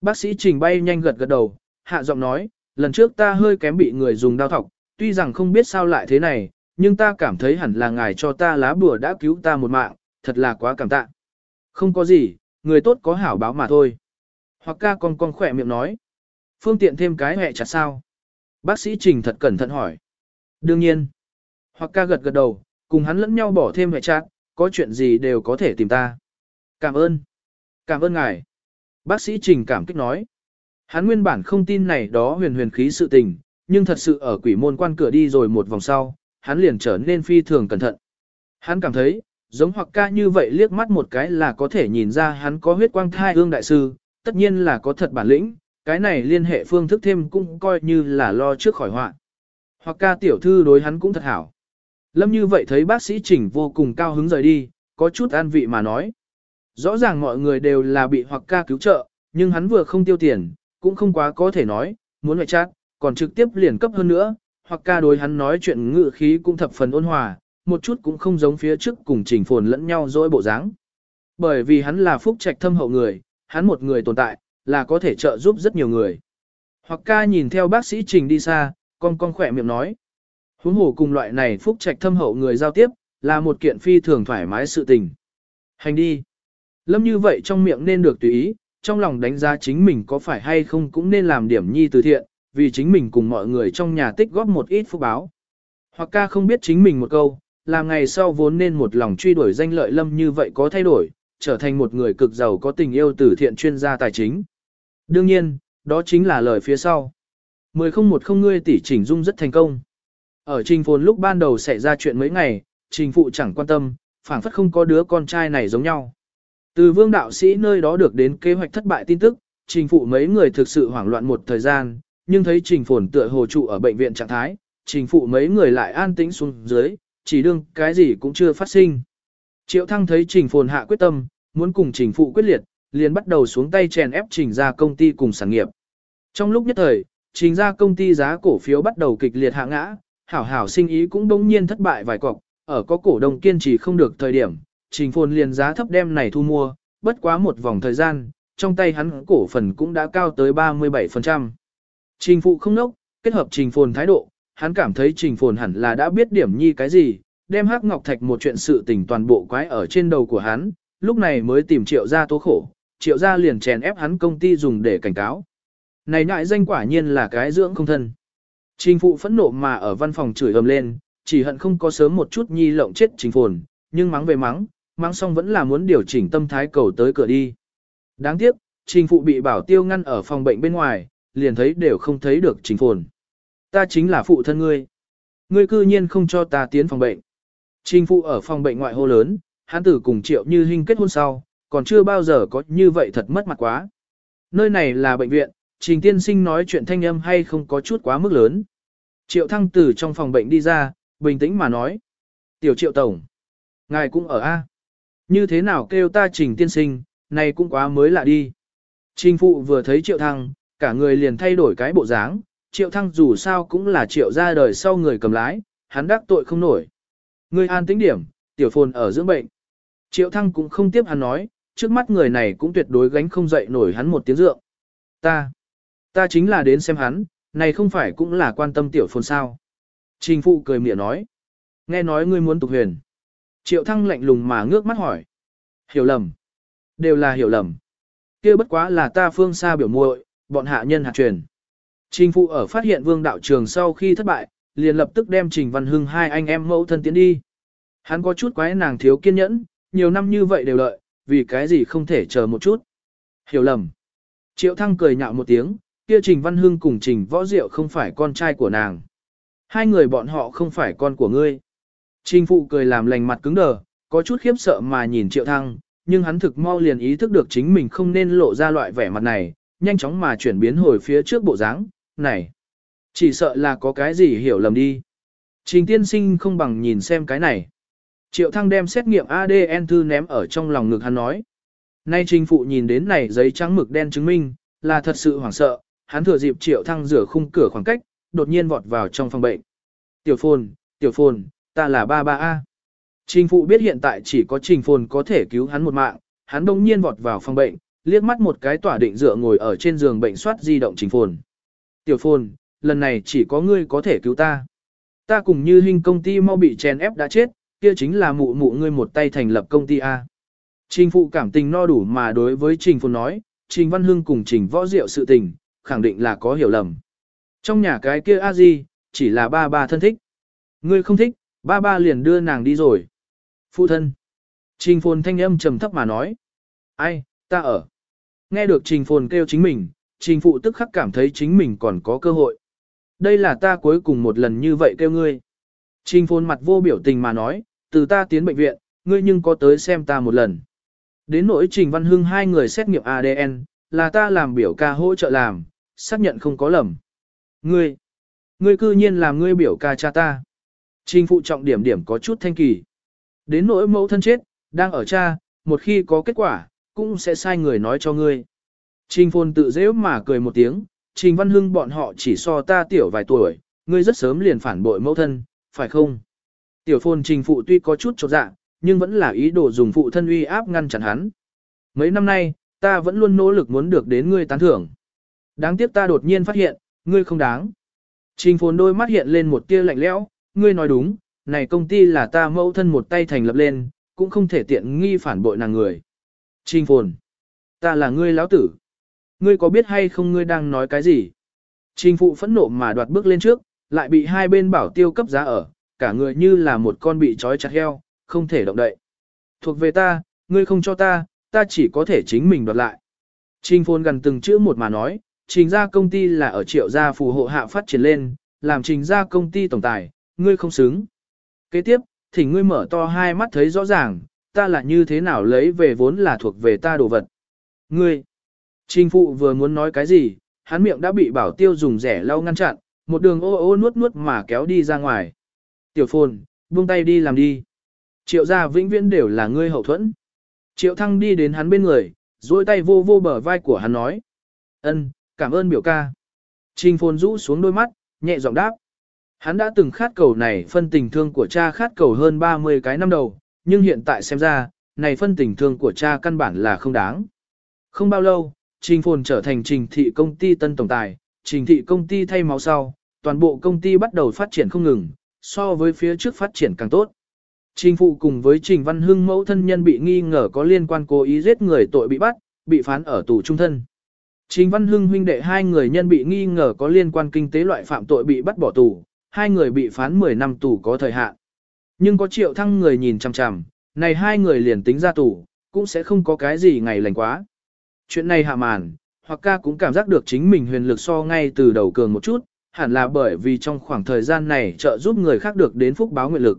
Bác sĩ trình bay nhanh gật gật đầu, hạ giọng nói, lần trước ta hơi kém bị người dùng đao thọc, tuy rằng không biết sao lại thế này, nhưng ta cảm thấy hẳn là ngài cho ta lá bùa đã cứu ta một mạng, thật là quá cảm tạ. Không có gì, người tốt có hảo báo mà thôi. Hoặc ca con con khỏe miệng nói. Phương tiện thêm cái hẹ chặt sao? Bác sĩ Trình thật cẩn thận hỏi. Đương nhiên. Hoặc ca gật gật đầu, cùng hắn lẫn nhau bỏ thêm hệ chát, có chuyện gì đều có thể tìm ta. Cảm ơn. Cảm ơn ngài. Bác sĩ Trình cảm kích nói. Hắn nguyên bản không tin này đó huyền huyền khí sự tình, nhưng thật sự ở quỷ môn quan cửa đi rồi một vòng sau, hắn liền trở nên phi thường cẩn thận. Hắn cảm thấy, giống hoặc ca như vậy liếc mắt một cái là có thể nhìn ra hắn có huyết quang thai hương đại sư, tất nhiên là có thật bản lĩnh, cái này liên hệ phương thức thêm cũng coi như là lo trước khỏi họa. Hoặc ca tiểu thư đối hắn cũng thật hảo. Lâm như vậy thấy bác sĩ Trình vô cùng cao hứng rời đi, có chút an vị mà nói. Rõ ràng mọi người đều là bị hoặc ca cứu trợ, nhưng hắn vừa không tiêu tiền, cũng không quá có thể nói, muốn ngoại chát, còn trực tiếp liền cấp hơn nữa, hoặc ca đối hắn nói chuyện ngự khí cũng thập phần ôn hòa, một chút cũng không giống phía trước cùng trình phồn lẫn nhau dỗi bộ dáng. Bởi vì hắn là phúc trạch thâm hậu người, hắn một người tồn tại, là có thể trợ giúp rất nhiều người. Hoặc ca nhìn theo bác sĩ trình đi xa, con con khỏe miệng nói. Huống hồ cùng loại này phúc trạch thâm hậu người giao tiếp, là một kiện phi thường thoải mái sự tình. Hành đi. Lâm như vậy trong miệng nên được tùy ý, trong lòng đánh giá chính mình có phải hay không cũng nên làm điểm nhi từ thiện, vì chính mình cùng mọi người trong nhà tích góp một ít phúc báo. Hoặc ca không biết chính mình một câu, làm ngày sau vốn nên một lòng truy đuổi danh lợi lâm như vậy có thay đổi, trở thành một người cực giàu có tình yêu từ thiện chuyên gia tài chính. Đương nhiên, đó chính là lời phía sau. Mười không một không ngươi tỷ chỉnh dung rất thành công. Ở trình phồn lúc ban đầu xảy ra chuyện mấy ngày, trình phụ chẳng quan tâm, phảng phất không có đứa con trai này giống nhau. Từ vương đạo sĩ nơi đó được đến kế hoạch thất bại tin tức, trình phụ mấy người thực sự hoảng loạn một thời gian, nhưng thấy trình phồn tựa hồ trụ ở bệnh viện trạng thái, trình phụ mấy người lại an tĩnh xuống dưới, chỉ đương cái gì cũng chưa phát sinh. Triệu thăng thấy trình phồn hạ quyết tâm, muốn cùng trình phụ quyết liệt, liền bắt đầu xuống tay chèn ép trình ra công ty cùng sản nghiệp. Trong lúc nhất thời, trình ra công ty giá cổ phiếu bắt đầu kịch liệt hạ ngã, hảo hảo sinh ý cũng bỗng nhiên thất bại vài cọc, ở có cổ đông kiên trì không được thời điểm, trình phồn liền giá thấp đem này thu mua, bất quá một vòng thời gian, trong tay hắn cổ phần cũng đã cao tới 37%. Trình phụ không nốc, kết hợp trình phồn thái độ, hắn cảm thấy trình phồn hẳn là đã biết điểm nhi cái gì, đem hắc ngọc thạch một chuyện sự tình toàn bộ quái ở trên đầu của hắn, lúc này mới tìm triệu gia tố khổ, triệu gia liền chèn ép hắn công ty dùng để cảnh cáo. Này ngại danh quả nhiên là cái dưỡng không thân. Trình phụ phẫn nộ mà ở văn phòng chửi ầm lên, chỉ hận không có sớm một chút nhi lộng chết trình phồn, nhưng mắng về mắng, mắng xong vẫn là muốn điều chỉnh tâm thái cầu tới cửa đi. Đáng tiếc, trình phụ bị bảo tiêu ngăn ở phòng bệnh bên ngoài, liền thấy đều không thấy được trình phồn. Ta chính là phụ thân ngươi. Ngươi cư nhiên không cho ta tiến phòng bệnh. Trình phụ ở phòng bệnh ngoại hô lớn, hắn tử cùng triệu như hình kết hôn sau, còn chưa bao giờ có như vậy thật mất mặt quá. Nơi này là bệnh viện, trình tiên sinh nói chuyện thanh âm hay không có chút quá mức lớn. Triệu thăng tử trong phòng bệnh đi ra, bình tĩnh mà nói. Tiểu triệu tổng, ngài cũng ở A. Như thế nào kêu ta trình tiên sinh, này cũng quá mới lạ đi. Trình phụ vừa thấy triệu thăng, cả người liền thay đổi cái bộ dáng, triệu thăng dù sao cũng là triệu ra đời sau người cầm lái, hắn đắc tội không nổi. Người an tính điểm, tiểu phồn ở dưỡng bệnh. Triệu thăng cũng không tiếp hắn nói, trước mắt người này cũng tuyệt đối gánh không dậy nổi hắn một tiếng dượng. Ta, ta chính là đến xem hắn, này không phải cũng là quan tâm tiểu phồn sao. Trình phụ cười mỉa nói. Nghe nói ngươi muốn tục huyền. Triệu thăng lạnh lùng mà ngước mắt hỏi. Hiểu lầm. Đều là hiểu lầm. kia bất quá là ta phương xa biểu muội, bọn hạ nhân hạt truyền. Trình phụ ở phát hiện vương đạo trường sau khi thất bại, liền lập tức đem Trình Văn Hưng hai anh em mẫu thân tiến đi. Hắn có chút quái nàng thiếu kiên nhẫn, nhiều năm như vậy đều đợi, vì cái gì không thể chờ một chút. Hiểu lầm. Triệu Thăng cười nhạo một tiếng, kia Trình Văn Hưng cùng Trình Võ Diệu không phải con trai của nàng. Hai người bọn họ không phải con của ngươi. Trình Phụ cười làm lành mặt cứng đờ, có chút khiếp sợ mà nhìn Triệu Thăng, nhưng hắn thực mau liền ý thức được chính mình không nên lộ ra loại vẻ mặt này, nhanh chóng mà chuyển biến hồi phía trước bộ dáng, này. Chỉ sợ là có cái gì hiểu lầm đi. Trình tiên sinh không bằng nhìn xem cái này. Triệu thăng đem xét nghiệm ADN thư ném ở trong lòng ngực hắn nói. Nay trình phụ nhìn đến này giấy trắng mực đen chứng minh, là thật sự hoảng sợ, hắn thừa dịp triệu thăng rửa khung cửa khoảng cách, đột nhiên vọt vào trong phòng bệnh. Tiểu phồn, tiểu phồn, ta là ba ba A. Trình phụ biết hiện tại chỉ có trình phồn có thể cứu hắn một mạng, hắn đông nhiên vọt vào phòng bệnh, liếc mắt một cái tỏa định dựa ngồi ở trên giường bệnh soát di động trình phồn. Tiểu phồn, lần này chỉ có ngươi có thể cứu ta. Ta cùng như hình công ty mau bị chèn ép đã chết, kia chính là mụ mụ ngươi một tay thành lập công ty A. Trình phụ cảm tình no đủ mà đối với Trình Phồn nói, Trình Văn Hưng cùng Trình Võ Diệu sự tình, khẳng định là có hiểu lầm. Trong nhà cái kia a di chỉ là ba ba thân thích. Ngươi không thích, ba ba liền đưa nàng đi rồi. Phụ thân. Trình Phồn thanh âm trầm thấp mà nói. Ai, ta ở. Nghe được Trình Phồn kêu chính mình, Trình Phụ tức khắc cảm thấy chính mình còn có cơ hội. Đây là ta cuối cùng một lần như vậy kêu ngươi. Trình Phồn mặt vô biểu tình mà nói, từ ta tiến bệnh viện, ngươi nhưng có tới xem ta một lần. Đến nỗi Trình Văn Hưng hai người xét nghiệm ADN, là ta làm biểu ca hỗ trợ làm, xác nhận không có lầm. Ngươi, ngươi cư nhiên làm ngươi biểu ca cha ta. Trình phụ trọng điểm điểm có chút thanh kỳ. Đến nỗi mẫu thân chết, đang ở cha, một khi có kết quả, cũng sẽ sai người nói cho ngươi. Trình phồn tự dễ mà cười một tiếng, Trình Văn Hưng bọn họ chỉ so ta tiểu vài tuổi, ngươi rất sớm liền phản bội mẫu thân, phải không? Tiểu phồn trình phụ tuy có chút chột dạ, nhưng vẫn là ý đồ dùng phụ thân uy áp ngăn chặn hắn. Mấy năm nay, ta vẫn luôn nỗ lực muốn được đến ngươi tán thưởng. Đáng tiếc ta đột nhiên phát hiện, ngươi không đáng. Trình phồn đôi mắt hiện lên một tia lạnh lẽo, ngươi nói đúng, này công ty là ta mẫu thân một tay thành lập lên, cũng không thể tiện nghi phản bội nàng người. Trình phồn, ta là ngươi lão tử. Ngươi có biết hay không ngươi đang nói cái gì? Trình phụ phẫn nộ mà đoạt bước lên trước, lại bị hai bên bảo tiêu cấp giá ở, cả người như là một con bị trói chặt heo, không thể động đậy. Thuộc về ta, ngươi không cho ta, ta chỉ có thể chính mình đoạt lại. Trình phồn gần từng chữ một mà nói, trình ra công ty là ở triệu gia phù hộ hạ phát triển lên, làm trình ra công ty tổng tài, ngươi không xứng. Kế tiếp, thỉnh ngươi mở to hai mắt thấy rõ ràng, ta là như thế nào lấy về vốn là thuộc về ta đồ vật. Ngươi, trình phụ vừa muốn nói cái gì, hắn miệng đã bị bảo tiêu dùng rẻ lau ngăn chặn, một đường ô ô nuốt nuốt mà kéo đi ra ngoài. Tiểu phồn, buông tay đi làm đi. Triệu gia vĩnh viễn đều là ngươi hậu thuẫn. Triệu thăng đi đến hắn bên người, duỗi tay vô vô bờ vai của hắn nói. ân, cảm ơn biểu ca. Trình phồn rũ xuống đôi mắt, nhẹ giọng đáp. Hắn đã từng khát cầu này phân tình thương của cha khát cầu hơn 30 cái năm đầu, nhưng hiện tại xem ra, này phân tình thương của cha căn bản là không đáng. Không bao lâu, Trình Phồn trở thành trình thị công ty tân tổng tài, trình thị công ty thay máu sau, toàn bộ công ty bắt đầu phát triển không ngừng, so với phía trước phát triển càng tốt. Trình phụ cùng với Trình Văn Hưng mẫu thân nhân bị nghi ngờ có liên quan cố ý giết người tội bị bắt, bị phán ở tù trung thân. Trình Văn Hưng huynh đệ hai người nhân bị nghi ngờ có liên quan kinh tế loại phạm tội bị bắt bỏ tù, hai người bị phán 10 năm tù có thời hạn. Nhưng có triệu thăng người nhìn chằm chằm, này hai người liền tính ra tù, cũng sẽ không có cái gì ngày lành quá. Chuyện này hạ màn, hoặc ca cũng cảm giác được chính mình huyền lực so ngay từ đầu cường một chút, hẳn là bởi vì trong khoảng thời gian này trợ giúp người khác được đến phúc báo nguyện lực.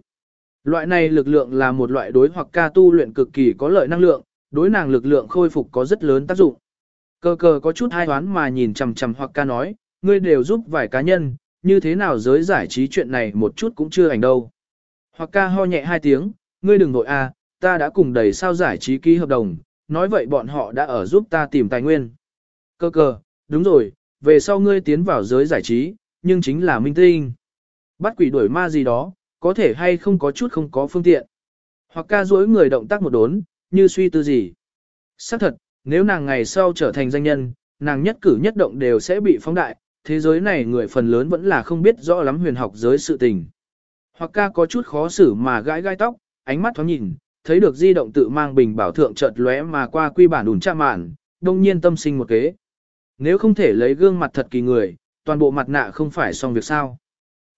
Loại này lực lượng là một loại đối hoặc ca tu luyện cực kỳ có lợi năng lượng, đối nàng lực lượng khôi phục có rất lớn tác dụng. Cờ cờ có chút hai toán mà nhìn chằm chằm hoặc ca nói, ngươi đều giúp vài cá nhân, như thế nào giới giải trí chuyện này một chút cũng chưa ảnh đâu. Hoặc ca ho nhẹ hai tiếng, ngươi đừng nội a, à, ta đã cùng đầy sao giải trí ký hợp đồng, nói vậy bọn họ đã ở giúp ta tìm tài nguyên. Cơ cờ, đúng rồi, về sau ngươi tiến vào giới giải trí, nhưng chính là minh tinh. Bắt quỷ đuổi ma gì đó, có thể hay không có chút không có phương tiện. Hoặc ca duỗi người động tác một đốn, như suy tư gì. Xác thật, nếu nàng ngày sau trở thành danh nhân, nàng nhất cử nhất động đều sẽ bị phóng đại, thế giới này người phần lớn vẫn là không biết rõ lắm huyền học giới sự tình. Hoặc ca có chút khó xử mà gãi gai tóc, ánh mắt thoáng nhìn, thấy được di động tự mang bình bảo thượng chợt lóe mà qua quy bản ủn tra mạn, đông nhiên tâm sinh một kế. Nếu không thể lấy gương mặt thật kỳ người, toàn bộ mặt nạ không phải xong việc sao.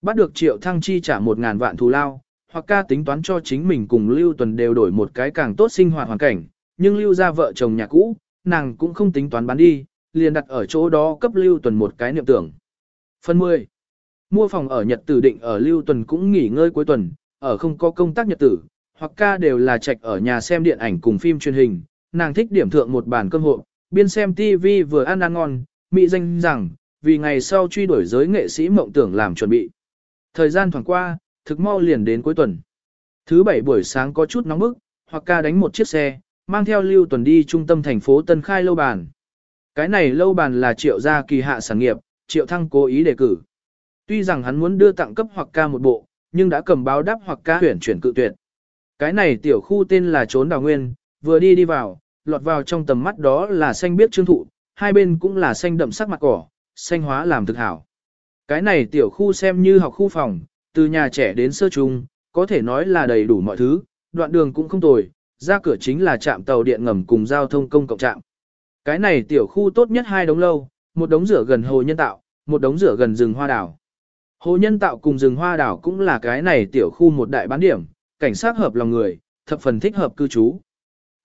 Bắt được triệu thăng chi trả một ngàn vạn thù lao, hoặc ca tính toán cho chính mình cùng Lưu Tuần đều đổi một cái càng tốt sinh hoạt hoàn cảnh, nhưng Lưu ra vợ chồng nhà cũ, nàng cũng không tính toán bán đi, liền đặt ở chỗ đó cấp Lưu Tuần một cái niệm tưởng. Phần 10. Mua phòng ở Nhật Tử định ở Lưu Tuần cũng nghỉ ngơi cuối tuần, ở không có công tác Nhật Tử, hoặc ca đều là trạch ở nhà xem điện ảnh cùng phim truyền hình, nàng thích điểm thượng một bàn cơm hộ, biên xem TV vừa ăn ăn ngon, mỹ danh rằng, vì ngày sau truy đuổi giới nghệ sĩ mộng tưởng làm chuẩn bị. Thời gian thoảng qua, thực mau liền đến cuối tuần. Thứ bảy buổi sáng có chút nóng bức, hoặc ca đánh một chiếc xe, mang theo lưu tuần đi trung tâm thành phố Tân Khai lâu bàn. Cái này lâu bàn là triệu gia kỳ hạ sản nghiệp, triệu thăng cố ý đề cử. Tuy rằng hắn muốn đưa tặng cấp hoặc ca một bộ, nhưng đã cầm báo đáp hoặc ca tuyển chuyển cự tuyệt. Cái này tiểu khu tên là trốn đào nguyên, vừa đi đi vào, lọt vào trong tầm mắt đó là xanh biếc trương thụ, hai bên cũng là xanh đậm sắc mặt cỏ, xanh hóa làm thực hảo. Cái này tiểu khu xem như học khu phòng, từ nhà trẻ đến sơ trung, có thể nói là đầy đủ mọi thứ, đoạn đường cũng không tồi, ra cửa chính là trạm tàu điện ngầm cùng giao thông công cộng trạm. Cái này tiểu khu tốt nhất hai đống lâu, một đống rửa gần hồ nhân tạo, một đống rửa gần rừng hoa đảo. Hồ nhân tạo cùng rừng hoa đảo cũng là cái này tiểu khu một đại bán điểm, cảnh sát hợp lòng người, thập phần thích hợp cư trú.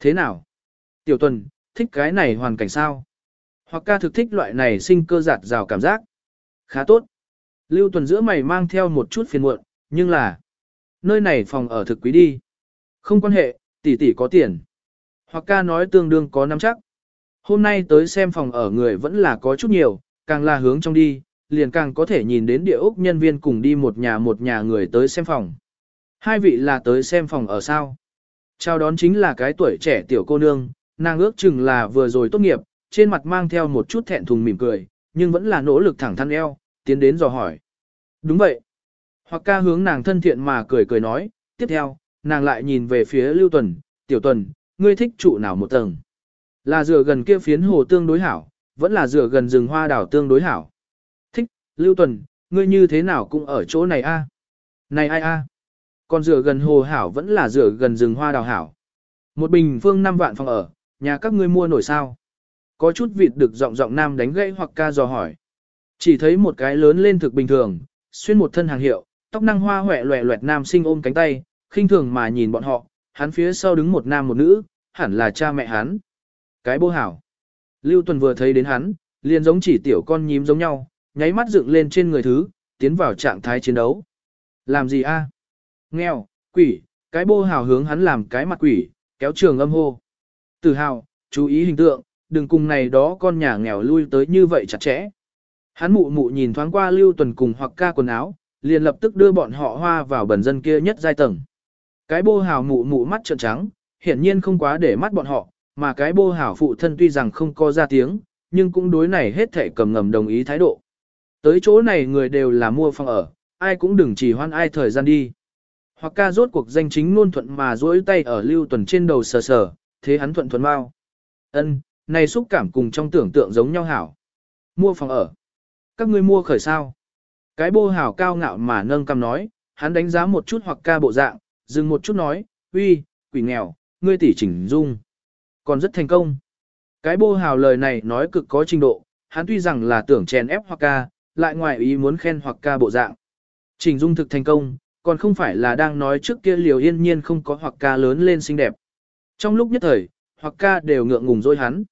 Thế nào? Tiểu tuần, thích cái này hoàn cảnh sao? Hoặc ca thực thích loại này sinh cơ giạt rào cảm giác. Khá tốt. Lưu tuần giữa mày mang theo một chút phiền muộn, nhưng là... Nơi này phòng ở thực quý đi. Không quan hệ, tỷ tỷ có tiền. Hoặc ca nói tương đương có nắm chắc. Hôm nay tới xem phòng ở người vẫn là có chút nhiều, càng là hướng trong đi, liền càng có thể nhìn đến địa ốc nhân viên cùng đi một nhà một nhà người tới xem phòng. Hai vị là tới xem phòng ở sao. Chào đón chính là cái tuổi trẻ tiểu cô nương, nàng ước chừng là vừa rồi tốt nghiệp, trên mặt mang theo một chút thẹn thùng mỉm cười, nhưng vẫn là nỗ lực thẳng thắn eo, tiến đến dò hỏi. Đúng vậy. Hoặc ca hướng nàng thân thiện mà cười cười nói, tiếp theo, nàng lại nhìn về phía Lưu Tuần, Tiểu Tuần, ngươi thích trụ nào một tầng? Là dựa gần kia phiến hồ tương đối hảo, vẫn là dựa gần rừng hoa đảo tương đối hảo. Thích, Lưu Tuần, ngươi như thế nào cũng ở chỗ này a? Này ai a? Còn dựa gần hồ hảo vẫn là dựa gần rừng hoa đào hảo. Một bình phương năm vạn phòng ở, nhà các ngươi mua nổi sao? Có chút vịt được giọng giọng nam đánh gãy hoặc ca dò hỏi. Chỉ thấy một cái lớn lên thực bình thường, xuyên một thân hàng hiệu, tóc năng hoa hoẹ loẹ loẹt nam sinh ôm cánh tay, khinh thường mà nhìn bọn họ, hắn phía sau đứng một nam một nữ, hẳn là cha mẹ hắn. Cái bô hảo. Lưu Tuần vừa thấy đến hắn, liền giống chỉ tiểu con nhím giống nhau, nháy mắt dựng lên trên người thứ, tiến vào trạng thái chiến đấu. Làm gì a? Nghèo, quỷ, cái bô hào hướng hắn làm cái mặt quỷ, kéo trường âm hô. Tử hào, chú ý hình tượng, đừng cùng này đó con nhà nghèo lui tới như vậy chặt chẽ. Hắn mụ mụ nhìn thoáng qua lưu tuần cùng hoặc ca quần áo, liền lập tức đưa bọn họ hoa vào bẩn dân kia nhất giai tầng. Cái bô hào mụ mụ mắt trợn trắng, hiển nhiên không quá để mắt bọn họ, mà cái bô hào phụ thân tuy rằng không có ra tiếng, nhưng cũng đối này hết thể cầm ngầm đồng ý thái độ. Tới chỗ này người đều là mua phòng ở, ai cũng đừng chỉ hoan ai thời gian đi. Hoặc ca rốt cuộc danh chính luôn thuận mà duỗi tay ở lưu tuần trên đầu sờ sờ, thế hắn thuận thuận mau. Ân, này xúc cảm cùng trong tưởng tượng giống nhau hảo. Mua phòng ở. Các ngươi mua khởi sao? Cái bô hảo cao ngạo mà nâng cầm nói, hắn đánh giá một chút hoặc ca bộ dạng, dừng một chút nói, uy, quỷ nghèo, ngươi tỷ chỉnh dung. Còn rất thành công. Cái bô hào lời này nói cực có trình độ, hắn tuy rằng là tưởng chèn ép hoặc ca, lại ngoài ý muốn khen hoặc ca bộ dạng. Chỉnh dung thực thành công, còn không phải là đang nói trước kia liều yên nhiên không có hoặc ca lớn lên xinh đẹp. Trong lúc nhất thời, hoặc ca đều ngượng ngùng dối hắn.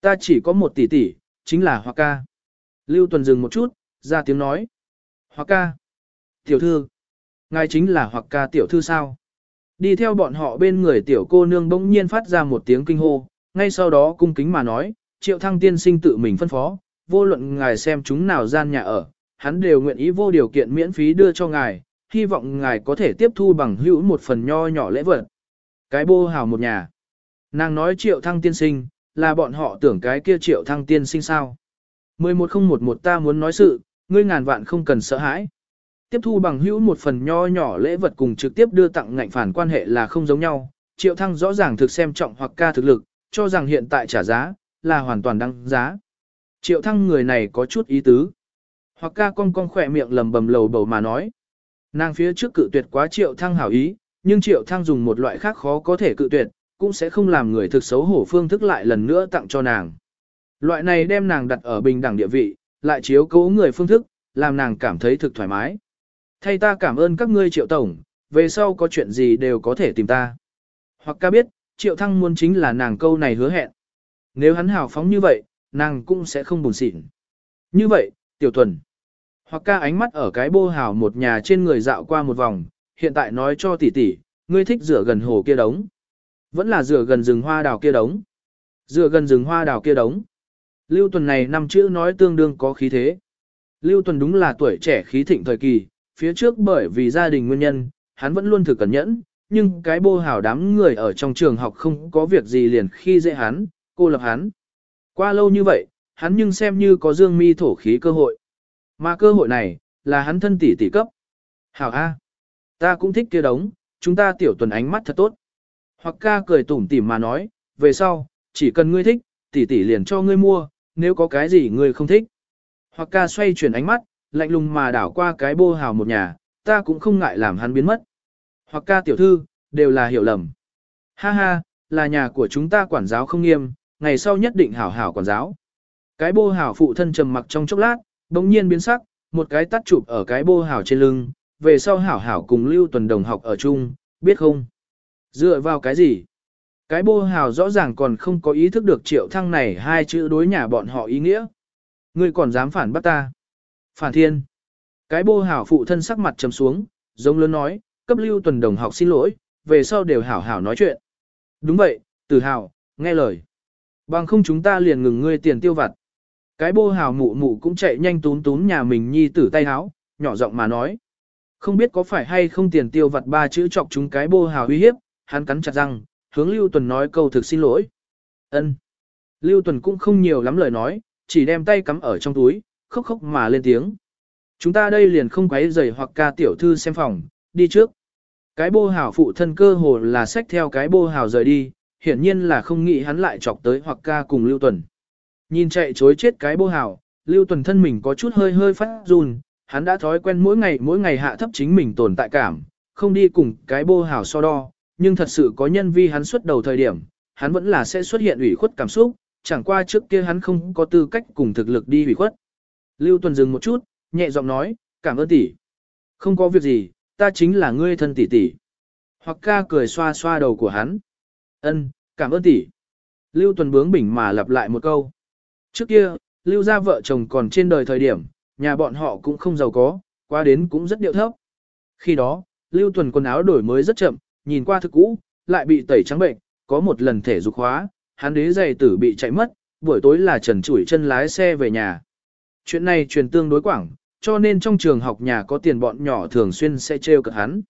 Ta chỉ có một tỷ tỷ, chính là hoặc ca. Lưu Tuần dừng một chút, ra tiếng nói. Hoặc ca. Tiểu thư. Ngài chính là hoặc ca tiểu thư sao? Đi theo bọn họ bên người tiểu cô nương bỗng nhiên phát ra một tiếng kinh hô, ngay sau đó cung kính mà nói, triệu thăng tiên sinh tự mình phân phó, vô luận ngài xem chúng nào gian nhà ở, hắn đều nguyện ý vô điều kiện miễn phí đưa cho ngài, hy vọng ngài có thể tiếp thu bằng hữu một phần nho nhỏ lễ vật. Cái bô hào một nhà. Nàng nói triệu thăng tiên sinh, là bọn họ tưởng cái kia triệu thăng tiên sinh sao. 11011 ta muốn nói sự, ngươi ngàn vạn không cần sợ hãi. Tiếp thu bằng hữu một phần nho nhỏ lễ vật cùng trực tiếp đưa tặng ngạnh phản quan hệ là không giống nhau. Triệu thăng rõ ràng thực xem trọng hoặc ca thực lực, cho rằng hiện tại trả giá, là hoàn toàn đăng giá. Triệu thăng người này có chút ý tứ. Hoặc ca cong cong khỏe miệng lầm bầm lầu bầu mà nói. Nàng phía trước cự tuyệt quá triệu thăng hảo ý, nhưng triệu thăng dùng một loại khác khó có thể cự tuyệt, cũng sẽ không làm người thực xấu hổ phương thức lại lần nữa tặng cho nàng. Loại này đem nàng đặt ở bình đẳng địa vị, lại chiếu cố người phương thức, làm nàng cảm thấy thực thoải mái. Thay ta cảm ơn các ngươi triệu tổng, về sau có chuyện gì đều có thể tìm ta. Hoặc ca biết, triệu thăng muốn chính là nàng câu này hứa hẹn. Nếu hắn hào phóng như vậy, nàng cũng sẽ không buồn xịn. Như vậy, tiểu tuần. Hoặc ca ánh mắt ở cái bô hào một nhà trên người dạo qua một vòng, hiện tại nói cho tỷ tỷ, ngươi thích rửa gần hồ kia đống. Vẫn là rửa gần rừng hoa đào kia đống. Rửa gần rừng hoa đào kia đống. Lưu tuần này năm chữ nói tương đương có khí thế. Lưu tuần đúng là tuổi trẻ khí thịnh thời kỳ, phía trước bởi vì gia đình nguyên nhân, hắn vẫn luôn thực cẩn nhẫn, nhưng cái bô hảo đám người ở trong trường học không có việc gì liền khi dễ hắn, cô lập hắn. Qua lâu như vậy, hắn nhưng xem như có dương mi thổ khí cơ hội. Mà cơ hội này, là hắn thân tỷ tỷ cấp. Hảo A. Ta cũng thích kia đống, chúng ta tiểu tuần ánh mắt thật tốt. Hoặc ca cười tủm tỉm mà nói, về sau, chỉ cần ngươi thích, tỷ tỷ liền cho ngươi mua, nếu có cái gì ngươi không thích. Hoặc ca xoay chuyển ánh mắt, lạnh lùng mà đảo qua cái bô hào một nhà, ta cũng không ngại làm hắn biến mất. Hoặc ca tiểu thư, đều là hiểu lầm. Ha ha, là nhà của chúng ta quản giáo không nghiêm, ngày sau nhất định hảo hảo quản giáo. Cái bô hảo phụ thân trầm mặc trong chốc lát, bỗng nhiên biến sắc, một cái tắt chụp ở cái bô hảo trên lưng, về sau hảo hảo cùng lưu tuần đồng học ở chung, biết không? Dựa vào cái gì? Cái bô hào rõ ràng còn không có ý thức được triệu thăng này hai chữ đối nhà bọn họ ý nghĩa. Ngươi còn dám phản bắt ta? Phản thiên. Cái bô hảo phụ thân sắc mặt trầm xuống, giống lớn nói, cấp lưu tuần đồng học xin lỗi, về sau đều hảo hảo nói chuyện. Đúng vậy, tử hào, nghe lời. Bằng không chúng ta liền ngừng ngươi tiền tiêu vặt. Cái bô hào mụ mụ cũng chạy nhanh tún tún nhà mình nhi tử tay háo, nhỏ giọng mà nói. Không biết có phải hay không tiền tiêu vặt ba chữ chọc chúng cái bô hào uy hiếp, hắn cắn chặt răng, hướng Lưu Tuần nói câu thực xin lỗi. Ân. Lưu Tuần cũng không nhiều lắm lời nói, chỉ đem tay cắm ở trong túi, khóc khóc mà lên tiếng. Chúng ta đây liền không quấy rầy hoặc ca tiểu thư xem phòng, đi trước. Cái bô hào phụ thân cơ hồ là xách theo cái bô hào rời đi, hiển nhiên là không nghĩ hắn lại chọc tới hoặc ca cùng Lưu Tuần. Nhìn chạy chối chết cái bô hào, Lưu Tuần thân mình có chút hơi hơi phát run, hắn đã thói quen mỗi ngày mỗi ngày hạ thấp chính mình tồn tại cảm, không đi cùng cái bô hào so đo, nhưng thật sự có nhân vi hắn xuất đầu thời điểm, hắn vẫn là sẽ xuất hiện ủy khuất cảm xúc, chẳng qua trước kia hắn không có tư cách cùng thực lực đi ủy khuất. Lưu Tuần dừng một chút, nhẹ giọng nói, cảm ơn tỷ. Không có việc gì, ta chính là ngươi thân tỷ tỷ. Hoặc ca cười xoa xoa đầu của hắn. Ân, cảm ơn tỷ. Lưu Tuần bướng bỉnh mà lặp lại một câu. Trước kia, Lưu gia vợ chồng còn trên đời thời điểm, nhà bọn họ cũng không giàu có, qua đến cũng rất điệu thấp. Khi đó, Lưu Tuần quần áo đổi mới rất chậm, nhìn qua thực cũ, lại bị tẩy trắng bệnh, có một lần thể dục hóa, hắn đế giày tử bị chạy mất, buổi tối là trần chủi chân lái xe về nhà. Chuyện này truyền tương đối quảng, cho nên trong trường học nhà có tiền bọn nhỏ thường xuyên sẽ trêu cợt hắn.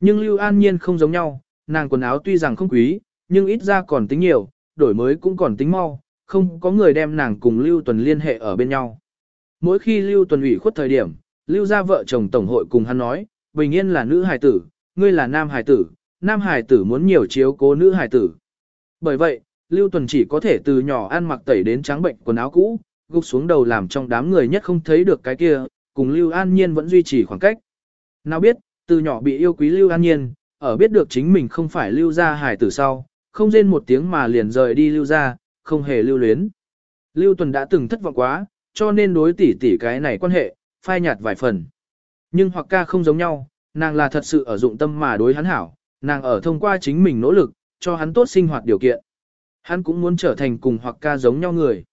Nhưng Lưu An Nhiên không giống nhau, nàng quần áo tuy rằng không quý, nhưng ít ra còn tính nhiều, đổi mới cũng còn tính mau, không có người đem nàng cùng Lưu Tuần liên hệ ở bên nhau. Mỗi khi Lưu Tuần ủy khuất thời điểm, Lưu gia vợ chồng tổng hội cùng hắn nói, Bình Yên là nữ hài tử, ngươi là nam hài tử, nam hài tử muốn nhiều chiếu cố nữ hài tử. Bởi vậy, Lưu Tuần chỉ có thể từ nhỏ ăn mặc tẩy đến trắng bệnh quần áo cũ, gục xuống đầu làm trong đám người nhất không thấy được cái kia, cùng Lưu An Nhiên vẫn duy trì khoảng cách. Nào biết, từ nhỏ bị yêu quý Lưu An Nhiên, ở biết được chính mình không phải Lưu gia Hải tử sau, không rên một tiếng mà liền rời đi Lưu gia, không hề lưu luyến. Lưu Tuần đã từng thất vọng quá, cho nên đối tỷ tỷ cái này quan hệ, phai nhạt vài phần. Nhưng hoặc ca không giống nhau, nàng là thật sự ở dụng tâm mà đối hắn hảo, nàng ở thông qua chính mình nỗ lực, cho hắn tốt sinh hoạt điều kiện. Hắn cũng muốn trở thành cùng hoặc ca giống nhau người.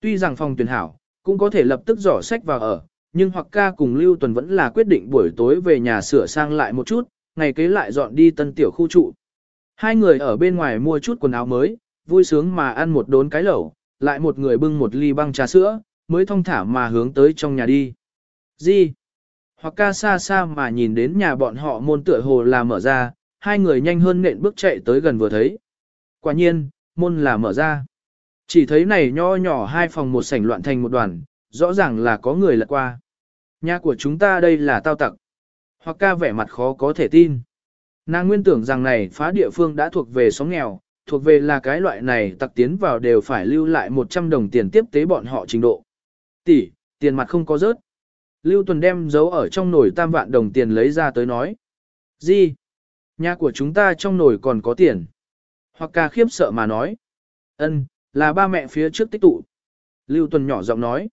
Tuy rằng phòng tuyển hảo, cũng có thể lập tức dỏ sách vào ở, nhưng hoặc ca cùng Lưu Tuần vẫn là quyết định buổi tối về nhà sửa sang lại một chút, ngày kế lại dọn đi tân tiểu khu trụ. Hai người ở bên ngoài mua chút quần áo mới, vui sướng mà ăn một đốn cái lẩu, lại một người bưng một ly băng trà sữa, mới thong thả mà hướng tới trong nhà đi. Gì? Hoặc ca xa xa mà nhìn đến nhà bọn họ môn tựa hồ là mở ra, hai người nhanh hơn nện bước chạy tới gần vừa thấy. Quả nhiên, môn là mở ra. Chỉ thấy này nho nhỏ hai phòng một sảnh loạn thành một đoàn, rõ ràng là có người lật qua. Nhà của chúng ta đây là tao tặc. Hoặc ca vẻ mặt khó có thể tin. Nàng nguyên tưởng rằng này phá địa phương đã thuộc về xóm nghèo, thuộc về là cái loại này tặc tiến vào đều phải lưu lại 100 đồng tiền tiếp tế bọn họ trình độ. Tỷ, tiền mặt không có rớt. Lưu Tuần đem giấu ở trong nồi tam vạn đồng tiền lấy ra tới nói. Gì? Nhà của chúng ta trong nồi còn có tiền. Hoặc ca khiếp sợ mà nói. Ân, là ba mẹ phía trước tích tụ. Lưu Tuần nhỏ giọng nói.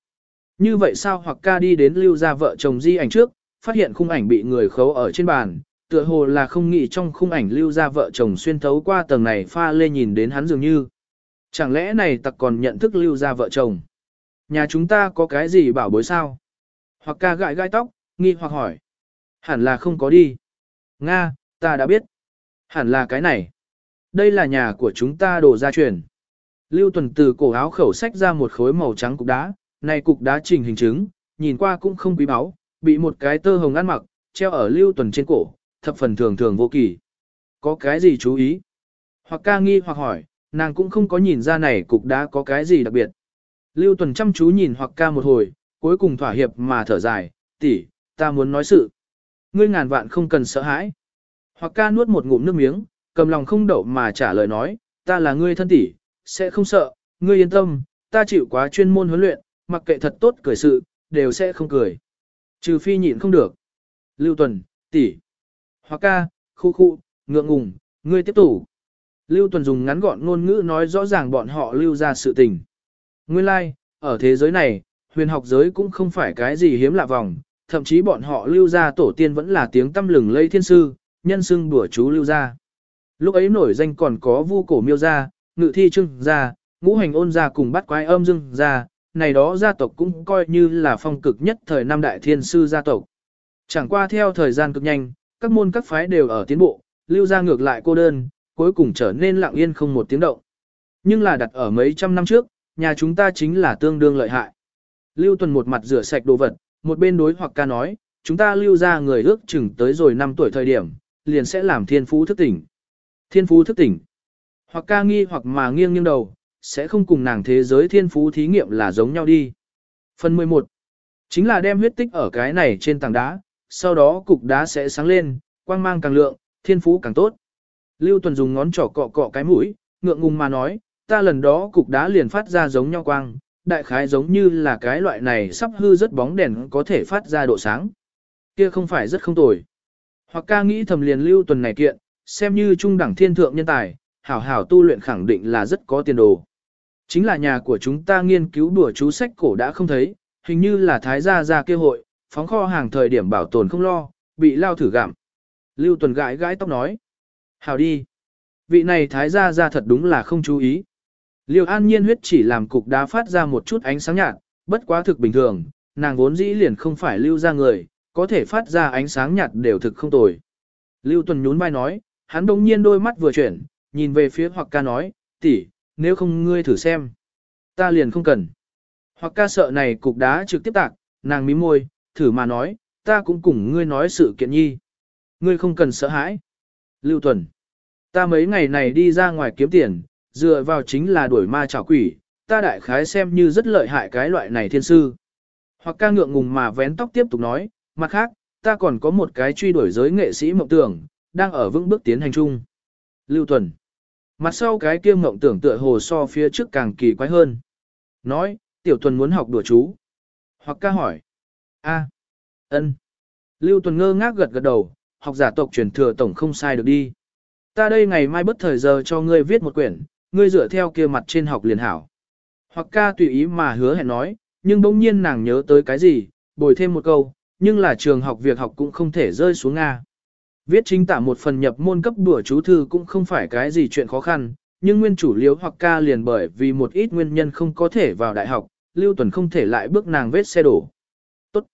Như vậy sao hoặc ca đi đến lưu ra vợ chồng di ảnh trước, phát hiện khung ảnh bị người khấu ở trên bàn, tựa hồ là không nghĩ trong khung ảnh lưu ra vợ chồng xuyên thấu qua tầng này pha lê nhìn đến hắn dường như. Chẳng lẽ này tặc còn nhận thức lưu ra vợ chồng? Nhà chúng ta có cái gì bảo bối sao? Hoặc ca gãi gai tóc, nghi hoặc hỏi. Hẳn là không có đi. Nga, ta đã biết. Hẳn là cái này. Đây là nhà của chúng ta đồ gia truyền. Lưu Tuần từ cổ áo khẩu sách ra một khối màu trắng cục đá, này cục đá trình hình chứng, nhìn qua cũng không quý báu, bị một cái tơ hồng ăn mặc, treo ở Lưu Tuần trên cổ, thập phần thường thường vô kỳ. Có cái gì chú ý? Hoặc ca nghi hoặc hỏi, nàng cũng không có nhìn ra này cục đá có cái gì đặc biệt. Lưu Tuần chăm chú nhìn hoặc ca một hồi, cuối cùng thỏa hiệp mà thở dài, tỷ, ta muốn nói sự. Ngươi ngàn vạn không cần sợ hãi. Hoặc ca nuốt một ngụm nước miếng, cầm lòng không đậu mà trả lời nói, ta là ngươi thân tỷ, sẽ không sợ, ngươi yên tâm, ta chịu quá chuyên môn huấn luyện, mặc kệ thật tốt cười sự, đều sẽ không cười. Trừ phi nhịn không được. Lưu Tuần, tỷ. Hoa ca, khu khu, ngượng ngùng, ngươi tiếp tục. Lưu Tuần dùng ngắn gọn ngôn ngữ nói rõ ràng bọn họ lưu ra sự tình. Nguyên lai, like, ở thế giới này, huyền học giới cũng không phải cái gì hiếm lạ vòng, thậm chí bọn họ lưu ra tổ tiên vẫn là tiếng tâm lừng lây thiên sư, nhân xưng đùa chú lưu ra. Lúc ấy nổi danh còn có vu cổ miêu gia, ngự thi trưng gia, ngũ hành ôn gia cùng bắt quái âm dương gia, này đó gia tộc cũng coi như là phong cực nhất thời năm đại thiên sư gia tộc. Chẳng qua theo thời gian cực nhanh, các môn các phái đều ở tiến bộ, lưu gia ngược lại cô đơn, cuối cùng trở nên lặng yên không một tiếng động. Nhưng là đặt ở mấy trăm năm trước, nhà chúng ta chính là tương đương lợi hại. Lưu Tuần một mặt rửa sạch đồ vật, một bên đối hoặc ca nói, chúng ta lưu ra người ước chừng tới rồi 5 tuổi thời điểm, liền sẽ làm thiên phú thức tỉnh. Thiên phú thức tỉnh. Hoặc ca nghi hoặc mà nghiêng nghiêng đầu, sẽ không cùng nàng thế giới thiên phú thí nghiệm là giống nhau đi. Phần 11. Chính là đem huyết tích ở cái này trên tảng đá, sau đó cục đá sẽ sáng lên, quang mang càng lượng, thiên phú càng tốt. Lưu Tuần dùng ngón trỏ cọ cọ cái mũi, ngượng ngùng mà nói, ta lần đó cục đá liền phát ra giống nhau quang, đại khái giống như là cái loại này sắp hư rất bóng đèn có thể phát ra độ sáng. Kia không phải rất không tồi. Hoặc ca nghĩ thầm liền Lưu Tuần này kiện, xem như trung đẳng thiên thượng nhân tài, hảo hảo tu luyện khẳng định là rất có tiền đồ. Chính là nhà của chúng ta nghiên cứu đùa chú sách cổ đã không thấy, hình như là thái gia gia kêu hội, phóng kho hàng thời điểm bảo tồn không lo, bị lao thử gặm. Lưu Tuần gãi gãi tóc nói. hảo đi. Vị này thái gia gia thật đúng là không chú ý. Liêu an nhiên huyết chỉ làm cục đá phát ra một chút ánh sáng nhạt, bất quá thực bình thường, nàng vốn dĩ liền không phải lưu ra người, có thể phát ra ánh sáng nhạt đều thực không tồi. Lưu Tuần nhún vai nói, hắn đồng nhiên đôi mắt vừa chuyển, nhìn về phía hoặc ca nói, tỷ, nếu không ngươi thử xem. Ta liền không cần. Hoặc ca sợ này cục đá trực tiếp tạc, nàng mím môi, thử mà nói, ta cũng cùng ngươi nói sự kiện nhi. Ngươi không cần sợ hãi. Lưu Tuần. Ta mấy ngày này đi ra ngoài kiếm tiền, dựa vào chính là đuổi ma chảo quỷ, ta đại khái xem như rất lợi hại cái loại này thiên sư. Hoặc ca ngượng ngùng mà vén tóc tiếp tục nói, mặt khác, ta còn có một cái truy đuổi giới nghệ sĩ mộng tưởng, đang ở vững bước tiến hành chung. Lưu Tuần. Mặt sau cái kia mộng tưởng tựa hồ so phía trước càng kỳ quái hơn. Nói, tiểu tuần muốn học đùa chú. Hoặc ca hỏi. a ân Lưu Tuần ngơ ngác gật gật đầu, học giả tộc truyền thừa tổng không sai được đi. Ta đây ngày mai bất thời giờ cho ngươi viết một quyển, ngươi dựa theo kia mặt trên học liền hảo. Hoặc ca tùy ý mà hứa hẹn nói, nhưng bỗng nhiên nàng nhớ tới cái gì, bồi thêm một câu, nhưng là trường học việc học cũng không thể rơi xuống Nga. Viết chính tả một phần nhập môn cấp đùa chú thư cũng không phải cái gì chuyện khó khăn, nhưng nguyên chủ liếu hoặc ca liền bởi vì một ít nguyên nhân không có thể vào đại học, Lưu Tuần không thể lại bước nàng vết xe đổ. Tốt.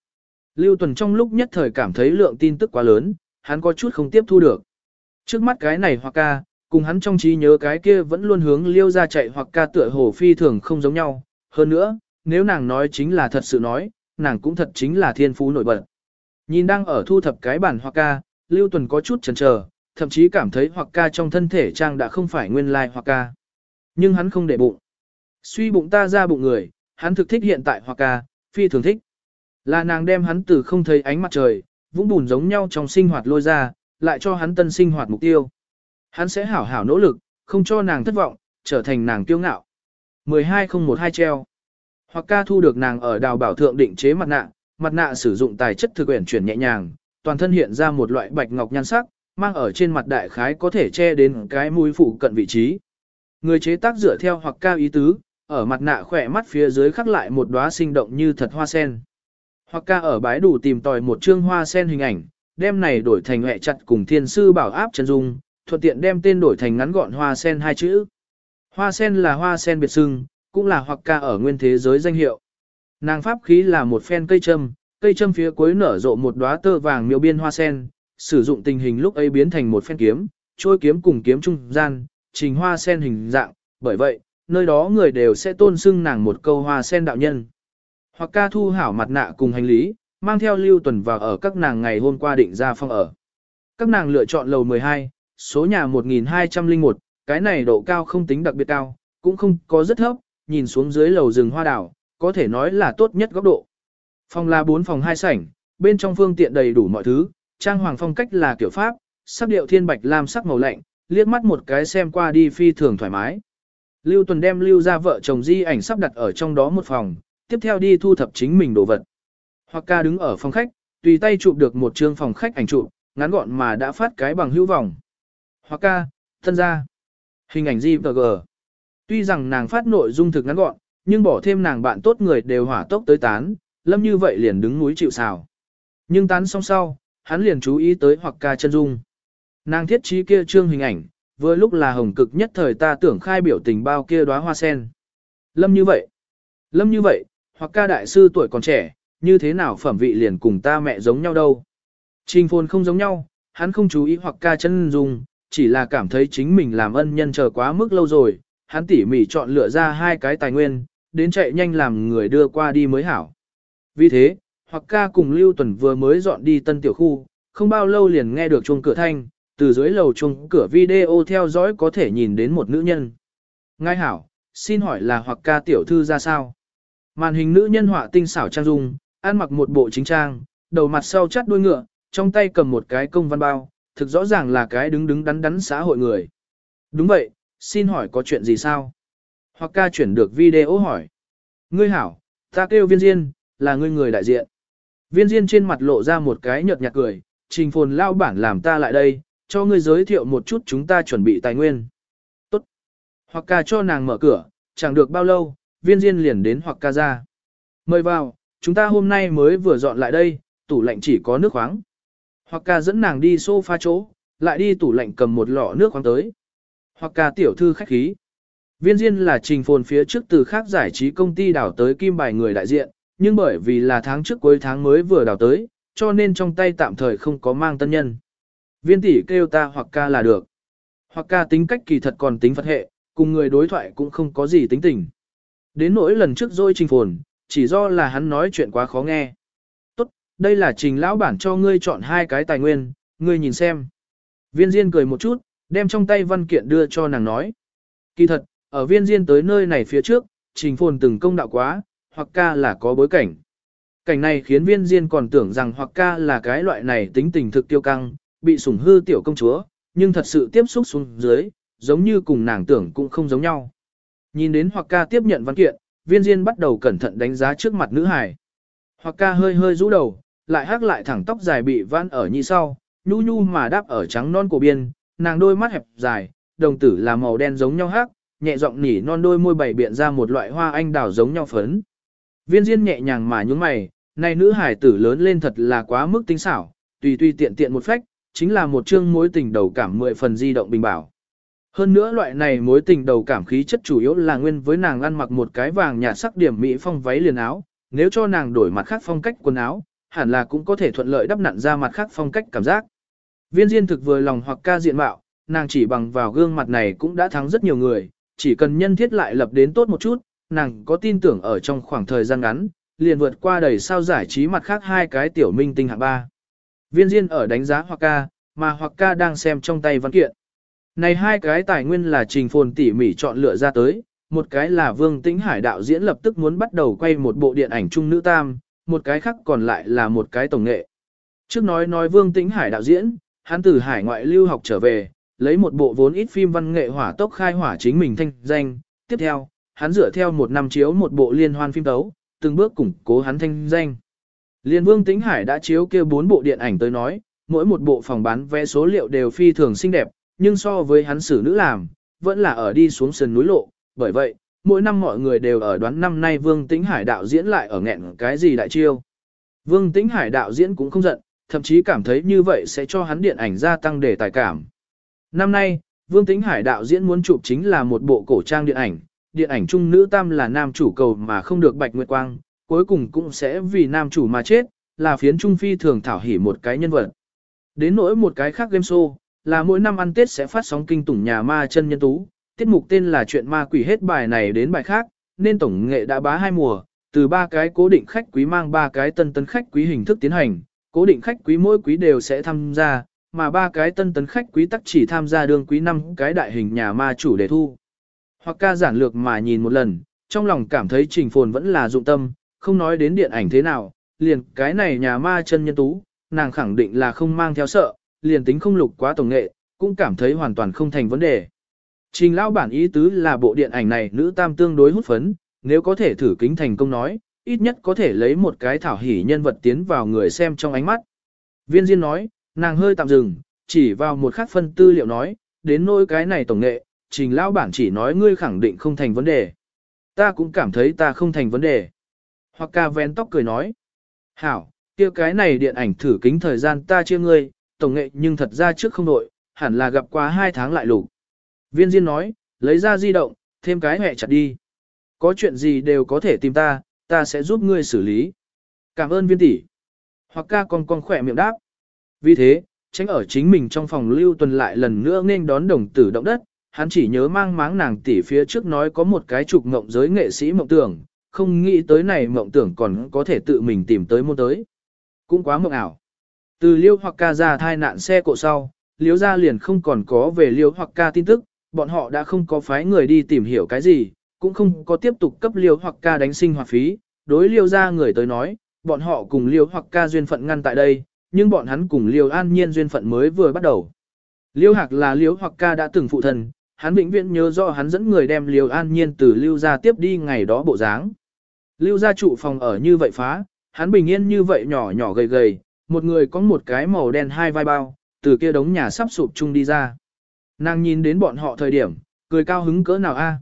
Lưu Tuần trong lúc nhất thời cảm thấy lượng tin tức quá lớn, hắn có chút không tiếp thu được. Trước mắt cái này hoặc ca, cùng hắn trong trí nhớ cái kia vẫn luôn hướng liêu ra chạy hoặc ca tựa hồ phi thường không giống nhau. Hơn nữa, nếu nàng nói chính là thật sự nói, nàng cũng thật chính là thiên phú nổi bật. Nhìn đang ở thu thập cái bản hoặc ca, Lưu Tuần có chút chần chờ, thậm chí cảm thấy hoặc ca trong thân thể trang đã không phải nguyên lai like hoặc ca. Nhưng hắn không để bụng. Suy bụng ta ra bụng người, hắn thực thích hiện tại hoặc ca, phi thường thích. Là nàng đem hắn từ không thấy ánh mặt trời, vũng bùn giống nhau trong sinh hoạt lôi ra, lại cho hắn tân sinh hoạt mục tiêu. Hắn sẽ hảo hảo nỗ lực, không cho nàng thất vọng, trở thành nàng kiêu ngạo. 12012 treo. Hoặc ca thu được nàng ở đào bảo thượng định chế mặt nạ, mặt nạ sử dụng tài chất thực quyển chuyển nhẹ nhàng, toàn thân hiện ra một loại bạch ngọc nhan sắc, mang ở trên mặt đại khái có thể che đến cái mũi phụ cận vị trí. Người chế tác dựa theo hoặc cao ý tứ, ở mặt nạ khỏe mắt phía dưới khắc lại một đóa sinh động như thật hoa sen. Hoặc ca ở bái đủ tìm tòi một chương hoa sen hình ảnh, đem này đổi thành hệ chặt cùng thiên sư bảo áp chân dung, thuận tiện đem tên đổi thành ngắn gọn hoa sen hai chữ. Hoa sen là hoa sen biệt sưng, cũng là hoặc ca ở nguyên thế giới danh hiệu. Nàng pháp khí là một phen cây châm, cây châm phía cuối nở rộ một đóa tơ vàng miêu biên hoa sen, sử dụng tình hình lúc ấy biến thành một phen kiếm, trôi kiếm cùng kiếm trung gian, trình hoa sen hình dạng, bởi vậy, nơi đó người đều sẽ tôn xưng nàng một câu hoa sen đạo nhân. Hoặc ca thu hảo mặt nạ cùng hành lý, mang theo lưu tuần vào ở các nàng ngày hôm qua định ra phòng ở. Các nàng lựa chọn lầu 12, số nhà 1201, cái này độ cao không tính đặc biệt cao, cũng không có rất thấp, nhìn xuống dưới lầu rừng hoa đảo, có thể nói là tốt nhất góc độ. Phòng là 4 phòng 2 sảnh, bên trong phương tiện đầy đủ mọi thứ, trang hoàng phong cách là kiểu Pháp, sắc điệu thiên bạch lam sắc màu lạnh, liếc mắt một cái xem qua đi phi thường thoải mái. Lưu Tuần đem lưu ra vợ chồng di ảnh sắp đặt ở trong đó một phòng, tiếp theo đi thu thập chính mình đồ vật. Hoặc ca đứng ở phòng khách, tùy tay chụp được một chương phòng khách ảnh chụp, ngắn gọn mà đã phát cái bằng hữu vọng. Hoặc ca, thân ra. Hình ảnh GVG. Tuy rằng nàng phát nội dung thực ngắn gọn, nhưng bỏ thêm nàng bạn tốt người đều hỏa tốc tới tán, lâm như vậy liền đứng núi chịu xào. Nhưng tán xong sau, hắn liền chú ý tới hoặc ca chân dung. Nàng thiết trí kia trương hình ảnh, vừa lúc là hồng cực nhất thời ta tưởng khai biểu tình bao kia đóa hoa sen. Lâm như vậy, lâm như vậy, hoặc ca đại sư tuổi còn trẻ, như thế nào phẩm vị liền cùng ta mẹ giống nhau đâu. Trình phồn không giống nhau, hắn không chú ý hoặc ca chân dung, chỉ là cảm thấy chính mình làm ân nhân chờ quá mức lâu rồi, hắn tỉ mỉ chọn lựa ra hai cái tài nguyên, đến chạy nhanh làm người đưa qua đi mới hảo. Vì thế, hoặc ca cùng Lưu Tuần vừa mới dọn đi tân tiểu khu, không bao lâu liền nghe được chuông cửa thanh, từ dưới lầu chuông cửa video theo dõi có thể nhìn đến một nữ nhân. Ngài hảo, xin hỏi là hoặc ca tiểu thư ra sao? Màn hình nữ nhân họa tinh xảo trang dung, ăn mặc một bộ chính trang, đầu mặt sau chắt đuôi ngựa, trong tay cầm một cái công văn bao, thực rõ ràng là cái đứng đứng đắn đắn xã hội người. Đúng vậy, xin hỏi có chuyện gì sao? Hoặc ca chuyển được video hỏi. Ngươi hảo, ta kêu viên diên, là ngươi người đại diện. Viên diên trên mặt lộ ra một cái nhợt nhạt cười, trình phồn lao bản làm ta lại đây, cho ngươi giới thiệu một chút chúng ta chuẩn bị tài nguyên. Tốt. Hoặc ca cho nàng mở cửa, chẳng được bao lâu, viên diên liền đến hoặc ca ra. Mời vào, chúng ta hôm nay mới vừa dọn lại đây, tủ lạnh chỉ có nước khoáng. Hoặc ca dẫn nàng đi sofa chỗ, lại đi tủ lạnh cầm một lọ nước khoáng tới. Hoặc ca tiểu thư khách khí. Viên Diên là trình phồn phía trước từ khác giải trí công ty đảo tới kim bài người đại diện, nhưng bởi vì là tháng trước cuối tháng mới vừa đào tới, cho nên trong tay tạm thời không có mang tân nhân. Viên tỷ kêu ta hoặc ca là được. Hoặc ca tính cách kỳ thật còn tính phật hệ, cùng người đối thoại cũng không có gì tính tình. Đến nỗi lần trước rồi trình phồn, chỉ do là hắn nói chuyện quá khó nghe. Tốt, đây là trình lão bản cho ngươi chọn hai cái tài nguyên, ngươi nhìn xem. Viên Diên cười một chút, đem trong tay văn kiện đưa cho nàng nói. Kỳ thật, ở viên Diên tới nơi này phía trước, trình phồn từng công đạo quá, hoặc ca là có bối cảnh. Cảnh này khiến viên Diên còn tưởng rằng hoặc ca là cái loại này tính tình thực tiêu căng, bị sủng hư tiểu công chúa, nhưng thật sự tiếp xúc xuống dưới, giống như cùng nàng tưởng cũng không giống nhau. Nhìn đến hoặc ca tiếp nhận văn kiện, viên diên bắt đầu cẩn thận đánh giá trước mặt nữ hải. Hoặc ca hơi hơi rũ đầu, lại hát lại thẳng tóc dài bị vãn ở như sau, nhu nhu mà đáp ở trắng non của biên, nàng đôi mắt hẹp dài, đồng tử là màu đen giống nhau hát, nhẹ giọng nỉ non đôi môi bảy biện ra một loại hoa anh đào giống nhau phấn. Viên diên nhẹ nhàng mà nhún mày, này nữ hải tử lớn lên thật là quá mức tinh xảo, tùy tùy tiện tiện một phách, chính là một chương mối tình đầu cảm mười phần di động bình bảo. Hơn nữa loại này mối tình đầu cảm khí chất chủ yếu là nguyên với nàng ăn mặc một cái vàng nhạt sắc điểm mỹ phong váy liền áo, nếu cho nàng đổi mặt khác phong cách quần áo, hẳn là cũng có thể thuận lợi đắp nặn ra mặt khác phong cách cảm giác. Viên Diên thực vừa lòng hoặc ca diện mạo, nàng chỉ bằng vào gương mặt này cũng đã thắng rất nhiều người, chỉ cần nhân thiết lại lập đến tốt một chút, nàng có tin tưởng ở trong khoảng thời gian ngắn, liền vượt qua đầy sao giải trí mặt khác hai cái tiểu minh tinh hạng ba. Viên Diên ở đánh giá hoặc ca, mà hoặc ca đang xem trong tay văn kiện. Này hai cái tài nguyên là trình phồn tỉ mỉ chọn lựa ra tới, một cái là Vương Tĩnh Hải đạo diễn lập tức muốn bắt đầu quay một bộ điện ảnh trung nữ tam, một cái khác còn lại là một cái tổng nghệ. Trước nói nói Vương Tĩnh Hải đạo diễn, hắn từ hải ngoại lưu học trở về, lấy một bộ vốn ít phim văn nghệ hỏa tốc khai hỏa chính mình thanh danh. Tiếp theo, hắn dựa theo một năm chiếu một bộ liên hoan phim tấu, từng bước củng cố hắn thanh danh. Liên Vương Tĩnh Hải đã chiếu kia bốn bộ điện ảnh tới nói, mỗi một bộ phòng bán vé số liệu đều phi thường xinh đẹp, nhưng so với hắn xử nữ làm, vẫn là ở đi xuống sườn núi lộ, bởi vậy, mỗi năm mọi người đều ở đoán năm nay Vương Tĩnh Hải đạo diễn lại ở nghẹn cái gì đại chiêu. Vương Tĩnh Hải đạo diễn cũng không giận, thậm chí cảm thấy như vậy sẽ cho hắn điện ảnh gia tăng đề tài cảm. Năm nay, Vương Tĩnh Hải đạo diễn muốn chụp chính là một bộ cổ trang điện ảnh, điện ảnh trung nữ tam là nam chủ cầu mà không được bạch nguyệt quang, cuối cùng cũng sẽ vì nam chủ mà chết, là phiến trung phi thường thảo hỉ một cái nhân vật. Đến nỗi một cái khác game show, là mỗi năm ăn Tết sẽ phát sóng kinh tủng nhà ma chân nhân tú, tiết mục tên là chuyện ma quỷ hết bài này đến bài khác, nên tổng nghệ đã bá hai mùa, từ ba cái cố định khách quý mang ba cái tân tân khách quý hình thức tiến hành, cố định khách quý mỗi quý đều sẽ tham gia, mà ba cái tân tấn khách quý tắc chỉ tham gia đương quý năm cái đại hình nhà ma chủ đề thu. Hoặc ca giản lược mà nhìn một lần, trong lòng cảm thấy trình phồn vẫn là dụng tâm, không nói đến điện ảnh thế nào, liền cái này nhà ma chân nhân tú, nàng khẳng định là không mang theo sợ, liền tính không lục quá tổng nghệ, cũng cảm thấy hoàn toàn không thành vấn đề. Trình lão bản ý tứ là bộ điện ảnh này nữ tam tương đối hút phấn, nếu có thể thử kính thành công nói, ít nhất có thể lấy một cái thảo hỉ nhân vật tiến vào người xem trong ánh mắt. Viên Diên nói, nàng hơi tạm dừng, chỉ vào một khắc phân tư liệu nói, đến nỗi cái này tổng nghệ, trình lão bản chỉ nói ngươi khẳng định không thành vấn đề. Ta cũng cảm thấy ta không thành vấn đề. Hoặc ca vén tóc cười nói, hảo, kia cái này điện ảnh thử kính thời gian ta chia ngươi, tổng nghệ nhưng thật ra trước không đội, hẳn là gặp qua hai tháng lại lục. Viên Diên nói, lấy ra di động, thêm cái hẹ chặt đi. Có chuyện gì đều có thể tìm ta, ta sẽ giúp ngươi xử lý. Cảm ơn viên tỷ. Hoặc ca con con khỏe miệng đáp. Vì thế, tránh ở chính mình trong phòng lưu tuần lại lần nữa nên đón đồng tử động đất, hắn chỉ nhớ mang máng nàng tỷ phía trước nói có một cái trục mộng giới nghệ sĩ mộng tưởng, không nghĩ tới này mộng tưởng còn có thể tự mình tìm tới môn tới. Cũng quá mộng ảo. Từ liêu hoặc ca ra thai nạn xe cộ sau, liêu ra liền không còn có về liêu hoặc ca tin tức, bọn họ đã không có phái người đi tìm hiểu cái gì, cũng không có tiếp tục cấp liêu hoặc ca đánh sinh hoạt phí, đối liêu ra người tới nói, bọn họ cùng liêu hoặc ca duyên phận ngăn tại đây, nhưng bọn hắn cùng liêu an nhiên duyên phận mới vừa bắt đầu. Liêu hạc là liêu hoặc ca đã từng phụ thân, hắn vĩnh viễn nhớ rõ hắn dẫn người đem liêu an nhiên từ Lưu gia tiếp đi ngày đó bộ dáng. Lưu gia trụ phòng ở như vậy phá, hắn bình yên như vậy nhỏ nhỏ gầy gầy, một người có một cái màu đen hai vai bao, từ kia đống nhà sắp sụp chung đi ra. Nàng nhìn đến bọn họ thời điểm, cười cao hứng cỡ nào a?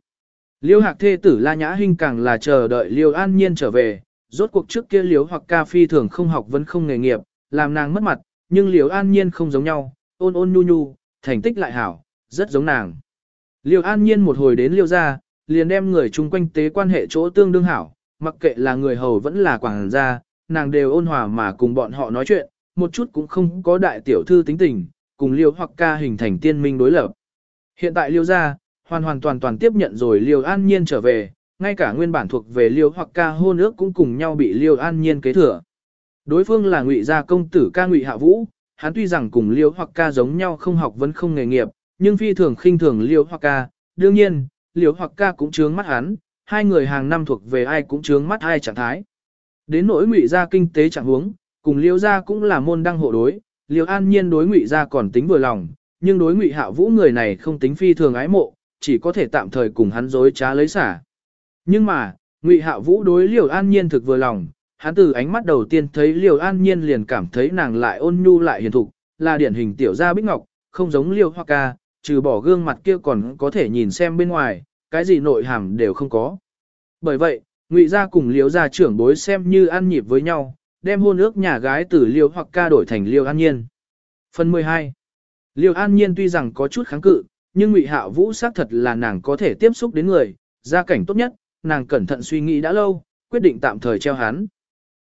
Liêu hạc thê tử La Nhã Hinh càng là chờ đợi Liêu An Nhiên trở về, rốt cuộc trước kia Liêu hoặc ca phi thường không học vẫn không nghề nghiệp, làm nàng mất mặt, nhưng Liêu An Nhiên không giống nhau, ôn ôn nhu nhu, thành tích lại hảo, rất giống nàng. Liêu An Nhiên một hồi đến Liêu gia, liền đem người chung quanh tế quan hệ chỗ tương đương hảo, mặc kệ là người hầu vẫn là quảng gia, nàng đều ôn hòa mà cùng bọn họ nói chuyện, một chút cũng không có đại tiểu thư tính tình, cùng Liêu hoặc ca hình thành tiên minh đối lập. Hiện tại Liêu gia, hoàn hoàn toàn toàn tiếp nhận rồi Liêu An Nhiên trở về, ngay cả nguyên bản thuộc về Liêu hoặc ca hôn ước cũng cùng nhau bị Liêu An Nhiên kế thừa. Đối phương là ngụy gia công tử ca ngụy hạ vũ, hắn tuy rằng cùng Liêu hoặc ca giống nhau không học vẫn không nghề nghiệp, nhưng phi thường khinh thường liễu hoặc ca, đương nhiên, liễu hoặc ca cũng chướng mắt hắn, hai người hàng năm thuộc về ai cũng chướng mắt hai trạng thái. Đến nỗi ngụy gia kinh tế trạng huống, cùng liễu gia cũng là môn đăng hộ đối, liễu An Nhiên đối ngụy gia còn tính vừa lòng, nhưng đối ngụy hạ vũ người này không tính phi thường ái mộ, chỉ có thể tạm thời cùng hắn dối trá lấy xả. Nhưng mà, Ngụy Hạ Vũ đối liễu An Nhiên thực vừa lòng, hắn từ ánh mắt đầu tiên thấy liễu An Nhiên liền cảm thấy nàng lại ôn nhu lại hiền thục, là điển hình tiểu gia bích ngọc, không giống Liêu Hoa Ca, trừ bỏ gương mặt kia còn có thể nhìn xem bên ngoài, cái gì nội hàm đều không có. Bởi vậy, Ngụy gia cùng Liễu gia trưởng bối xem như ăn nhịp với nhau, đem hôn ước nhà gái từ Liêu hoặc Ca đổi thành Liêu An Nhiên. Phần 12. Liêu An Nhiên tuy rằng có chút kháng cự, nhưng Ngụy Hạo Vũ xác thật là nàng có thể tiếp xúc đến người, gia cảnh tốt nhất, nàng cẩn thận suy nghĩ đã lâu, quyết định tạm thời treo hắn.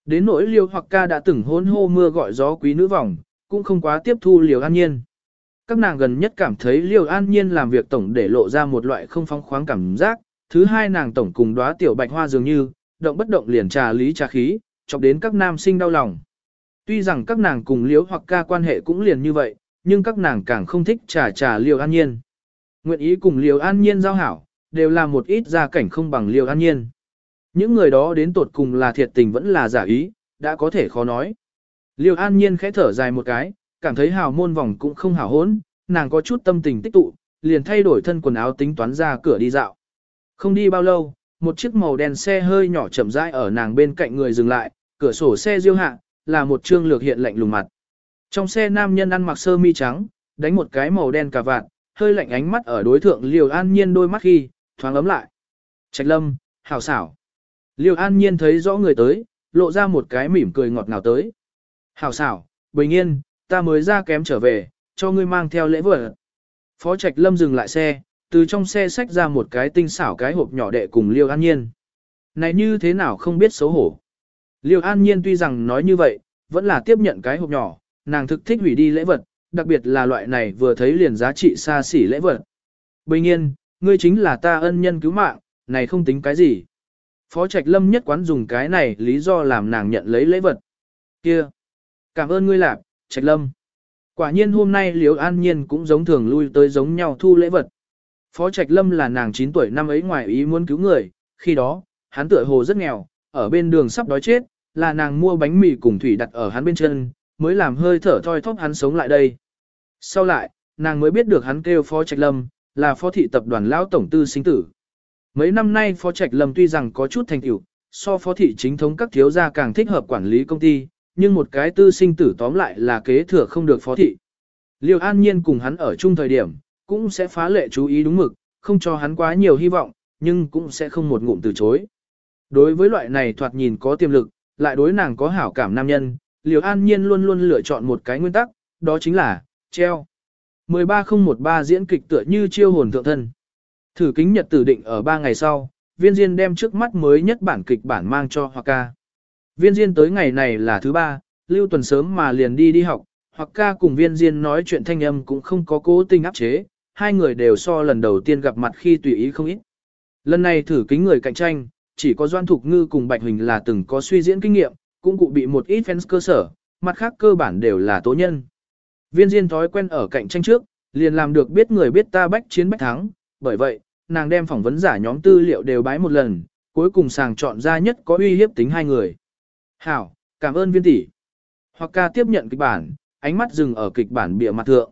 Đến nỗi Liêu Hoặc Ca đã từng hôn hô mưa gọi gió quý nữ vòng, cũng không quá tiếp thu Liêu An Nhiên. Các nàng gần nhất cảm thấy Liều An Nhiên làm việc tổng để lộ ra một loại không phóng khoáng cảm giác, thứ hai nàng tổng cùng đóa tiểu bạch hoa dường như, động bất động liền trà lý trà khí, chọc đến các nam sinh đau lòng. Tuy rằng các nàng cùng Liễu hoặc ca quan hệ cũng liền như vậy, nhưng các nàng càng không thích trà trà Liều An Nhiên. Nguyện ý cùng Liều An Nhiên giao hảo, đều là một ít gia cảnh không bằng Liều An Nhiên. Những người đó đến tột cùng là thiệt tình vẫn là giả ý, đã có thể khó nói. Liêu an nhiên khẽ thở dài một cái, cảm thấy hào môn vòng cũng không hảo hốn, nàng có chút tâm tình tích tụ, liền thay đổi thân quần áo tính toán ra cửa đi dạo. Không đi bao lâu, một chiếc màu đen xe hơi nhỏ chậm rãi ở nàng bên cạnh người dừng lại, cửa sổ xe diêu hạ, là một trương lược hiện lạnh lùng mặt. Trong xe nam nhân ăn mặc sơ mi trắng, đánh một cái màu đen cà vạt, hơi lạnh ánh mắt ở đối thượng Liêu An Nhiên đôi mắt khi, thoáng ấm lại. Trạch Lâm, hảo xảo. Liêu An Nhiên thấy rõ người tới, lộ ra một cái mỉm cười ngọt ngào tới. Hảo xảo, bình yên, ta mới ra kém trở về, cho ngươi mang theo lễ vật. Phó Trạch Lâm dừng lại xe, từ trong xe xách ra một cái tinh xảo cái hộp nhỏ đệ cùng Liêu An Nhiên. Này như thế nào không biết xấu hổ. Liêu An Nhiên tuy rằng nói như vậy, vẫn là tiếp nhận cái hộp nhỏ, nàng thực thích hủy đi lễ vật, đặc biệt là loại này vừa thấy liền giá trị xa xỉ lễ vật. Bình nhiên, ngươi chính là ta ân nhân cứu mạng, này không tính cái gì. Phó Trạch Lâm nhất quán dùng cái này lý do làm nàng nhận lấy lễ vật. Kia, cảm ơn ngươi lạc, Trạch Lâm. Quả nhiên hôm nay Liễu An Nhiên cũng giống thường lui tới giống nhau thu lễ vật. Phó Trạch Lâm là nàng 9 tuổi năm ấy ngoài ý muốn cứu người, khi đó, hắn tựa hồ rất nghèo, ở bên đường sắp đói chết, là nàng mua bánh mì cùng thủy đặt ở hắn bên chân, mới làm hơi thở thoi thóp hắn sống lại đây. Sau lại, nàng mới biết được hắn kêu Phó Trạch Lâm, là phó thị tập đoàn lão tổng tư sinh tử. Mấy năm nay Phó Trạch Lâm tuy rằng có chút thành tựu, so phó thị chính thống các thiếu gia càng thích hợp quản lý công ty, nhưng một cái tư sinh tử tóm lại là kế thừa không được phó thị. Liêu An Nhiên cùng hắn ở chung thời điểm, cũng sẽ phá lệ chú ý đúng mực, không cho hắn quá nhiều hy vọng, nhưng cũng sẽ không một ngụm từ chối. Đối với loại này thoạt nhìn có tiềm lực, lại đối nàng có hảo cảm nam nhân, Liêu An Nhiên luôn luôn lựa chọn một cái nguyên tắc, đó chính là, treo. 13013 diễn kịch tựa như chiêu hồn thượng thân. Thử kính nhật tử định ở 3 ngày sau, viên diên đem trước mắt mới nhất bản kịch bản mang cho Hoa ca. Viên diên tới ngày này là thứ ba, lưu tuần sớm mà liền đi đi học, hoặc ca cùng viên diên nói chuyện thanh âm cũng không có cố tình áp chế, hai người đều so lần đầu tiên gặp mặt khi tùy ý không ít. Lần này thử kính người cạnh tranh, chỉ có Doan Thục Ngư cùng Bạch Huỳnh là từng có suy diễn kinh nghiệm, cũng cụ bị một ít fans cơ sở, mặt khác cơ bản đều là tố nhân. Viên diên thói quen ở cạnh tranh trước, liền làm được biết người biết ta bách chiến bách thắng, bởi vậy, nàng đem phỏng vấn giả nhóm tư liệu đều bái một lần, cuối cùng sàng chọn ra nhất có uy hiếp tính hai người. Hảo, cảm ơn viên tỷ. Hoặc ca tiếp nhận kịch bản, ánh mắt dừng ở kịch bản bìa mặt thượng.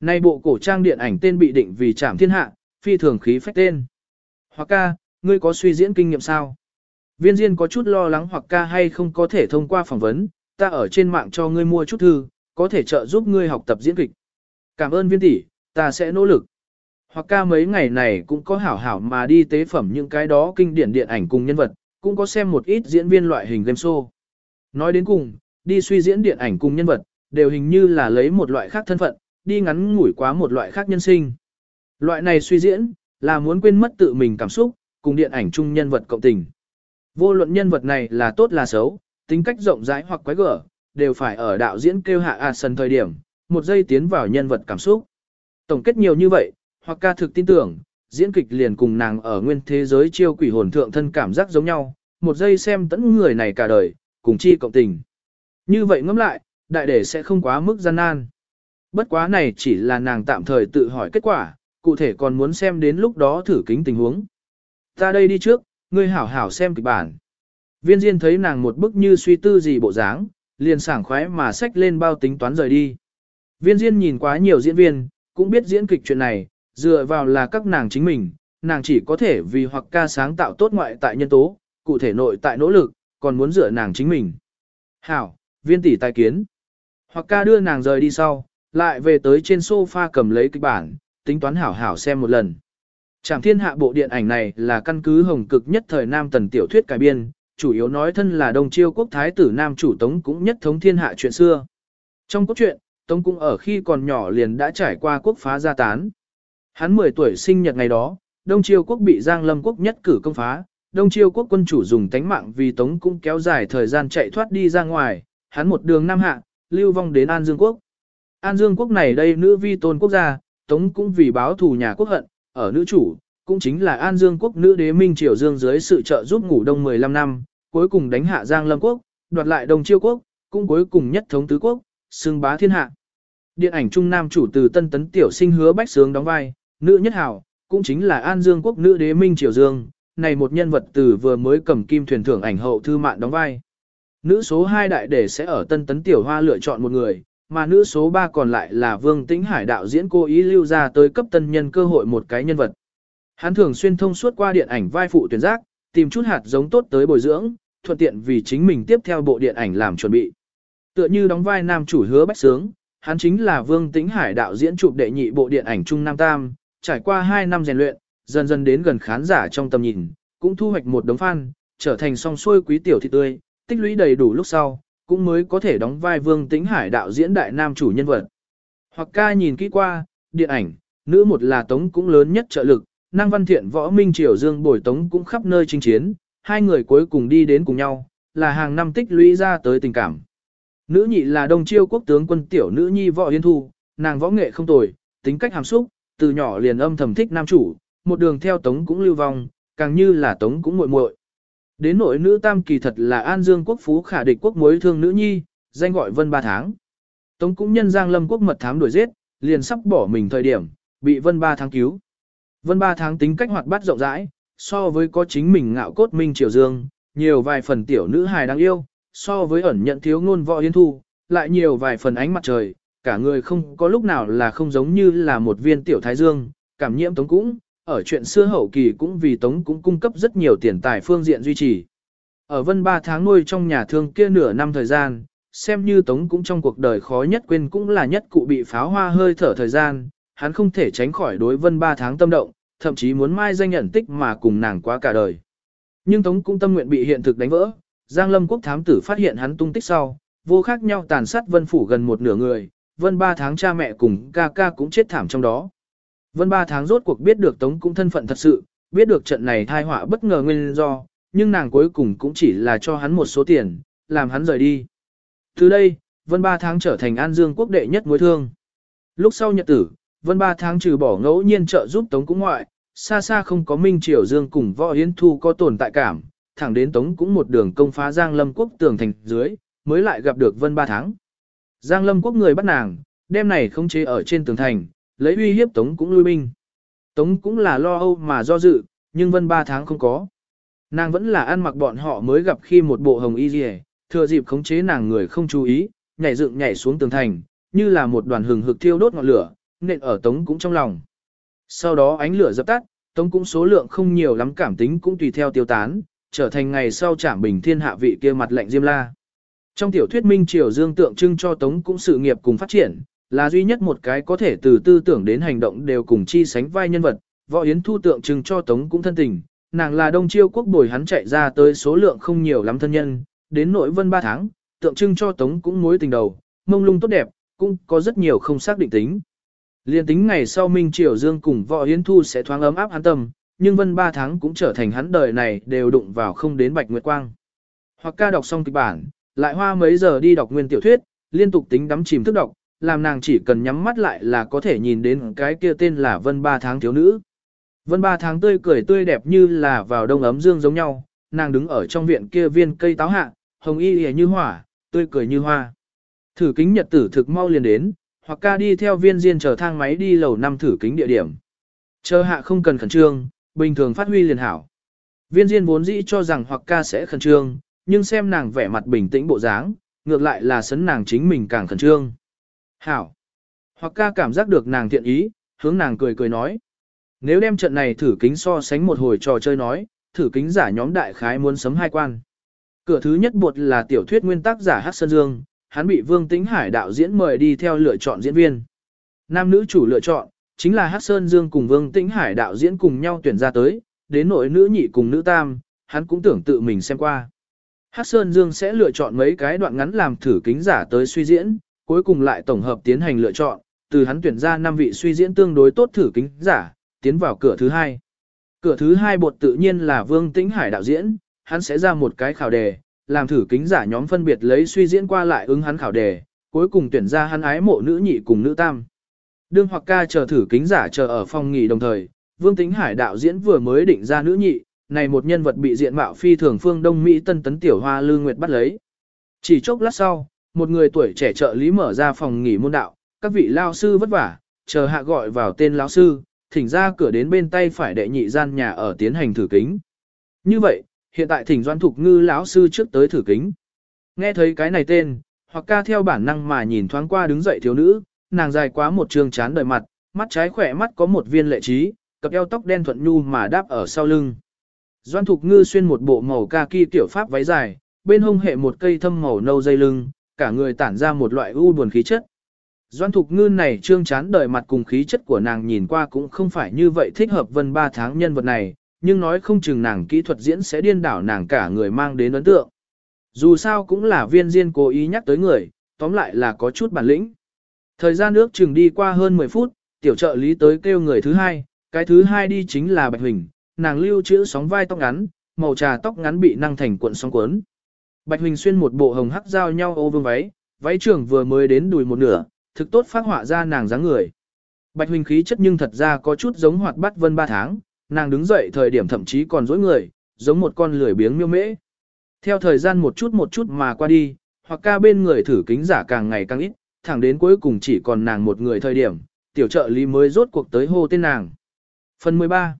Nay bộ cổ trang điện ảnh tên bị định vì trảm thiên hạ, phi thường khí phách tên. Hoặc ca, ngươi có suy diễn kinh nghiệm sao? Viên Diên có chút lo lắng hoặc ca hay không có thể thông qua phỏng vấn, ta ở trên mạng cho ngươi mua chút thư, có thể trợ giúp ngươi học tập diễn kịch. Cảm ơn viên tỷ, ta sẽ nỗ lực. Hoặc ca mấy ngày này cũng có hảo hảo mà đi tế phẩm những cái đó kinh điển điện ảnh cùng nhân vật, cũng có xem một ít diễn viên loại hình game show. Nói đến cùng, đi suy diễn điện ảnh cùng nhân vật, đều hình như là lấy một loại khác thân phận, đi ngắn ngủi quá một loại khác nhân sinh. Loại này suy diễn, là muốn quên mất tự mình cảm xúc, cùng điện ảnh chung nhân vật cộng tình. Vô luận nhân vật này là tốt là xấu, tính cách rộng rãi hoặc quái gở, đều phải ở đạo diễn kêu hạ à sân thời điểm, một giây tiến vào nhân vật cảm xúc. Tổng kết nhiều như vậy, hoặc ca thực tin tưởng, diễn kịch liền cùng nàng ở nguyên thế giới chiêu quỷ hồn thượng thân cảm giác giống nhau, một giây xem tẫn người này cả đời, cùng chi cộng tình. Như vậy ngẫm lại, đại để sẽ không quá mức gian nan. Bất quá này chỉ là nàng tạm thời tự hỏi kết quả, cụ thể còn muốn xem đến lúc đó thử kính tình huống. Ta đây đi trước, ngươi hảo hảo xem kịch bản. Viên Diên thấy nàng một bức như suy tư gì bộ dáng, liền sảng khoái mà xách lên bao tính toán rời đi. Viên Diên nhìn quá nhiều diễn viên, cũng biết diễn kịch chuyện này, dựa vào là các nàng chính mình, nàng chỉ có thể vì hoặc ca sáng tạo tốt ngoại tại nhân tố, cụ thể nội tại nỗ lực, còn muốn dựa nàng chính mình. Hảo, viên tỷ tài kiến. Hoặc ca đưa nàng rời đi sau, lại về tới trên sofa cầm lấy kịch bản, tính toán hảo hảo xem một lần. Trảm thiên hạ bộ điện ảnh này là căn cứ hồng cực nhất thời Nam Tần tiểu thuyết cải biên, chủ yếu nói thân là đồng chiêu quốc thái tử Nam chủ Tống cũng nhất thống thiên hạ chuyện xưa. Trong cốt truyện, Tống cũng ở khi còn nhỏ liền đã trải qua quốc phá gia tán. Hắn 10 tuổi sinh nhật ngày đó, Đông Chiêu quốc bị Giang Lâm quốc nhất cử công phá, Đông Chiêu quốc quân chủ dùng tánh mạng vì Tống cũng kéo dài thời gian chạy thoát đi ra ngoài, hắn một đường nam hạ, lưu vong đến An Dương quốc. An Dương quốc này đây nữ vi tôn quốc gia, Tống cũng vì báo thù nhà quốc hận, ở nữ chủ, cũng chính là An Dương quốc nữ đế Minh Triều Dương dưới sự trợ giúp ngủ đông 15 năm, cuối cùng đánh hạ Giang Lâm quốc, đoạt lại Đông Chiêu quốc, cũng cuối cùng nhất thống tứ quốc, xưng bá thiên hạ. Điện ảnh trung nam chủ từ Tân Tấn tiểu sinh hứa bách sướng đóng vai, nữ nhất hảo, cũng chính là An Dương quốc nữ đế Minh Triều Dương, này một nhân vật từ vừa mới cầm kim thuyền thưởng ảnh hậu thư mạn đóng vai. Nữ số 2 đại để sẽ ở Tân Tấn tiểu hoa lựa chọn một người, mà nữ số 3 còn lại là Vương Tĩnh Hải đạo diễn cố ý lưu ra tới cấp tân nhân cơ hội một cái nhân vật. Hắn thường xuyên thông suốt qua điện ảnh vai phụ tuyển giác, tìm chút hạt giống tốt tới bồi dưỡng, thuận tiện vì chính mình tiếp theo bộ điện ảnh làm chuẩn bị. Tựa như đóng vai nam chủ hứa bách sướng, hắn chính là Vương Tĩnh Hải đạo diễn chụp đệ nhị bộ điện ảnh Trung Nam Tam, trải qua 2 năm rèn luyện, dần dần đến gần khán giả trong tầm nhìn, cũng thu hoạch một đống fan, trở thành song xuôi quý tiểu thị tươi, tích lũy đầy đủ lúc sau, cũng mới có thể đóng vai Vương Tĩnh Hải đạo diễn đại nam chủ nhân vật. Hoặc ca nhìn kỹ qua, điện ảnh, nữ một là tống cũng lớn nhất trợ lực, năng văn thiện võ minh triều dương bồi tống cũng khắp nơi chinh chiến, hai người cuối cùng đi đến cùng nhau, là hàng năm tích lũy ra tới tình cảm. Nữ nhị là đông chiêu quốc tướng quân tiểu nữ nhi võ yên thu, nàng võ nghệ không tồi, tính cách hàm xúc, từ nhỏ liền âm thầm thích nam chủ, một đường theo tống cũng lưu vong, càng như là tống cũng muội muội. Đến nội nữ tam kỳ thật là An Dương quốc phú khả địch quốc mối thương nữ nhi, danh gọi Vân Ba Tháng. Tống cũng nhân Giang Lâm quốc mật thám đuổi giết, liền sắp bỏ mình thời điểm, bị Vân Ba Tháng cứu. Vân Ba Tháng tính cách hoạt bát rộng rãi, so với có chính mình ngạo cốt minh triều dương, nhiều vài phần tiểu nữ hài đáng yêu, so với ẩn nhận thiếu ngôn võ hiên thu, lại nhiều vài phần ánh mặt trời, cả người không có lúc nào là không giống như là một viên tiểu thái dương, cảm nhiễm tống cũng, ở chuyện xưa hậu kỳ cũng vì tống cũng cung cấp rất nhiều tiền tài phương diện duy trì. Ở vân ba tháng nuôi trong nhà thương kia nửa năm thời gian, xem như tống cũng trong cuộc đời khó nhất quên cũng là nhất cụ bị pháo hoa hơi thở thời gian, hắn không thể tránh khỏi đối vân ba tháng tâm động, thậm chí muốn mai danh nhận tích mà cùng nàng quá cả đời. Nhưng tống cũng tâm nguyện bị hiện thực đánh vỡ, Giang Lâm quốc thám tử phát hiện hắn tung tích sau, vô khác nhau tàn sát vân phủ gần một nửa người, vân ba tháng cha mẹ cùng ca ca cũng chết thảm trong đó. Vân ba tháng rốt cuộc biết được Tống cũng thân phận thật sự, biết được trận này thai họa bất ngờ nguyên do, nhưng nàng cuối cùng cũng chỉ là cho hắn một số tiền, làm hắn rời đi. Từ đây, Vân ba tháng trở thành An Dương quốc đệ nhất mối thương. Lúc sau nhật tử, Vân ba tháng trừ bỏ ngẫu nhiên trợ giúp Tống cũng ngoại, xa xa không có Minh Triều Dương cùng Võ hiến Thu có tồn tại cảm, thẳng đến Tống cũng một đường công phá Giang Lâm quốc tường thành dưới, mới lại gặp được Vân ba tháng. Giang Lâm quốc người bắt nàng, đem này không chế ở trên tường thành, lấy uy hiếp Tống cũng lui binh. Tống cũng là lo âu mà do dự, nhưng vân ba tháng không có. Nàng vẫn là ăn mặc bọn họ mới gặp khi một bộ hồng y rìa, thừa dịp khống chế nàng người không chú ý, nhảy dựng nhảy xuống tường thành, như là một đoàn hừng hực thiêu đốt ngọn lửa, nện ở Tống cũng trong lòng. Sau đó ánh lửa dập tắt, Tống cũng số lượng không nhiều lắm cảm tính cũng tùy theo tiêu tán, trở thành ngày sau trảm bình thiên hạ vị kia mặt lạnh diêm la. Trong tiểu thuyết Minh Triều Dương tượng trưng cho Tống cũng sự nghiệp cùng phát triển, là duy nhất một cái có thể từ tư tưởng đến hành động đều cùng chi sánh vai nhân vật, võ yến thu tượng trưng cho tống cũng thân tình, nàng là đông chiêu quốc bồi hắn chạy ra tới số lượng không nhiều lắm thân nhân, đến nội vân 3 tháng, tượng trưng cho tống cũng mối tình đầu, mông lung tốt đẹp, cũng có rất nhiều không xác định tính. Liên tính ngày sau Minh Triều Dương cùng võ yến thu sẽ thoáng ấm áp hắn tâm, nhưng vân 3 tháng cũng trở thành hắn đời này đều đụng vào không đến bạch nguyệt quang. Hoặc ca đọc xong kịch bản, lại hoa mấy giờ đi đọc nguyên tiểu thuyết, liên tục tính đắm chìm thức đọc, làm nàng chỉ cần nhắm mắt lại là có thể nhìn đến cái kia tên là Vân Ba Tháng thiếu nữ. Vân Ba Tháng tươi cười tươi đẹp như là vào đông ấm dương giống nhau, nàng đứng ở trong viện kia viên cây táo hạ, hồng y hề như hỏa, tươi cười như hoa. Thử kính nhật tử thực mau liền đến, hoặc ca đi theo viên diên chờ thang máy đi lầu năm thử kính địa điểm. Chờ hạ không cần khẩn trương, bình thường phát huy liền hảo. Viên diên vốn dĩ cho rằng hoặc ca sẽ khẩn trương, nhưng xem nàng vẻ mặt bình tĩnh bộ dáng, ngược lại là sấn nàng chính mình càng khẩn trương. Hảo. Hoặc ca cảm giác được nàng thiện ý, hướng nàng cười cười nói. Nếu đem trận này thử kính so sánh một hồi trò chơi nói, thử kính giả nhóm đại khái muốn sấm hai quan. Cửa thứ nhất buộc là tiểu thuyết nguyên tác giả Hắc Sơn Dương, hắn bị Vương Tĩnh Hải đạo diễn mời đi theo lựa chọn diễn viên. Nam nữ chủ lựa chọn, chính là Hắc Sơn Dương cùng Vương Tĩnh Hải đạo diễn cùng nhau tuyển ra tới, đến nội nữ nhị cùng nữ tam, hắn cũng tưởng tự mình xem qua. Hắc Sơn Dương sẽ lựa chọn mấy cái đoạn ngắn làm thử kính giả tới suy diễn, cuối cùng lại tổng hợp tiến hành lựa chọn, từ hắn tuyển ra 5 vị suy diễn tương đối tốt thử kính giả, tiến vào cửa thứ hai. Cửa thứ hai bột tự nhiên là Vương Tĩnh Hải đạo diễn, hắn sẽ ra một cái khảo đề, làm thử kính giả nhóm phân biệt lấy suy diễn qua lại ứng hắn khảo đề, cuối cùng tuyển ra hắn ái mộ nữ nhị cùng nữ tam. Đương hoặc ca chờ thử kính giả chờ ở phòng nghỉ đồng thời, Vương Tĩnh Hải đạo diễn vừa mới định ra nữ nhị, này một nhân vật bị diện mạo phi thường phương Đông Mỹ tân tấn tiểu hoa lư nguyệt bắt lấy. Chỉ chốc lát sau, một người tuổi trẻ trợ lý mở ra phòng nghỉ môn đạo, các vị lao sư vất vả, chờ hạ gọi vào tên lão sư, thỉnh ra cửa đến bên tay phải đệ nhị gian nhà ở tiến hành thử kính. Như vậy, hiện tại thỉnh doan thục ngư lão sư trước tới thử kính. Nghe thấy cái này tên, hoặc ca theo bản năng mà nhìn thoáng qua đứng dậy thiếu nữ, nàng dài quá một trường chán đời mặt, mắt trái khỏe mắt có một viên lệ trí, cặp eo tóc đen thuận nhu mà đáp ở sau lưng. Doan thục ngư xuyên một bộ màu kaki tiểu pháp váy dài, bên hông hệ một cây thâm màu nâu dây lưng, cả người tản ra một loại u buồn khí chất. Doan Thục Ngư này trương chán đời mặt cùng khí chất của nàng nhìn qua cũng không phải như vậy thích hợp vân ba tháng nhân vật này, nhưng nói không chừng nàng kỹ thuật diễn sẽ điên đảo nàng cả người mang đến ấn tượng. Dù sao cũng là viên diên cố ý nhắc tới người, tóm lại là có chút bản lĩnh. Thời gian nước chừng đi qua hơn 10 phút, tiểu trợ lý tới kêu người thứ hai, cái thứ hai đi chính là Bạch Huỳnh, nàng lưu chữ sóng vai tóc ngắn, màu trà tóc ngắn bị năng thành cuộn sóng cuốn. Bạch Huỳnh xuyên một bộ hồng hắc giao nhau ô vương váy, váy trưởng vừa mới đến đùi một nửa, thực tốt phát họa ra nàng dáng người. Bạch Huỳnh khí chất nhưng thật ra có chút giống hoạt bát vân ba tháng, nàng đứng dậy thời điểm thậm chí còn dối người, giống một con lười biếng miêu mễ. Theo thời gian một chút một chút mà qua đi, hoặc ca bên người thử kính giả càng ngày càng ít, thẳng đến cuối cùng chỉ còn nàng một người thời điểm, tiểu trợ lý mới rốt cuộc tới hô tên nàng. Phần 13.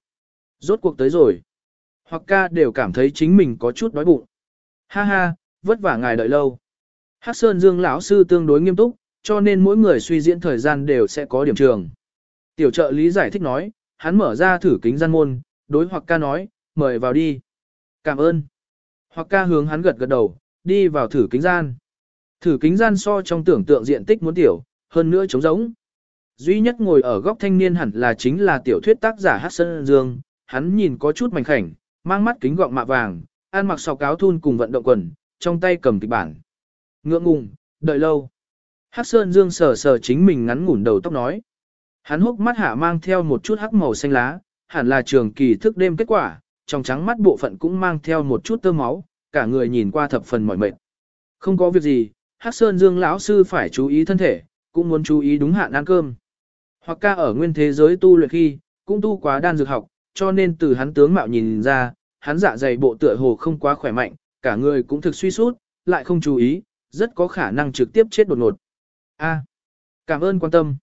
Rốt cuộc tới rồi. Hoặc ca đều cảm thấy chính mình có chút đói bụng. Ha ha, vất vả ngài đợi lâu. Hắc Sơn Dương lão sư tương đối nghiêm túc, cho nên mỗi người suy diễn thời gian đều sẽ có điểm trường. Tiểu trợ lý giải thích nói, hắn mở ra thử kính gian môn, đối hoặc ca nói, mời vào đi. Cảm ơn. Hoặc ca hướng hắn gật gật đầu, đi vào thử kính gian. Thử kính gian so trong tưởng tượng diện tích muốn tiểu, hơn nữa trống rỗng. Duy nhất ngồi ở góc thanh niên hẳn là chính là tiểu thuyết tác giả Hát Sơn Dương, hắn nhìn có chút mảnh khảnh, mang mắt kính gọng mạ vàng, ăn mặc sọc áo thun cùng vận động quần, trong tay cầm kịch bản. Ngượng ngùng, đợi lâu. Hắc Sơn Dương sờ sờ chính mình ngắn ngủn đầu tóc nói. Hắn hốc mắt hạ mang theo một chút hắc màu xanh lá, hẳn là trường kỳ thức đêm kết quả, trong trắng mắt bộ phận cũng mang theo một chút tơ máu, cả người nhìn qua thập phần mỏi mệt. Không có việc gì, Hắc Sơn Dương lão sư phải chú ý thân thể, cũng muốn chú ý đúng hạn ăn cơm. Hoặc ca ở nguyên thế giới tu luyện khi, cũng tu quá đan dược học, cho nên từ hắn tướng mạo nhìn ra, hắn dạ dày bộ tựa hồ không quá khỏe mạnh, cả người cũng thực suy sút, lại không chú ý, rất có khả năng trực tiếp chết đột ngột. A, cảm ơn quan tâm.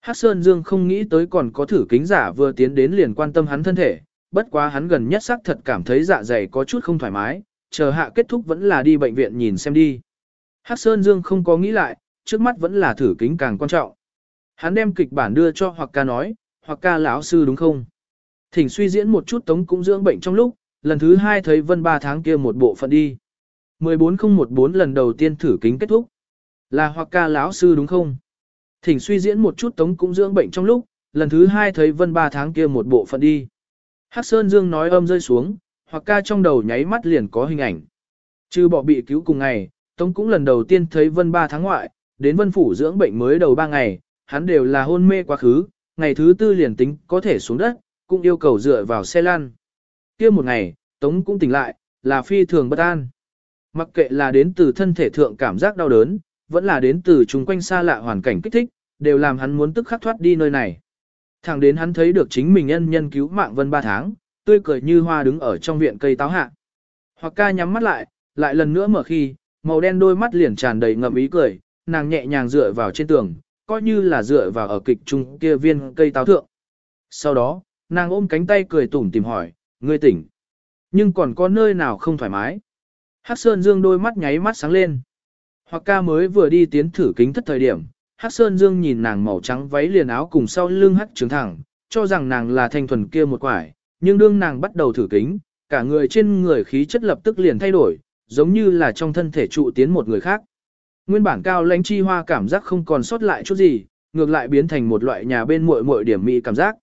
Hắc Sơn Dương không nghĩ tới còn có thử kính giả vừa tiến đến liền quan tâm hắn thân thể, bất quá hắn gần nhất xác thật cảm thấy dạ dày có chút không thoải mái, chờ hạ kết thúc vẫn là đi bệnh viện nhìn xem đi. Hắc Sơn Dương không có nghĩ lại, trước mắt vẫn là thử kính càng quan trọng. Hắn đem kịch bản đưa cho hoặc ca nói, hoặc ca lão sư đúng không? Thỉnh suy diễn một chút tống cũng dưỡng bệnh trong lúc, lần thứ hai thấy vân ba tháng kia một bộ phận đi. 14014 lần đầu tiên thử kính kết thúc. Là hoặc ca lão sư đúng không? Thỉnh suy diễn một chút tống cũng dưỡng bệnh trong lúc, lần thứ hai thấy vân ba tháng kia một bộ phận đi. Hắc Sơn Dương nói âm rơi xuống, hoặc ca trong đầu nháy mắt liền có hình ảnh. Trừ bỏ bị cứu cùng ngày, Tống cũng lần đầu tiên thấy vân ba tháng ngoại, đến vân phủ dưỡng bệnh mới đầu ba ngày, hắn đều là hôn mê quá khứ, ngày thứ tư liền tính có thể xuống đất, cũng yêu cầu dựa vào xe lăn kia một ngày, Tống cũng tỉnh lại, là phi thường bất an. Mặc kệ là đến từ thân thể thượng cảm giác đau đớn, vẫn là đến từ chung quanh xa lạ hoàn cảnh kích thích, đều làm hắn muốn tức khắc thoát đi nơi này. Thẳng đến hắn thấy được chính mình nhân nhân cứu mạng vân ba tháng, tươi cười như hoa đứng ở trong viện cây táo hạ. Hoặc ca nhắm mắt lại, lại lần nữa mở khi, màu đen đôi mắt liền tràn đầy ngậm ý cười, nàng nhẹ nhàng dựa vào trên tường, coi như là dựa vào ở kịch trung kia viên cây táo thượng. Sau đó, nàng ôm cánh tay cười tủm tìm hỏi, ngươi tỉnh. Nhưng còn có nơi nào không thoải mái? Hắc Sơn Dương đôi mắt nháy mắt sáng lên. Hoặc ca mới vừa đi tiến thử kính thất thời điểm, Hắc Sơn Dương nhìn nàng màu trắng váy liền áo cùng sau lưng hắc trứng thẳng, cho rằng nàng là thanh thuần kia một quải, nhưng đương nàng bắt đầu thử kính, cả người trên người khí chất lập tức liền thay đổi, giống như là trong thân thể trụ tiến một người khác. Nguyên bản cao lãnh chi hoa cảm giác không còn sót lại chút gì, ngược lại biến thành một loại nhà bên muội muội điểm mỹ cảm giác.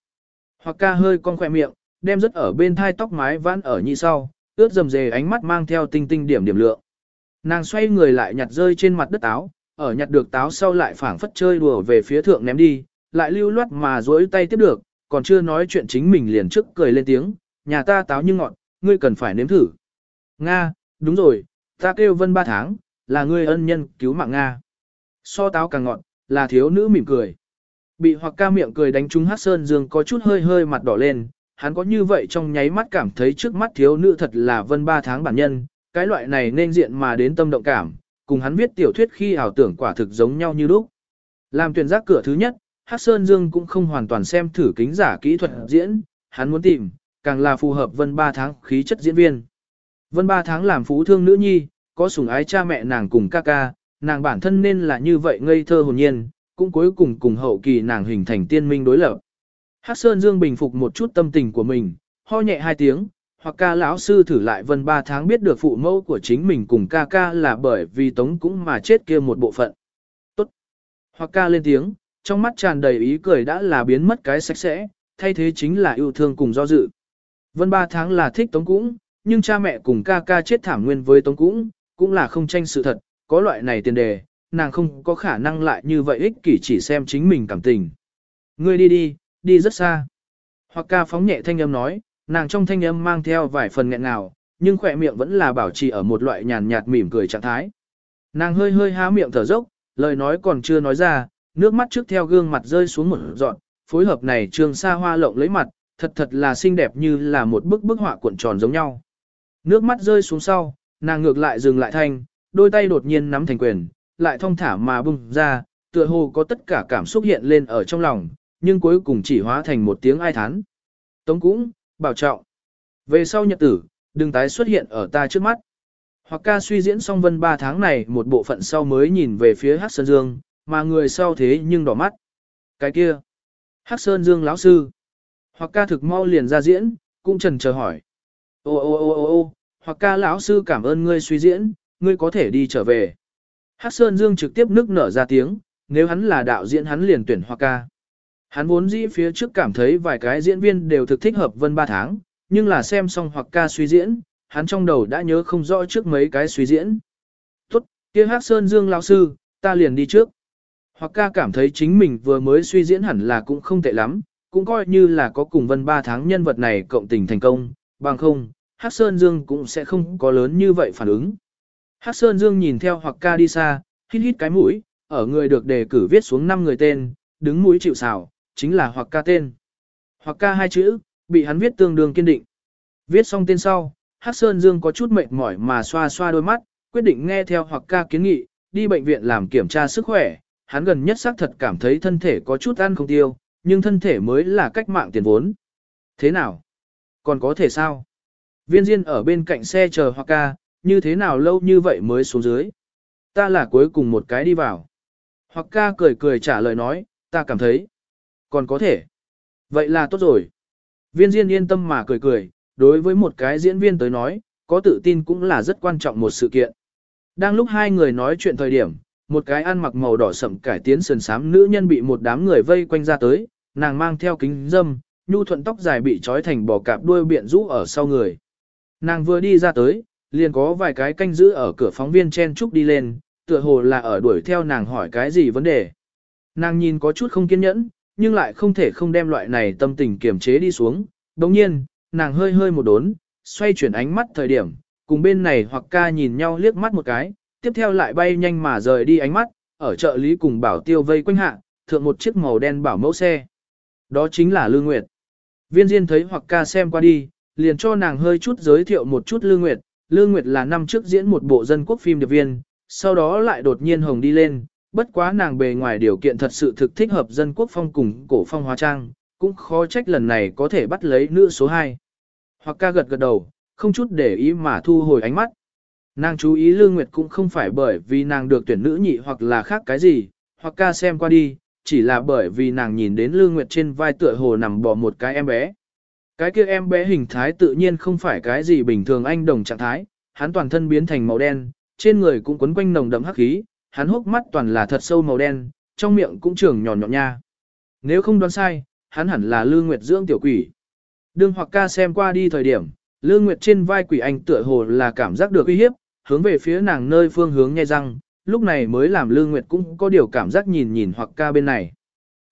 Hoặc ca hơi cong khoe miệng, đem rất ở bên thai tóc mái vãn ở nhị sau, ướt dầm dề ánh mắt mang theo tinh tinh điểm điểm lượng. Nàng xoay người lại nhặt rơi trên mặt đất táo, ở nhặt được táo sau lại phảng phất chơi đùa về phía thượng ném đi, lại lưu loát mà duỗi tay tiếp được, còn chưa nói chuyện chính mình liền trước cười lên tiếng, nhà ta táo như ngọn, ngươi cần phải nếm thử. Nga, đúng rồi, ta kêu vân ba tháng, là ngươi ân nhân cứu mạng Nga. so táo càng ngọn là thiếu nữ mỉm cười. Bị hoặc ca miệng cười đánh trúng hát sơn dương có chút hơi hơi mặt đỏ lên, hắn có như vậy trong nháy mắt cảm thấy trước mắt thiếu nữ thật là vân ba tháng bản nhân, cái loại này nên diện mà đến tâm động cảm, cùng hắn viết tiểu thuyết khi ảo tưởng quả thực giống nhau như lúc. Làm tuyển giác cửa thứ nhất, Hát Sơn Dương cũng không hoàn toàn xem thử kính giả kỹ thuật diễn, hắn muốn tìm, càng là phù hợp Vân Ba Tháng khí chất diễn viên. Vân Ba Tháng làm phú thương nữ nhi, có sủng ái cha mẹ nàng cùng ca ca, nàng bản thân nên là như vậy ngây thơ hồn nhiên, cũng cuối cùng cùng hậu kỳ nàng hình thành tiên minh đối lập. Hắc Sơn Dương bình phục một chút tâm tình của mình, ho nhẹ hai tiếng, hoặc ca lão sư thử lại vân ba tháng biết được phụ mẫu của chính mình cùng ca ca là bởi vì tống cũng mà chết kia một bộ phận. Tốt. Hoặc ca lên tiếng, trong mắt tràn đầy ý cười đã là biến mất cái sạch sẽ, thay thế chính là yêu thương cùng do dự. Vân ba tháng là thích tống cũng, nhưng cha mẹ cùng ca ca chết thảm nguyên với tống cũng, cũng là không tranh sự thật, có loại này tiền đề, nàng không có khả năng lại như vậy ích kỷ chỉ xem chính mình cảm tình. Ngươi đi đi, đi rất xa. Hoặc ca phóng nhẹ thanh âm nói, nàng trong thanh âm mang theo vài phần nghẹn ngào, nhưng khỏe miệng vẫn là bảo trì ở một loại nhàn nhạt mỉm cười trạng thái. Nàng hơi hơi há miệng thở dốc, lời nói còn chưa nói ra, nước mắt trước theo gương mặt rơi xuống một dọn, phối hợp này trường sa hoa lộng lấy mặt, thật thật là xinh đẹp như là một bức bức họa cuộn tròn giống nhau. Nước mắt rơi xuống sau, nàng ngược lại dừng lại thanh, đôi tay đột nhiên nắm thành quyền, lại thong thả mà bung ra, tựa hồ có tất cả cảm xúc hiện lên ở trong lòng, nhưng cuối cùng chỉ hóa thành một tiếng ai thán. Tống cũng, bảo trọng. Về sau nhật tử, đừng tái xuất hiện ở ta trước mắt. Hoặc ca suy diễn xong vân ba tháng này một bộ phận sau mới nhìn về phía Hắc Sơn Dương, mà người sau thế nhưng đỏ mắt. Cái kia, Hắc Sơn Dương lão sư. Hoặc ca thực mau liền ra diễn, cũng trần chờ hỏi. Ô ô ô ô ô, hoặc ca lão sư cảm ơn ngươi suy diễn, ngươi có thể đi trở về. Hắc Sơn Dương trực tiếp nức nở ra tiếng, nếu hắn là đạo diễn hắn liền tuyển hoặc ca. Hắn vốn dĩ phía trước cảm thấy vài cái diễn viên đều thực thích hợp vân ba tháng, nhưng là xem xong hoặc ca suy diễn, hắn trong đầu đã nhớ không rõ trước mấy cái suy diễn. Tốt, kia Hắc Sơn Dương lão sư, ta liền đi trước. Hoặc ca cảm thấy chính mình vừa mới suy diễn hẳn là cũng không tệ lắm, cũng coi như là có cùng vân ba tháng nhân vật này cộng tình thành công, bằng không, Hắc Sơn Dương cũng sẽ không có lớn như vậy phản ứng. Hắc Sơn Dương nhìn theo hoặc ca đi xa, hít hít cái mũi, ở người được đề cử viết xuống 5 người tên, đứng mũi chịu xào, chính là hoặc ca tên. Hoặc ca hai chữ, bị hắn viết tương đương kiên định. Viết xong tên sau, Hắc Sơn Dương có chút mệt mỏi mà xoa xoa đôi mắt, quyết định nghe theo hoặc ca kiến nghị, đi bệnh viện làm kiểm tra sức khỏe. Hắn gần nhất xác thật cảm thấy thân thể có chút ăn không tiêu, nhưng thân thể mới là cách mạng tiền vốn. Thế nào? Còn có thể sao? Viên Diên ở bên cạnh xe chờ hoặc ca, như thế nào lâu như vậy mới xuống dưới? Ta là cuối cùng một cái đi vào. Hoặc ca cười cười trả lời nói, ta cảm thấy. Còn có thể. Vậy là tốt rồi. Viên Diên yên tâm mà cười cười, đối với một cái diễn viên tới nói, có tự tin cũng là rất quan trọng một sự kiện. Đang lúc hai người nói chuyện thời điểm, một cái ăn mặc màu đỏ sậm cải tiến sườn xám nữ nhân bị một đám người vây quanh ra tới, nàng mang theo kính dâm, nhu thuận tóc dài bị trói thành bò cạp đuôi biện rũ ở sau người. Nàng vừa đi ra tới, liền có vài cái canh giữ ở cửa phóng viên chen trúc đi lên, tựa hồ là ở đuổi theo nàng hỏi cái gì vấn đề. Nàng nhìn có chút không kiên nhẫn, nhưng lại không thể không đem loại này tâm tình kiềm chế đi xuống. Đồng nhiên, nàng hơi hơi một đốn, xoay chuyển ánh mắt thời điểm, cùng bên này hoặc ca nhìn nhau liếc mắt một cái, tiếp theo lại bay nhanh mà rời đi ánh mắt, ở chợ lý cùng bảo tiêu vây quanh hạ, thượng một chiếc màu đen bảo mẫu xe. Đó chính là Lương Nguyệt. Viên Diên thấy hoặc ca xem qua đi, liền cho nàng hơi chút giới thiệu một chút Lương Nguyệt. Lương Nguyệt là năm trước diễn một bộ dân quốc phim điệp viên, sau đó lại đột nhiên hồng đi lên, bất quá nàng bề ngoài điều kiện thật sự thực thích hợp dân quốc phong cùng cổ phong hóa trang, cũng khó trách lần này có thể bắt lấy nữ số 2. Hoặc ca gật gật đầu, không chút để ý mà thu hồi ánh mắt. Nàng chú ý Lương Nguyệt cũng không phải bởi vì nàng được tuyển nữ nhị hoặc là khác cái gì, hoặc ca xem qua đi, chỉ là bởi vì nàng nhìn đến Lương Nguyệt trên vai tựa hồ nằm bò một cái em bé. Cái kia em bé hình thái tự nhiên không phải cái gì bình thường anh đồng trạng thái, hắn toàn thân biến thành màu đen, trên người cũng quấn quanh nồng đậm hắc khí, hắn hốc mắt toàn là thật sâu màu đen, trong miệng cũng trường nhọn nhọn nha. Nếu không đoán sai, hắn hẳn là Lương Nguyệt dưỡng tiểu quỷ. Đương hoặc ca xem qua đi thời điểm, Lương Nguyệt trên vai quỷ anh tựa hồ là cảm giác được uy hiếp, hướng về phía nàng nơi phương hướng nghe răng, lúc này mới làm Lương Nguyệt cũng có điều cảm giác nhìn nhìn hoặc ca bên này.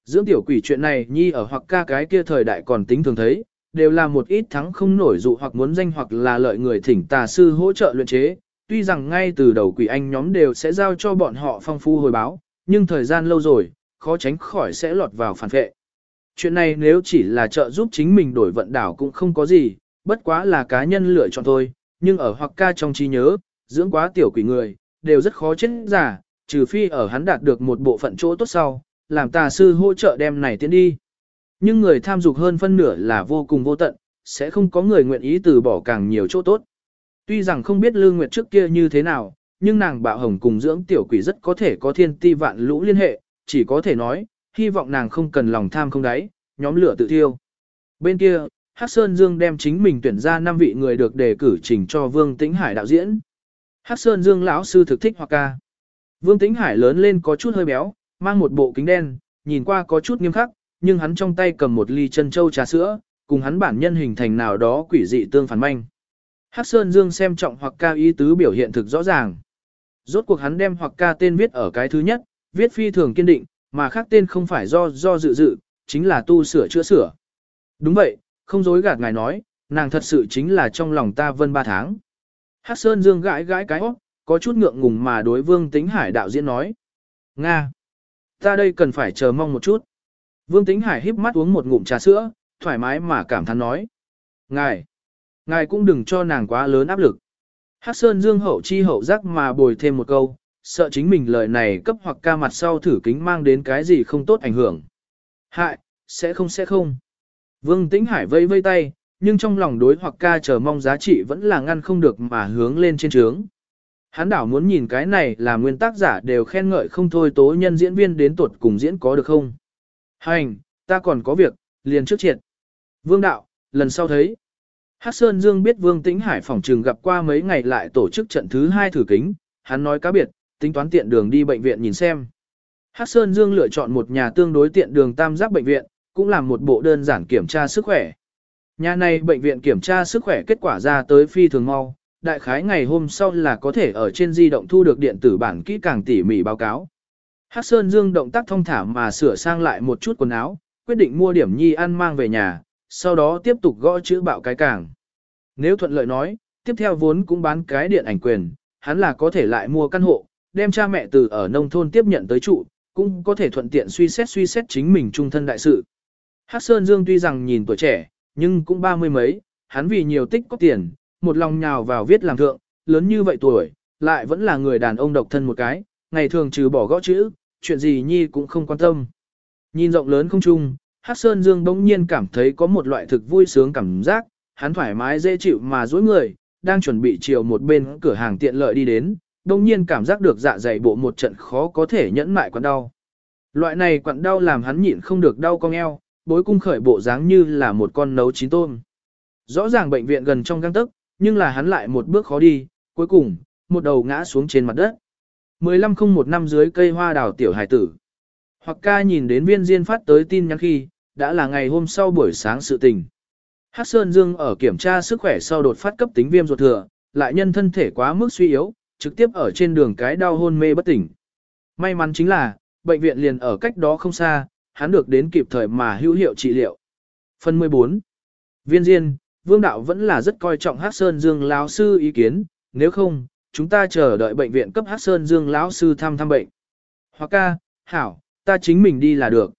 Dưỡng tiểu quỷ chuyện này nhi ở hoặc ca cái kia thời đại còn tính thường thấy, đều là một ít thắng không nổi dụ hoặc muốn danh hoặc là lợi người thỉnh tà sư hỗ trợ luyện chế, tuy rằng ngay từ đầu quỷ anh nhóm đều sẽ giao cho bọn họ phong phu hồi báo, nhưng thời gian lâu rồi, khó tránh khỏi sẽ lọt vào phản vệ. Chuyện này nếu chỉ là trợ giúp chính mình đổi vận đảo cũng không có gì, bất quá là cá nhân lựa chọn thôi, nhưng ở hoặc ca trong trí nhớ, dưỡng quá tiểu quỷ người, đều rất khó chết giả, trừ phi ở hắn đạt được một bộ phận chỗ tốt sau, làm tà sư hỗ trợ đem này tiến đi. Nhưng người tham dục hơn phân nửa là vô cùng vô tận, sẽ không có người nguyện ý từ bỏ càng nhiều chỗ tốt. Tuy rằng không biết Lương Nguyệt trước kia như thế nào, nhưng nàng bạo hồng cùng dưỡng tiểu quỷ rất có thể có thiên ti vạn lũ liên hệ, chỉ có thể nói, hy vọng nàng không cần lòng tham không đáy, nhóm lửa tự thiêu. Bên kia, Hắc Sơn Dương đem chính mình tuyển ra 5 vị người được đề cử trình cho Vương Tĩnh Hải đạo diễn. Hắc Sơn Dương lão sư thực thích hoặc ca. Vương Tĩnh Hải lớn lên có chút hơi béo, mang một bộ kính đen, nhìn qua có chút nghiêm khắc, nhưng hắn trong tay cầm một ly chân châu trà sữa, cùng hắn bản nhân hình thành nào đó quỷ dị tương phản manh. Hắc Sơn Dương xem trọng hoặc ca ý tứ biểu hiện thực rõ ràng. Rốt cuộc hắn đem hoặc ca tên viết ở cái thứ nhất, viết phi thường kiên định, mà khác tên không phải do do dự dự, chính là tu sửa chữa sửa. Đúng vậy, không dối gạt ngài nói, nàng thật sự chính là trong lòng ta vân ba tháng. Hắc Sơn Dương gãi gãi cái óc, có chút ngượng ngùng mà đối Vương Tĩnh Hải đạo diễn nói. Nga! Ta đây cần phải chờ mong một chút. Vương Tĩnh Hải híp mắt uống một ngụm trà sữa, thoải mái mà cảm thán nói. Ngài! Ngài cũng đừng cho nàng quá lớn áp lực. Hắc Sơn Dương hậu chi hậu giác mà bồi thêm một câu, sợ chính mình lời này cấp hoặc ca mặt sau thử kính mang đến cái gì không tốt ảnh hưởng. Hại, sẽ không sẽ không. Vương Tĩnh Hải vây vây tay, nhưng trong lòng đối hoặc ca chờ mong giá trị vẫn là ngăn không được mà hướng lên trên trướng. Hắn đảo muốn nhìn cái này là nguyên tác giả đều khen ngợi không thôi tố nhân diễn viên đến tuột cùng diễn có được không. Hành, ta còn có việc, liền trước triệt. Vương đạo, lần sau thấy. Hắc Sơn Dương biết Vương Tĩnh Hải phòng trường gặp qua mấy ngày lại tổ chức trận thứ hai thử kính, hắn nói cá biệt, tính toán tiện đường đi bệnh viện nhìn xem. Hắc Sơn Dương lựa chọn một nhà tương đối tiện đường tam giác bệnh viện, cũng làm một bộ đơn giản kiểm tra sức khỏe. Nhà này bệnh viện kiểm tra sức khỏe kết quả ra tới phi thường mau, đại khái ngày hôm sau là có thể ở trên di động thu được điện tử bản kỹ càng tỉ mỉ báo cáo. Hắc Sơn Dương động tác thông thả mà sửa sang lại một chút quần áo, quyết định mua điểm nhi ăn mang về nhà, sau đó tiếp tục gõ chữ bạo cái càng. Nếu thuận lợi nói, tiếp theo vốn cũng bán cái điện ảnh quyền, hắn là có thể lại mua căn hộ, đem cha mẹ từ ở nông thôn tiếp nhận tới trụ, cũng có thể thuận tiện suy xét suy xét chính mình trung thân đại sự. Hắc Sơn Dương tuy rằng nhìn tuổi trẻ, nhưng cũng ba mươi mấy, hắn vì nhiều tích có tiền, một lòng nhào vào viết làm thượng, lớn như vậy tuổi, lại vẫn là người đàn ông độc thân một cái, ngày thường trừ bỏ gõ chữ, chuyện gì nhi cũng không quan tâm. Nhìn rộng lớn không chung, Hắc Sơn Dương bỗng nhiên cảm thấy có một loại thực vui sướng cảm giác, hắn thoải mái dễ chịu mà dối người, đang chuẩn bị chiều một bên cửa hàng tiện lợi đi đến, đồng nhiên cảm giác được dạ dày bộ một trận khó có thể nhẫn mại quặn đau. Loại này quặn đau làm hắn nhịn không được đau cong eo, bối cung khởi bộ dáng như là một con nấu chín tôm. Rõ ràng bệnh viện gần trong găng tức, nhưng là hắn lại một bước khó đi, cuối cùng, một đầu ngã xuống trên mặt đất. 15 năm dưới cây hoa đào tiểu hải tử. Hoặc ca nhìn đến viên diên phát tới tin nhắn khi, đã là ngày hôm sau buổi sáng sự tình. Hắc Sơn Dương ở kiểm tra sức khỏe sau đột phát cấp tính viêm ruột thừa, lại nhân thân thể quá mức suy yếu, trực tiếp ở trên đường cái đau hôn mê bất tỉnh. May mắn chính là, bệnh viện liền ở cách đó không xa, hắn được đến kịp thời mà hữu hiệu trị liệu. Phần 14. Viên Diên, Vương Đạo vẫn là rất coi trọng Hắc Sơn Dương lão sư ý kiến, nếu không, chúng ta chờ đợi bệnh viện cấp Hắc Sơn Dương lão sư thăm thăm bệnh. Hoặc ca, hảo, ta chính mình đi là được.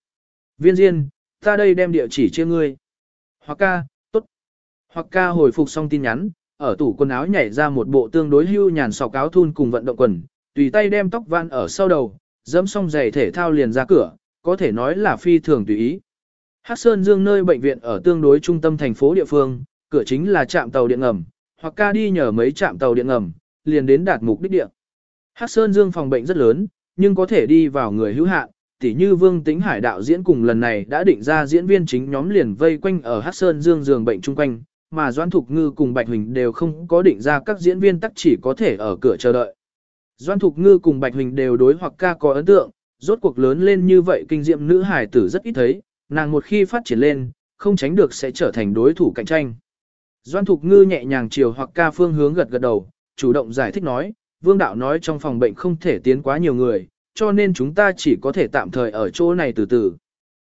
Viên Diên, ta đây đem địa chỉ chia ngươi. Hoặc ca. Hoặc ca hồi phục xong tin nhắn, ở tủ quần áo nhảy ra một bộ tương đối hưu nhàn sọc áo thun cùng vận động quần, tùy tay đem tóc van ở sau đầu, dẫm xong giày thể thao liền ra cửa, có thể nói là phi thường tùy ý. Hắc Sơn Dương nơi bệnh viện ở tương đối trung tâm thành phố địa phương, cửa chính là trạm tàu điện ngầm, hoặc ca đi nhờ mấy trạm tàu điện ngầm, liền đến đạt mục đích địa. Hắc Sơn Dương phòng bệnh rất lớn, nhưng có thể đi vào người hữu hạn, tỉ như Vương Tĩnh Hải đạo diễn cùng lần này đã định ra diễn viên chính nhóm liền vây quanh ở Hắc Sơn Dương giường bệnh chung quanh, mà Doãn Thục Ngư cùng Bạch Huỳnh đều không có định ra các diễn viên tắc chỉ có thể ở cửa chờ đợi. Doãn Thục Ngư cùng Bạch Huỳnh đều đối hoặc ca có ấn tượng, rốt cuộc lớn lên như vậy kinh diệm nữ hải tử rất ít thấy, nàng một khi phát triển lên, không tránh được sẽ trở thành đối thủ cạnh tranh. Doan Thục Ngư nhẹ nhàng chiều hoặc ca phương hướng gật gật đầu, chủ động giải thích nói, Vương Đạo nói trong phòng bệnh không thể tiến quá nhiều người, cho nên chúng ta chỉ có thể tạm thời ở chỗ này từ từ.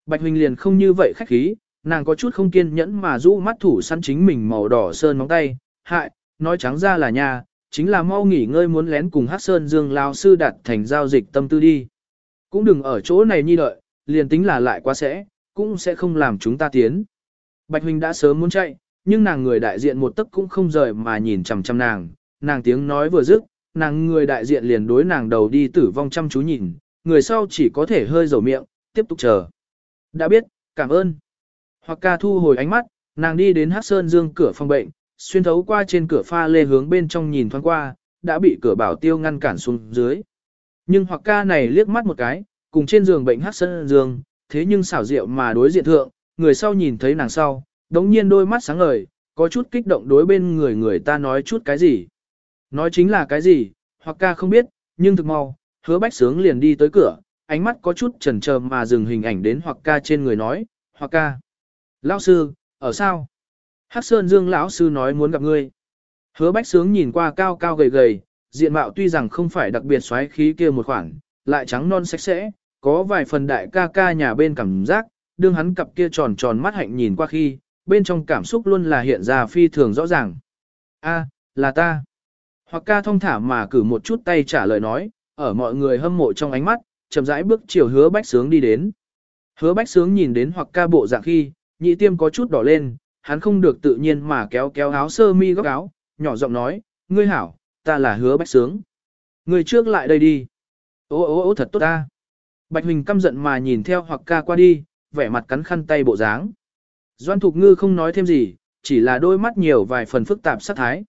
Bạch Huỳnh liền không như vậy khách khí, nàng có chút không kiên nhẫn mà rũ mắt thủ săn chính mình màu đỏ sơn móng tay, hại, nói trắng ra là nha, chính là mau nghỉ ngơi muốn lén cùng hát sơn dương lao sư đặt thành giao dịch tâm tư đi. Cũng đừng ở chỗ này nhi đợi, liền tính là lại quá sẽ, cũng sẽ không làm chúng ta tiến. Bạch Huỳnh đã sớm muốn chạy, nhưng nàng người đại diện một tấc cũng không rời mà nhìn chằm chằm nàng, nàng tiếng nói vừa dứt, nàng người đại diện liền đối nàng đầu đi tử vong chăm chú nhìn, người sau chỉ có thể hơi dầu miệng, tiếp tục chờ. Đã biết, cảm ơn. Hoặc ca thu hồi ánh mắt, nàng đi đến hát sơn dương cửa phòng bệnh, xuyên thấu qua trên cửa pha lê hướng bên trong nhìn thoáng qua, đã bị cửa bảo tiêu ngăn cản xuống dưới. Nhưng hoặc ca này liếc mắt một cái, cùng trên giường bệnh hát sơn dương, thế nhưng xảo diệu mà đối diện thượng, người sau nhìn thấy nàng sau, đống nhiên đôi mắt sáng ngời, có chút kích động đối bên người người ta nói chút cái gì. Nói chính là cái gì, hoặc ca không biết, nhưng thực mau, hứa bách sướng liền đi tới cửa, ánh mắt có chút chần chờ mà dừng hình ảnh đến hoặc ca trên người nói, hoặc ca. Lão sư, ở sao? Hắc Sơn Dương lão sư nói muốn gặp ngươi. Hứa Bách Sướng nhìn qua cao cao gầy gầy, diện mạo tuy rằng không phải đặc biệt xoáy khí kia một khoản, lại trắng non sạch sẽ, có vài phần đại ca ca nhà bên cảm giác, đương hắn cặp kia tròn tròn mắt hạnh nhìn qua khi, bên trong cảm xúc luôn là hiện ra phi thường rõ ràng. A, là ta. Hoặc ca thông thả mà cử một chút tay trả lời nói, ở mọi người hâm mộ trong ánh mắt, chậm rãi bước chiều hứa bách sướng đi đến. Hứa bách sướng nhìn đến hoặc ca bộ dạng khi, nhị tiêm có chút đỏ lên, hắn không được tự nhiên mà kéo kéo áo sơ mi góc áo, nhỏ giọng nói, ngươi hảo, ta là hứa bách sướng. Ngươi trước lại đây đi. Ô ô ô thật tốt ta. Bạch Huỳnh căm giận mà nhìn theo hoặc ca qua đi, vẻ mặt cắn khăn tay bộ dáng. Doan Thục Ngư không nói thêm gì, chỉ là đôi mắt nhiều vài phần phức tạp sát thái.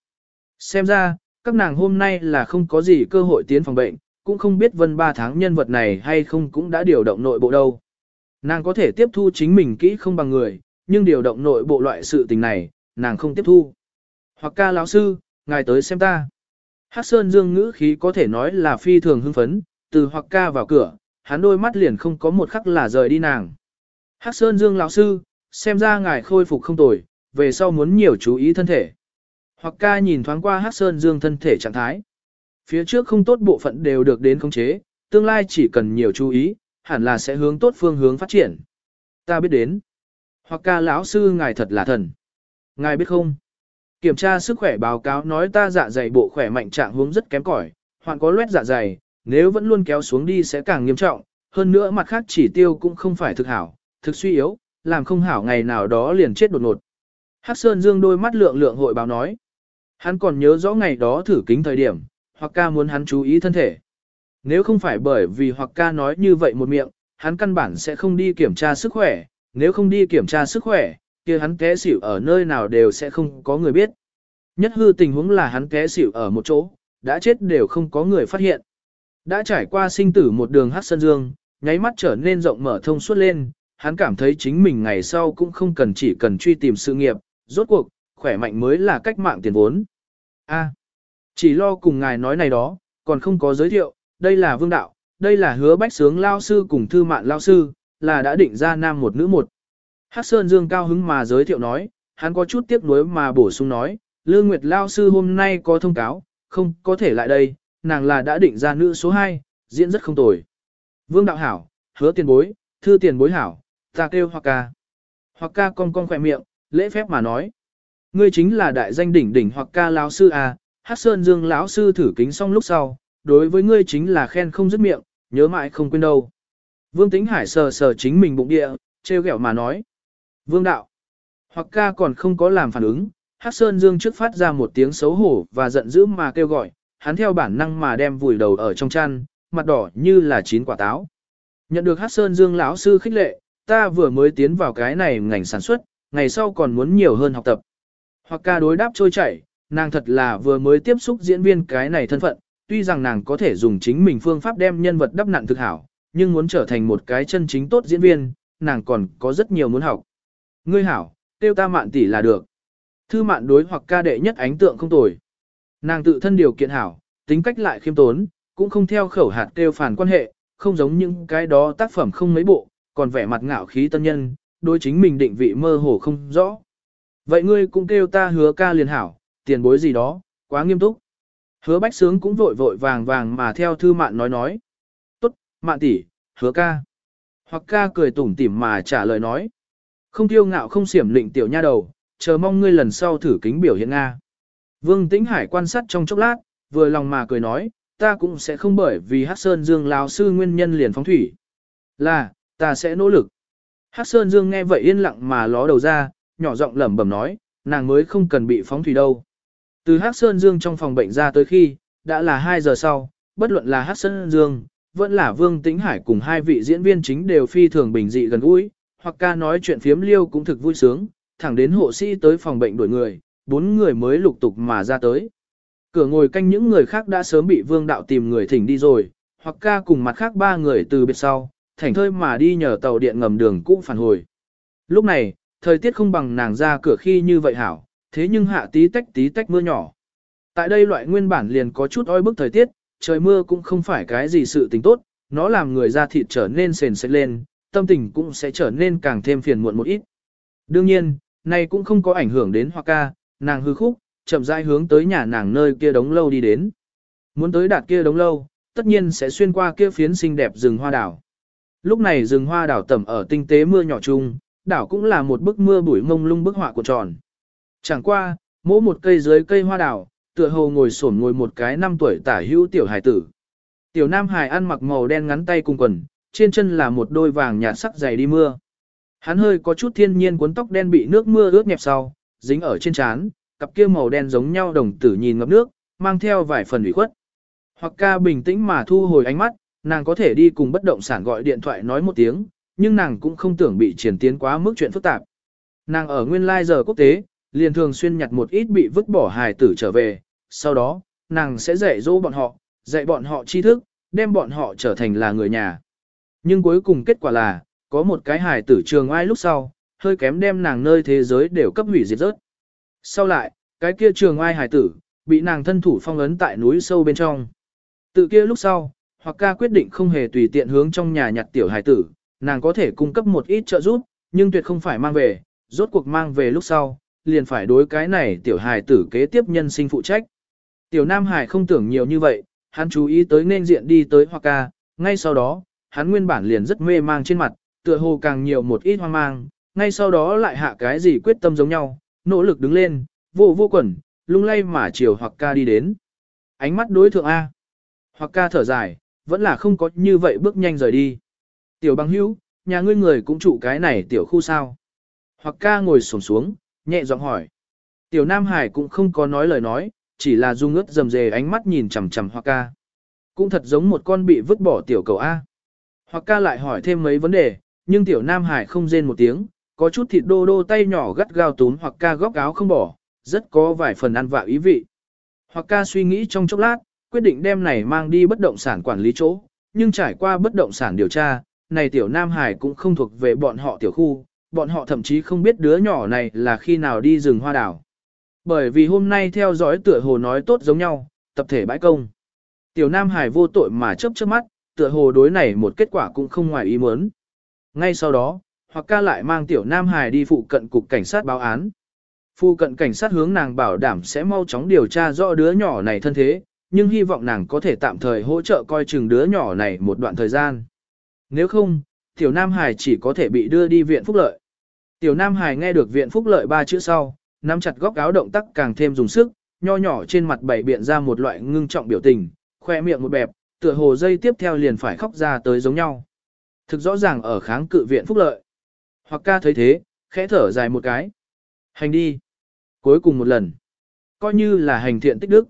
Xem ra, các nàng hôm nay là không có gì cơ hội tiến phòng bệnh, cũng không biết vân ba tháng nhân vật này hay không cũng đã điều động nội bộ đâu. Nàng có thể tiếp thu chính mình kỹ không bằng người, nhưng điều động nội bộ loại sự tình này, nàng không tiếp thu. Hoặc ca lão sư, ngài tới xem ta. Hắc Sơn Dương ngữ khí có thể nói là phi thường hưng phấn, từ hoặc ca vào cửa, hắn đôi mắt liền không có một khắc là rời đi nàng. Hắc Sơn Dương lão sư, xem ra ngài khôi phục không tồi, về sau muốn nhiều chú ý thân thể. Hoặc ca nhìn thoáng qua Hắc Sơn Dương thân thể trạng thái. Phía trước không tốt bộ phận đều được đến khống chế, tương lai chỉ cần nhiều chú ý, hẳn là sẽ hướng tốt phương hướng phát triển. Ta biết đến. Hoặc ca lão sư ngài thật là thần. Ngài biết không? Kiểm tra sức khỏe báo cáo nói ta dạ dày bộ khỏe mạnh trạng hướng rất kém cỏi, hoặc có loét dạ dày, nếu vẫn luôn kéo xuống đi sẽ càng nghiêm trọng, hơn nữa mặt khác chỉ tiêu cũng không phải thực hảo, thực suy yếu, làm không hảo ngày nào đó liền chết đột ngột. Hắc Sơn Dương đôi mắt lượng lượng hội báo nói. Hắn còn nhớ rõ ngày đó thử kính thời điểm, hoặc ca muốn hắn chú ý thân thể. Nếu không phải bởi vì hoặc ca nói như vậy một miệng, hắn căn bản sẽ không đi kiểm tra sức khỏe, nếu không đi kiểm tra sức khỏe, kia hắn té xỉu ở nơi nào đều sẽ không có người biết. Nhất hư tình huống là hắn té xỉu ở một chỗ, đã chết đều không có người phát hiện. Đã trải qua sinh tử một đường hát sân dương, nháy mắt trở nên rộng mở thông suốt lên, hắn cảm thấy chính mình ngày sau cũng không cần chỉ cần truy tìm sự nghiệp, rốt cuộc, khỏe mạnh mới là cách mạng tiền vốn. A, chỉ lo cùng ngài nói này đó, còn không có giới thiệu, đây là vương đạo, đây là hứa bách sướng lao sư cùng thư mạn lao sư, là đã định ra nam một nữ một. Hắc Sơn Dương cao hứng mà giới thiệu nói, hắn có chút tiếc nuối mà bổ sung nói, Lương Nguyệt lao sư hôm nay có thông cáo, không có thể lại đây, nàng là đã định ra nữ số 2, diễn rất không tồi. Vương đạo hảo, hứa tiền bối, thư tiền bối hảo, ta kêu hoặc ca. Hoặc ca cong cong khỏe miệng, lễ phép mà nói. Ngươi chính là đại danh đỉnh đỉnh hoặc ca lão sư à, Hắc Sơn Dương lão sư thử kính xong lúc sau, đối với ngươi chính là khen không dứt miệng, nhớ mãi không quên đâu. Vương Tĩnh Hải sờ sờ chính mình bụng địa, treo ghẹo mà nói. Vương đạo. Hoặc ca còn không có làm phản ứng, Hắc Sơn Dương trước phát ra một tiếng xấu hổ và giận dữ mà kêu gọi, hắn theo bản năng mà đem vùi đầu ở trong chăn, mặt đỏ như là chín quả táo. Nhận được Hắc Sơn Dương lão sư khích lệ, ta vừa mới tiến vào cái này ngành sản xuất, ngày sau còn muốn nhiều hơn học tập. Hoặc ca đối đáp trôi chảy, nàng thật là vừa mới tiếp xúc diễn viên cái này thân phận, tuy rằng nàng có thể dùng chính mình phương pháp đem nhân vật đắp nặn thực hảo, nhưng muốn trở thành một cái chân chính tốt diễn viên, nàng còn có rất nhiều muốn học. Ngươi hảo, tiêu ta mạn tỷ là được. Thư mạn đối hoặc ca đệ nhất ánh tượng không tồi. Nàng tự thân điều kiện hảo, tính cách lại khiêm tốn, cũng không theo khẩu hạt tiêu phản quan hệ, không giống những cái đó tác phẩm không mấy bộ, còn vẻ mặt ngạo khí tân nhân, đối chính mình định vị mơ hồ không rõ. Vậy ngươi cũng kêu ta hứa ca liền hảo, tiền bối gì đó, quá nghiêm túc. Hứa bách sướng cũng vội vội vàng vàng mà theo thư mạn nói nói. Tốt, mạn tỷ, hứa ca. Hoặc ca cười tủm tỉm mà trả lời nói. Không tiêu ngạo không xiểm lịnh tiểu nha đầu, chờ mong ngươi lần sau thử kính biểu hiện Nga. Vương Tĩnh Hải quan sát trong chốc lát, vừa lòng mà cười nói, ta cũng sẽ không bởi vì Hắc Sơn Dương lão sư nguyên nhân liền phóng thủy. Là, ta sẽ nỗ lực. Hắc Sơn Dương nghe vậy yên lặng mà ló đầu ra, nhỏ giọng lẩm bẩm nói, nàng mới không cần bị phóng thủy đâu. Từ Hắc Sơn Dương trong phòng bệnh ra tới khi, đã là 2 giờ sau, bất luận là Hắc Sơn Dương, vẫn là Vương Tĩnh Hải cùng hai vị diễn viên chính đều phi thường bình dị gần gũi, hoặc ca nói chuyện phiếm liêu cũng thực vui sướng, thẳng đến hộ sĩ tới phòng bệnh đuổi người, bốn người mới lục tục mà ra tới. Cửa ngồi canh những người khác đã sớm bị Vương Đạo tìm người thỉnh đi rồi, hoặc ca cùng mặt khác ba người từ biệt sau, thành thơi mà đi nhờ tàu điện ngầm đường cũ phản hồi. Lúc này, thời tiết không bằng nàng ra cửa khi như vậy hảo, thế nhưng hạ tí tách tí tách mưa nhỏ. Tại đây loại nguyên bản liền có chút oi bức thời tiết, trời mưa cũng không phải cái gì sự tình tốt, nó làm người da thịt trở nên sền sệt lên, tâm tình cũng sẽ trở nên càng thêm phiền muộn một ít. Đương nhiên, này cũng không có ảnh hưởng đến Hoa ca, nàng hư khúc, chậm rãi hướng tới nhà nàng nơi kia đống lâu đi đến. Muốn tới đạt kia đống lâu, tất nhiên sẽ xuyên qua kia phiến xinh đẹp rừng hoa đảo. Lúc này rừng hoa đảo tẩm ở tinh tế mưa nhỏ chung, đảo cũng là một bức mưa bụi mông lung bức họa của tròn. Chẳng qua, mỗi một cây dưới cây hoa đào, tựa hồ ngồi sổn ngồi một cái năm tuổi tả hữu tiểu hài tử. Tiểu nam hài ăn mặc màu đen ngắn tay cùng quần, trên chân là một đôi vàng nhạt sắc dày đi mưa. Hắn hơi có chút thiên nhiên cuốn tóc đen bị nước mưa ướt nhẹp sau, dính ở trên trán, cặp kia màu đen giống nhau đồng tử nhìn ngập nước, mang theo vài phần ủy khuất. Hoặc ca bình tĩnh mà thu hồi ánh mắt, nàng có thể đi cùng bất động sản gọi điện thoại nói một tiếng, nhưng nàng cũng không tưởng bị triển tiến quá mức chuyện phức tạp. Nàng ở nguyên lai giờ quốc tế, liền thường xuyên nhặt một ít bị vứt bỏ hài tử trở về, sau đó, nàng sẽ dạy dỗ bọn họ, dạy bọn họ tri thức, đem bọn họ trở thành là người nhà. Nhưng cuối cùng kết quả là, có một cái hài tử trường ai lúc sau, hơi kém đem nàng nơi thế giới đều cấp hủy diệt rớt. Sau lại, cái kia trường ai hài tử, bị nàng thân thủ phong ấn tại núi sâu bên trong. Tự kia lúc sau, hoặc ca quyết định không hề tùy tiện hướng trong nhà nhặt tiểu hài tử, nàng có thể cung cấp một ít trợ giúp, nhưng tuyệt không phải mang về, rốt cuộc mang về lúc sau, liền phải đối cái này tiểu hài tử kế tiếp nhân sinh phụ trách. Tiểu Nam Hải không tưởng nhiều như vậy, hắn chú ý tới nên diện đi tới Hoa ca, ngay sau đó, hắn nguyên bản liền rất mê mang trên mặt, tựa hồ càng nhiều một ít hoang mang, ngay sau đó lại hạ cái gì quyết tâm giống nhau, nỗ lực đứng lên, vô vô quẩn, lung lay mà chiều Hoặc ca đi đến. Ánh mắt đối thượng A. Hoặc ca thở dài, vẫn là không có như vậy bước nhanh rời đi. Tiểu băng hữu, nhà ngươi người cũng trụ cái này tiểu khu sao. Hoặc ca ngồi sổm xuống, nhẹ giọng hỏi. Tiểu Nam Hải cũng không có nói lời nói, chỉ là dung ướt dầm dề ánh mắt nhìn chằm chằm hoa ca. Cũng thật giống một con bị vứt bỏ tiểu cầu A. hoa ca lại hỏi thêm mấy vấn đề, nhưng tiểu Nam Hải không rên một tiếng, có chút thịt đô đô tay nhỏ gắt gao túm hoặc ca góc áo không bỏ, rất có vài phần ăn vạ ý vị. Hoặc ca suy nghĩ trong chốc lát, quyết định đem này mang đi bất động sản quản lý chỗ, nhưng trải qua bất động sản điều tra, này tiểu Nam Hải cũng không thuộc về bọn họ tiểu khu, bọn họ thậm chí không biết đứa nhỏ này là khi nào đi rừng hoa đảo. Bởi vì hôm nay theo dõi tựa hồ nói tốt giống nhau, tập thể bãi công. Tiểu Nam Hải vô tội mà chớp chớp mắt, tựa hồ đối này một kết quả cũng không ngoài ý muốn. Ngay sau đó, hoặc ca lại mang tiểu Nam Hải đi phụ cận cục cảnh sát báo án. Phụ cận cảnh sát hướng nàng bảo đảm sẽ mau chóng điều tra rõ đứa nhỏ này thân thế, nhưng hy vọng nàng có thể tạm thời hỗ trợ coi chừng đứa nhỏ này một đoạn thời gian. Nếu không, tiểu Nam Hải chỉ có thể bị đưa đi viện phúc lợi. Tiểu Nam Hải nghe được viện phúc lợi ba chữ sau, nắm chặt góc áo động tác càng thêm dùng sức, nho nhỏ trên mặt bảy biện ra một loại ngưng trọng biểu tình, khoe miệng một bẹp, tựa hồ dây tiếp theo liền phải khóc ra tới giống nhau. Thực rõ ràng ở kháng cự viện phúc lợi. Hoặc ca thấy thế, khẽ thở dài một cái. Hành đi. Cuối cùng một lần. Coi như là hành thiện tích đức.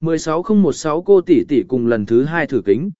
16016 cô tỷ tỷ cùng lần thứ hai thử kính.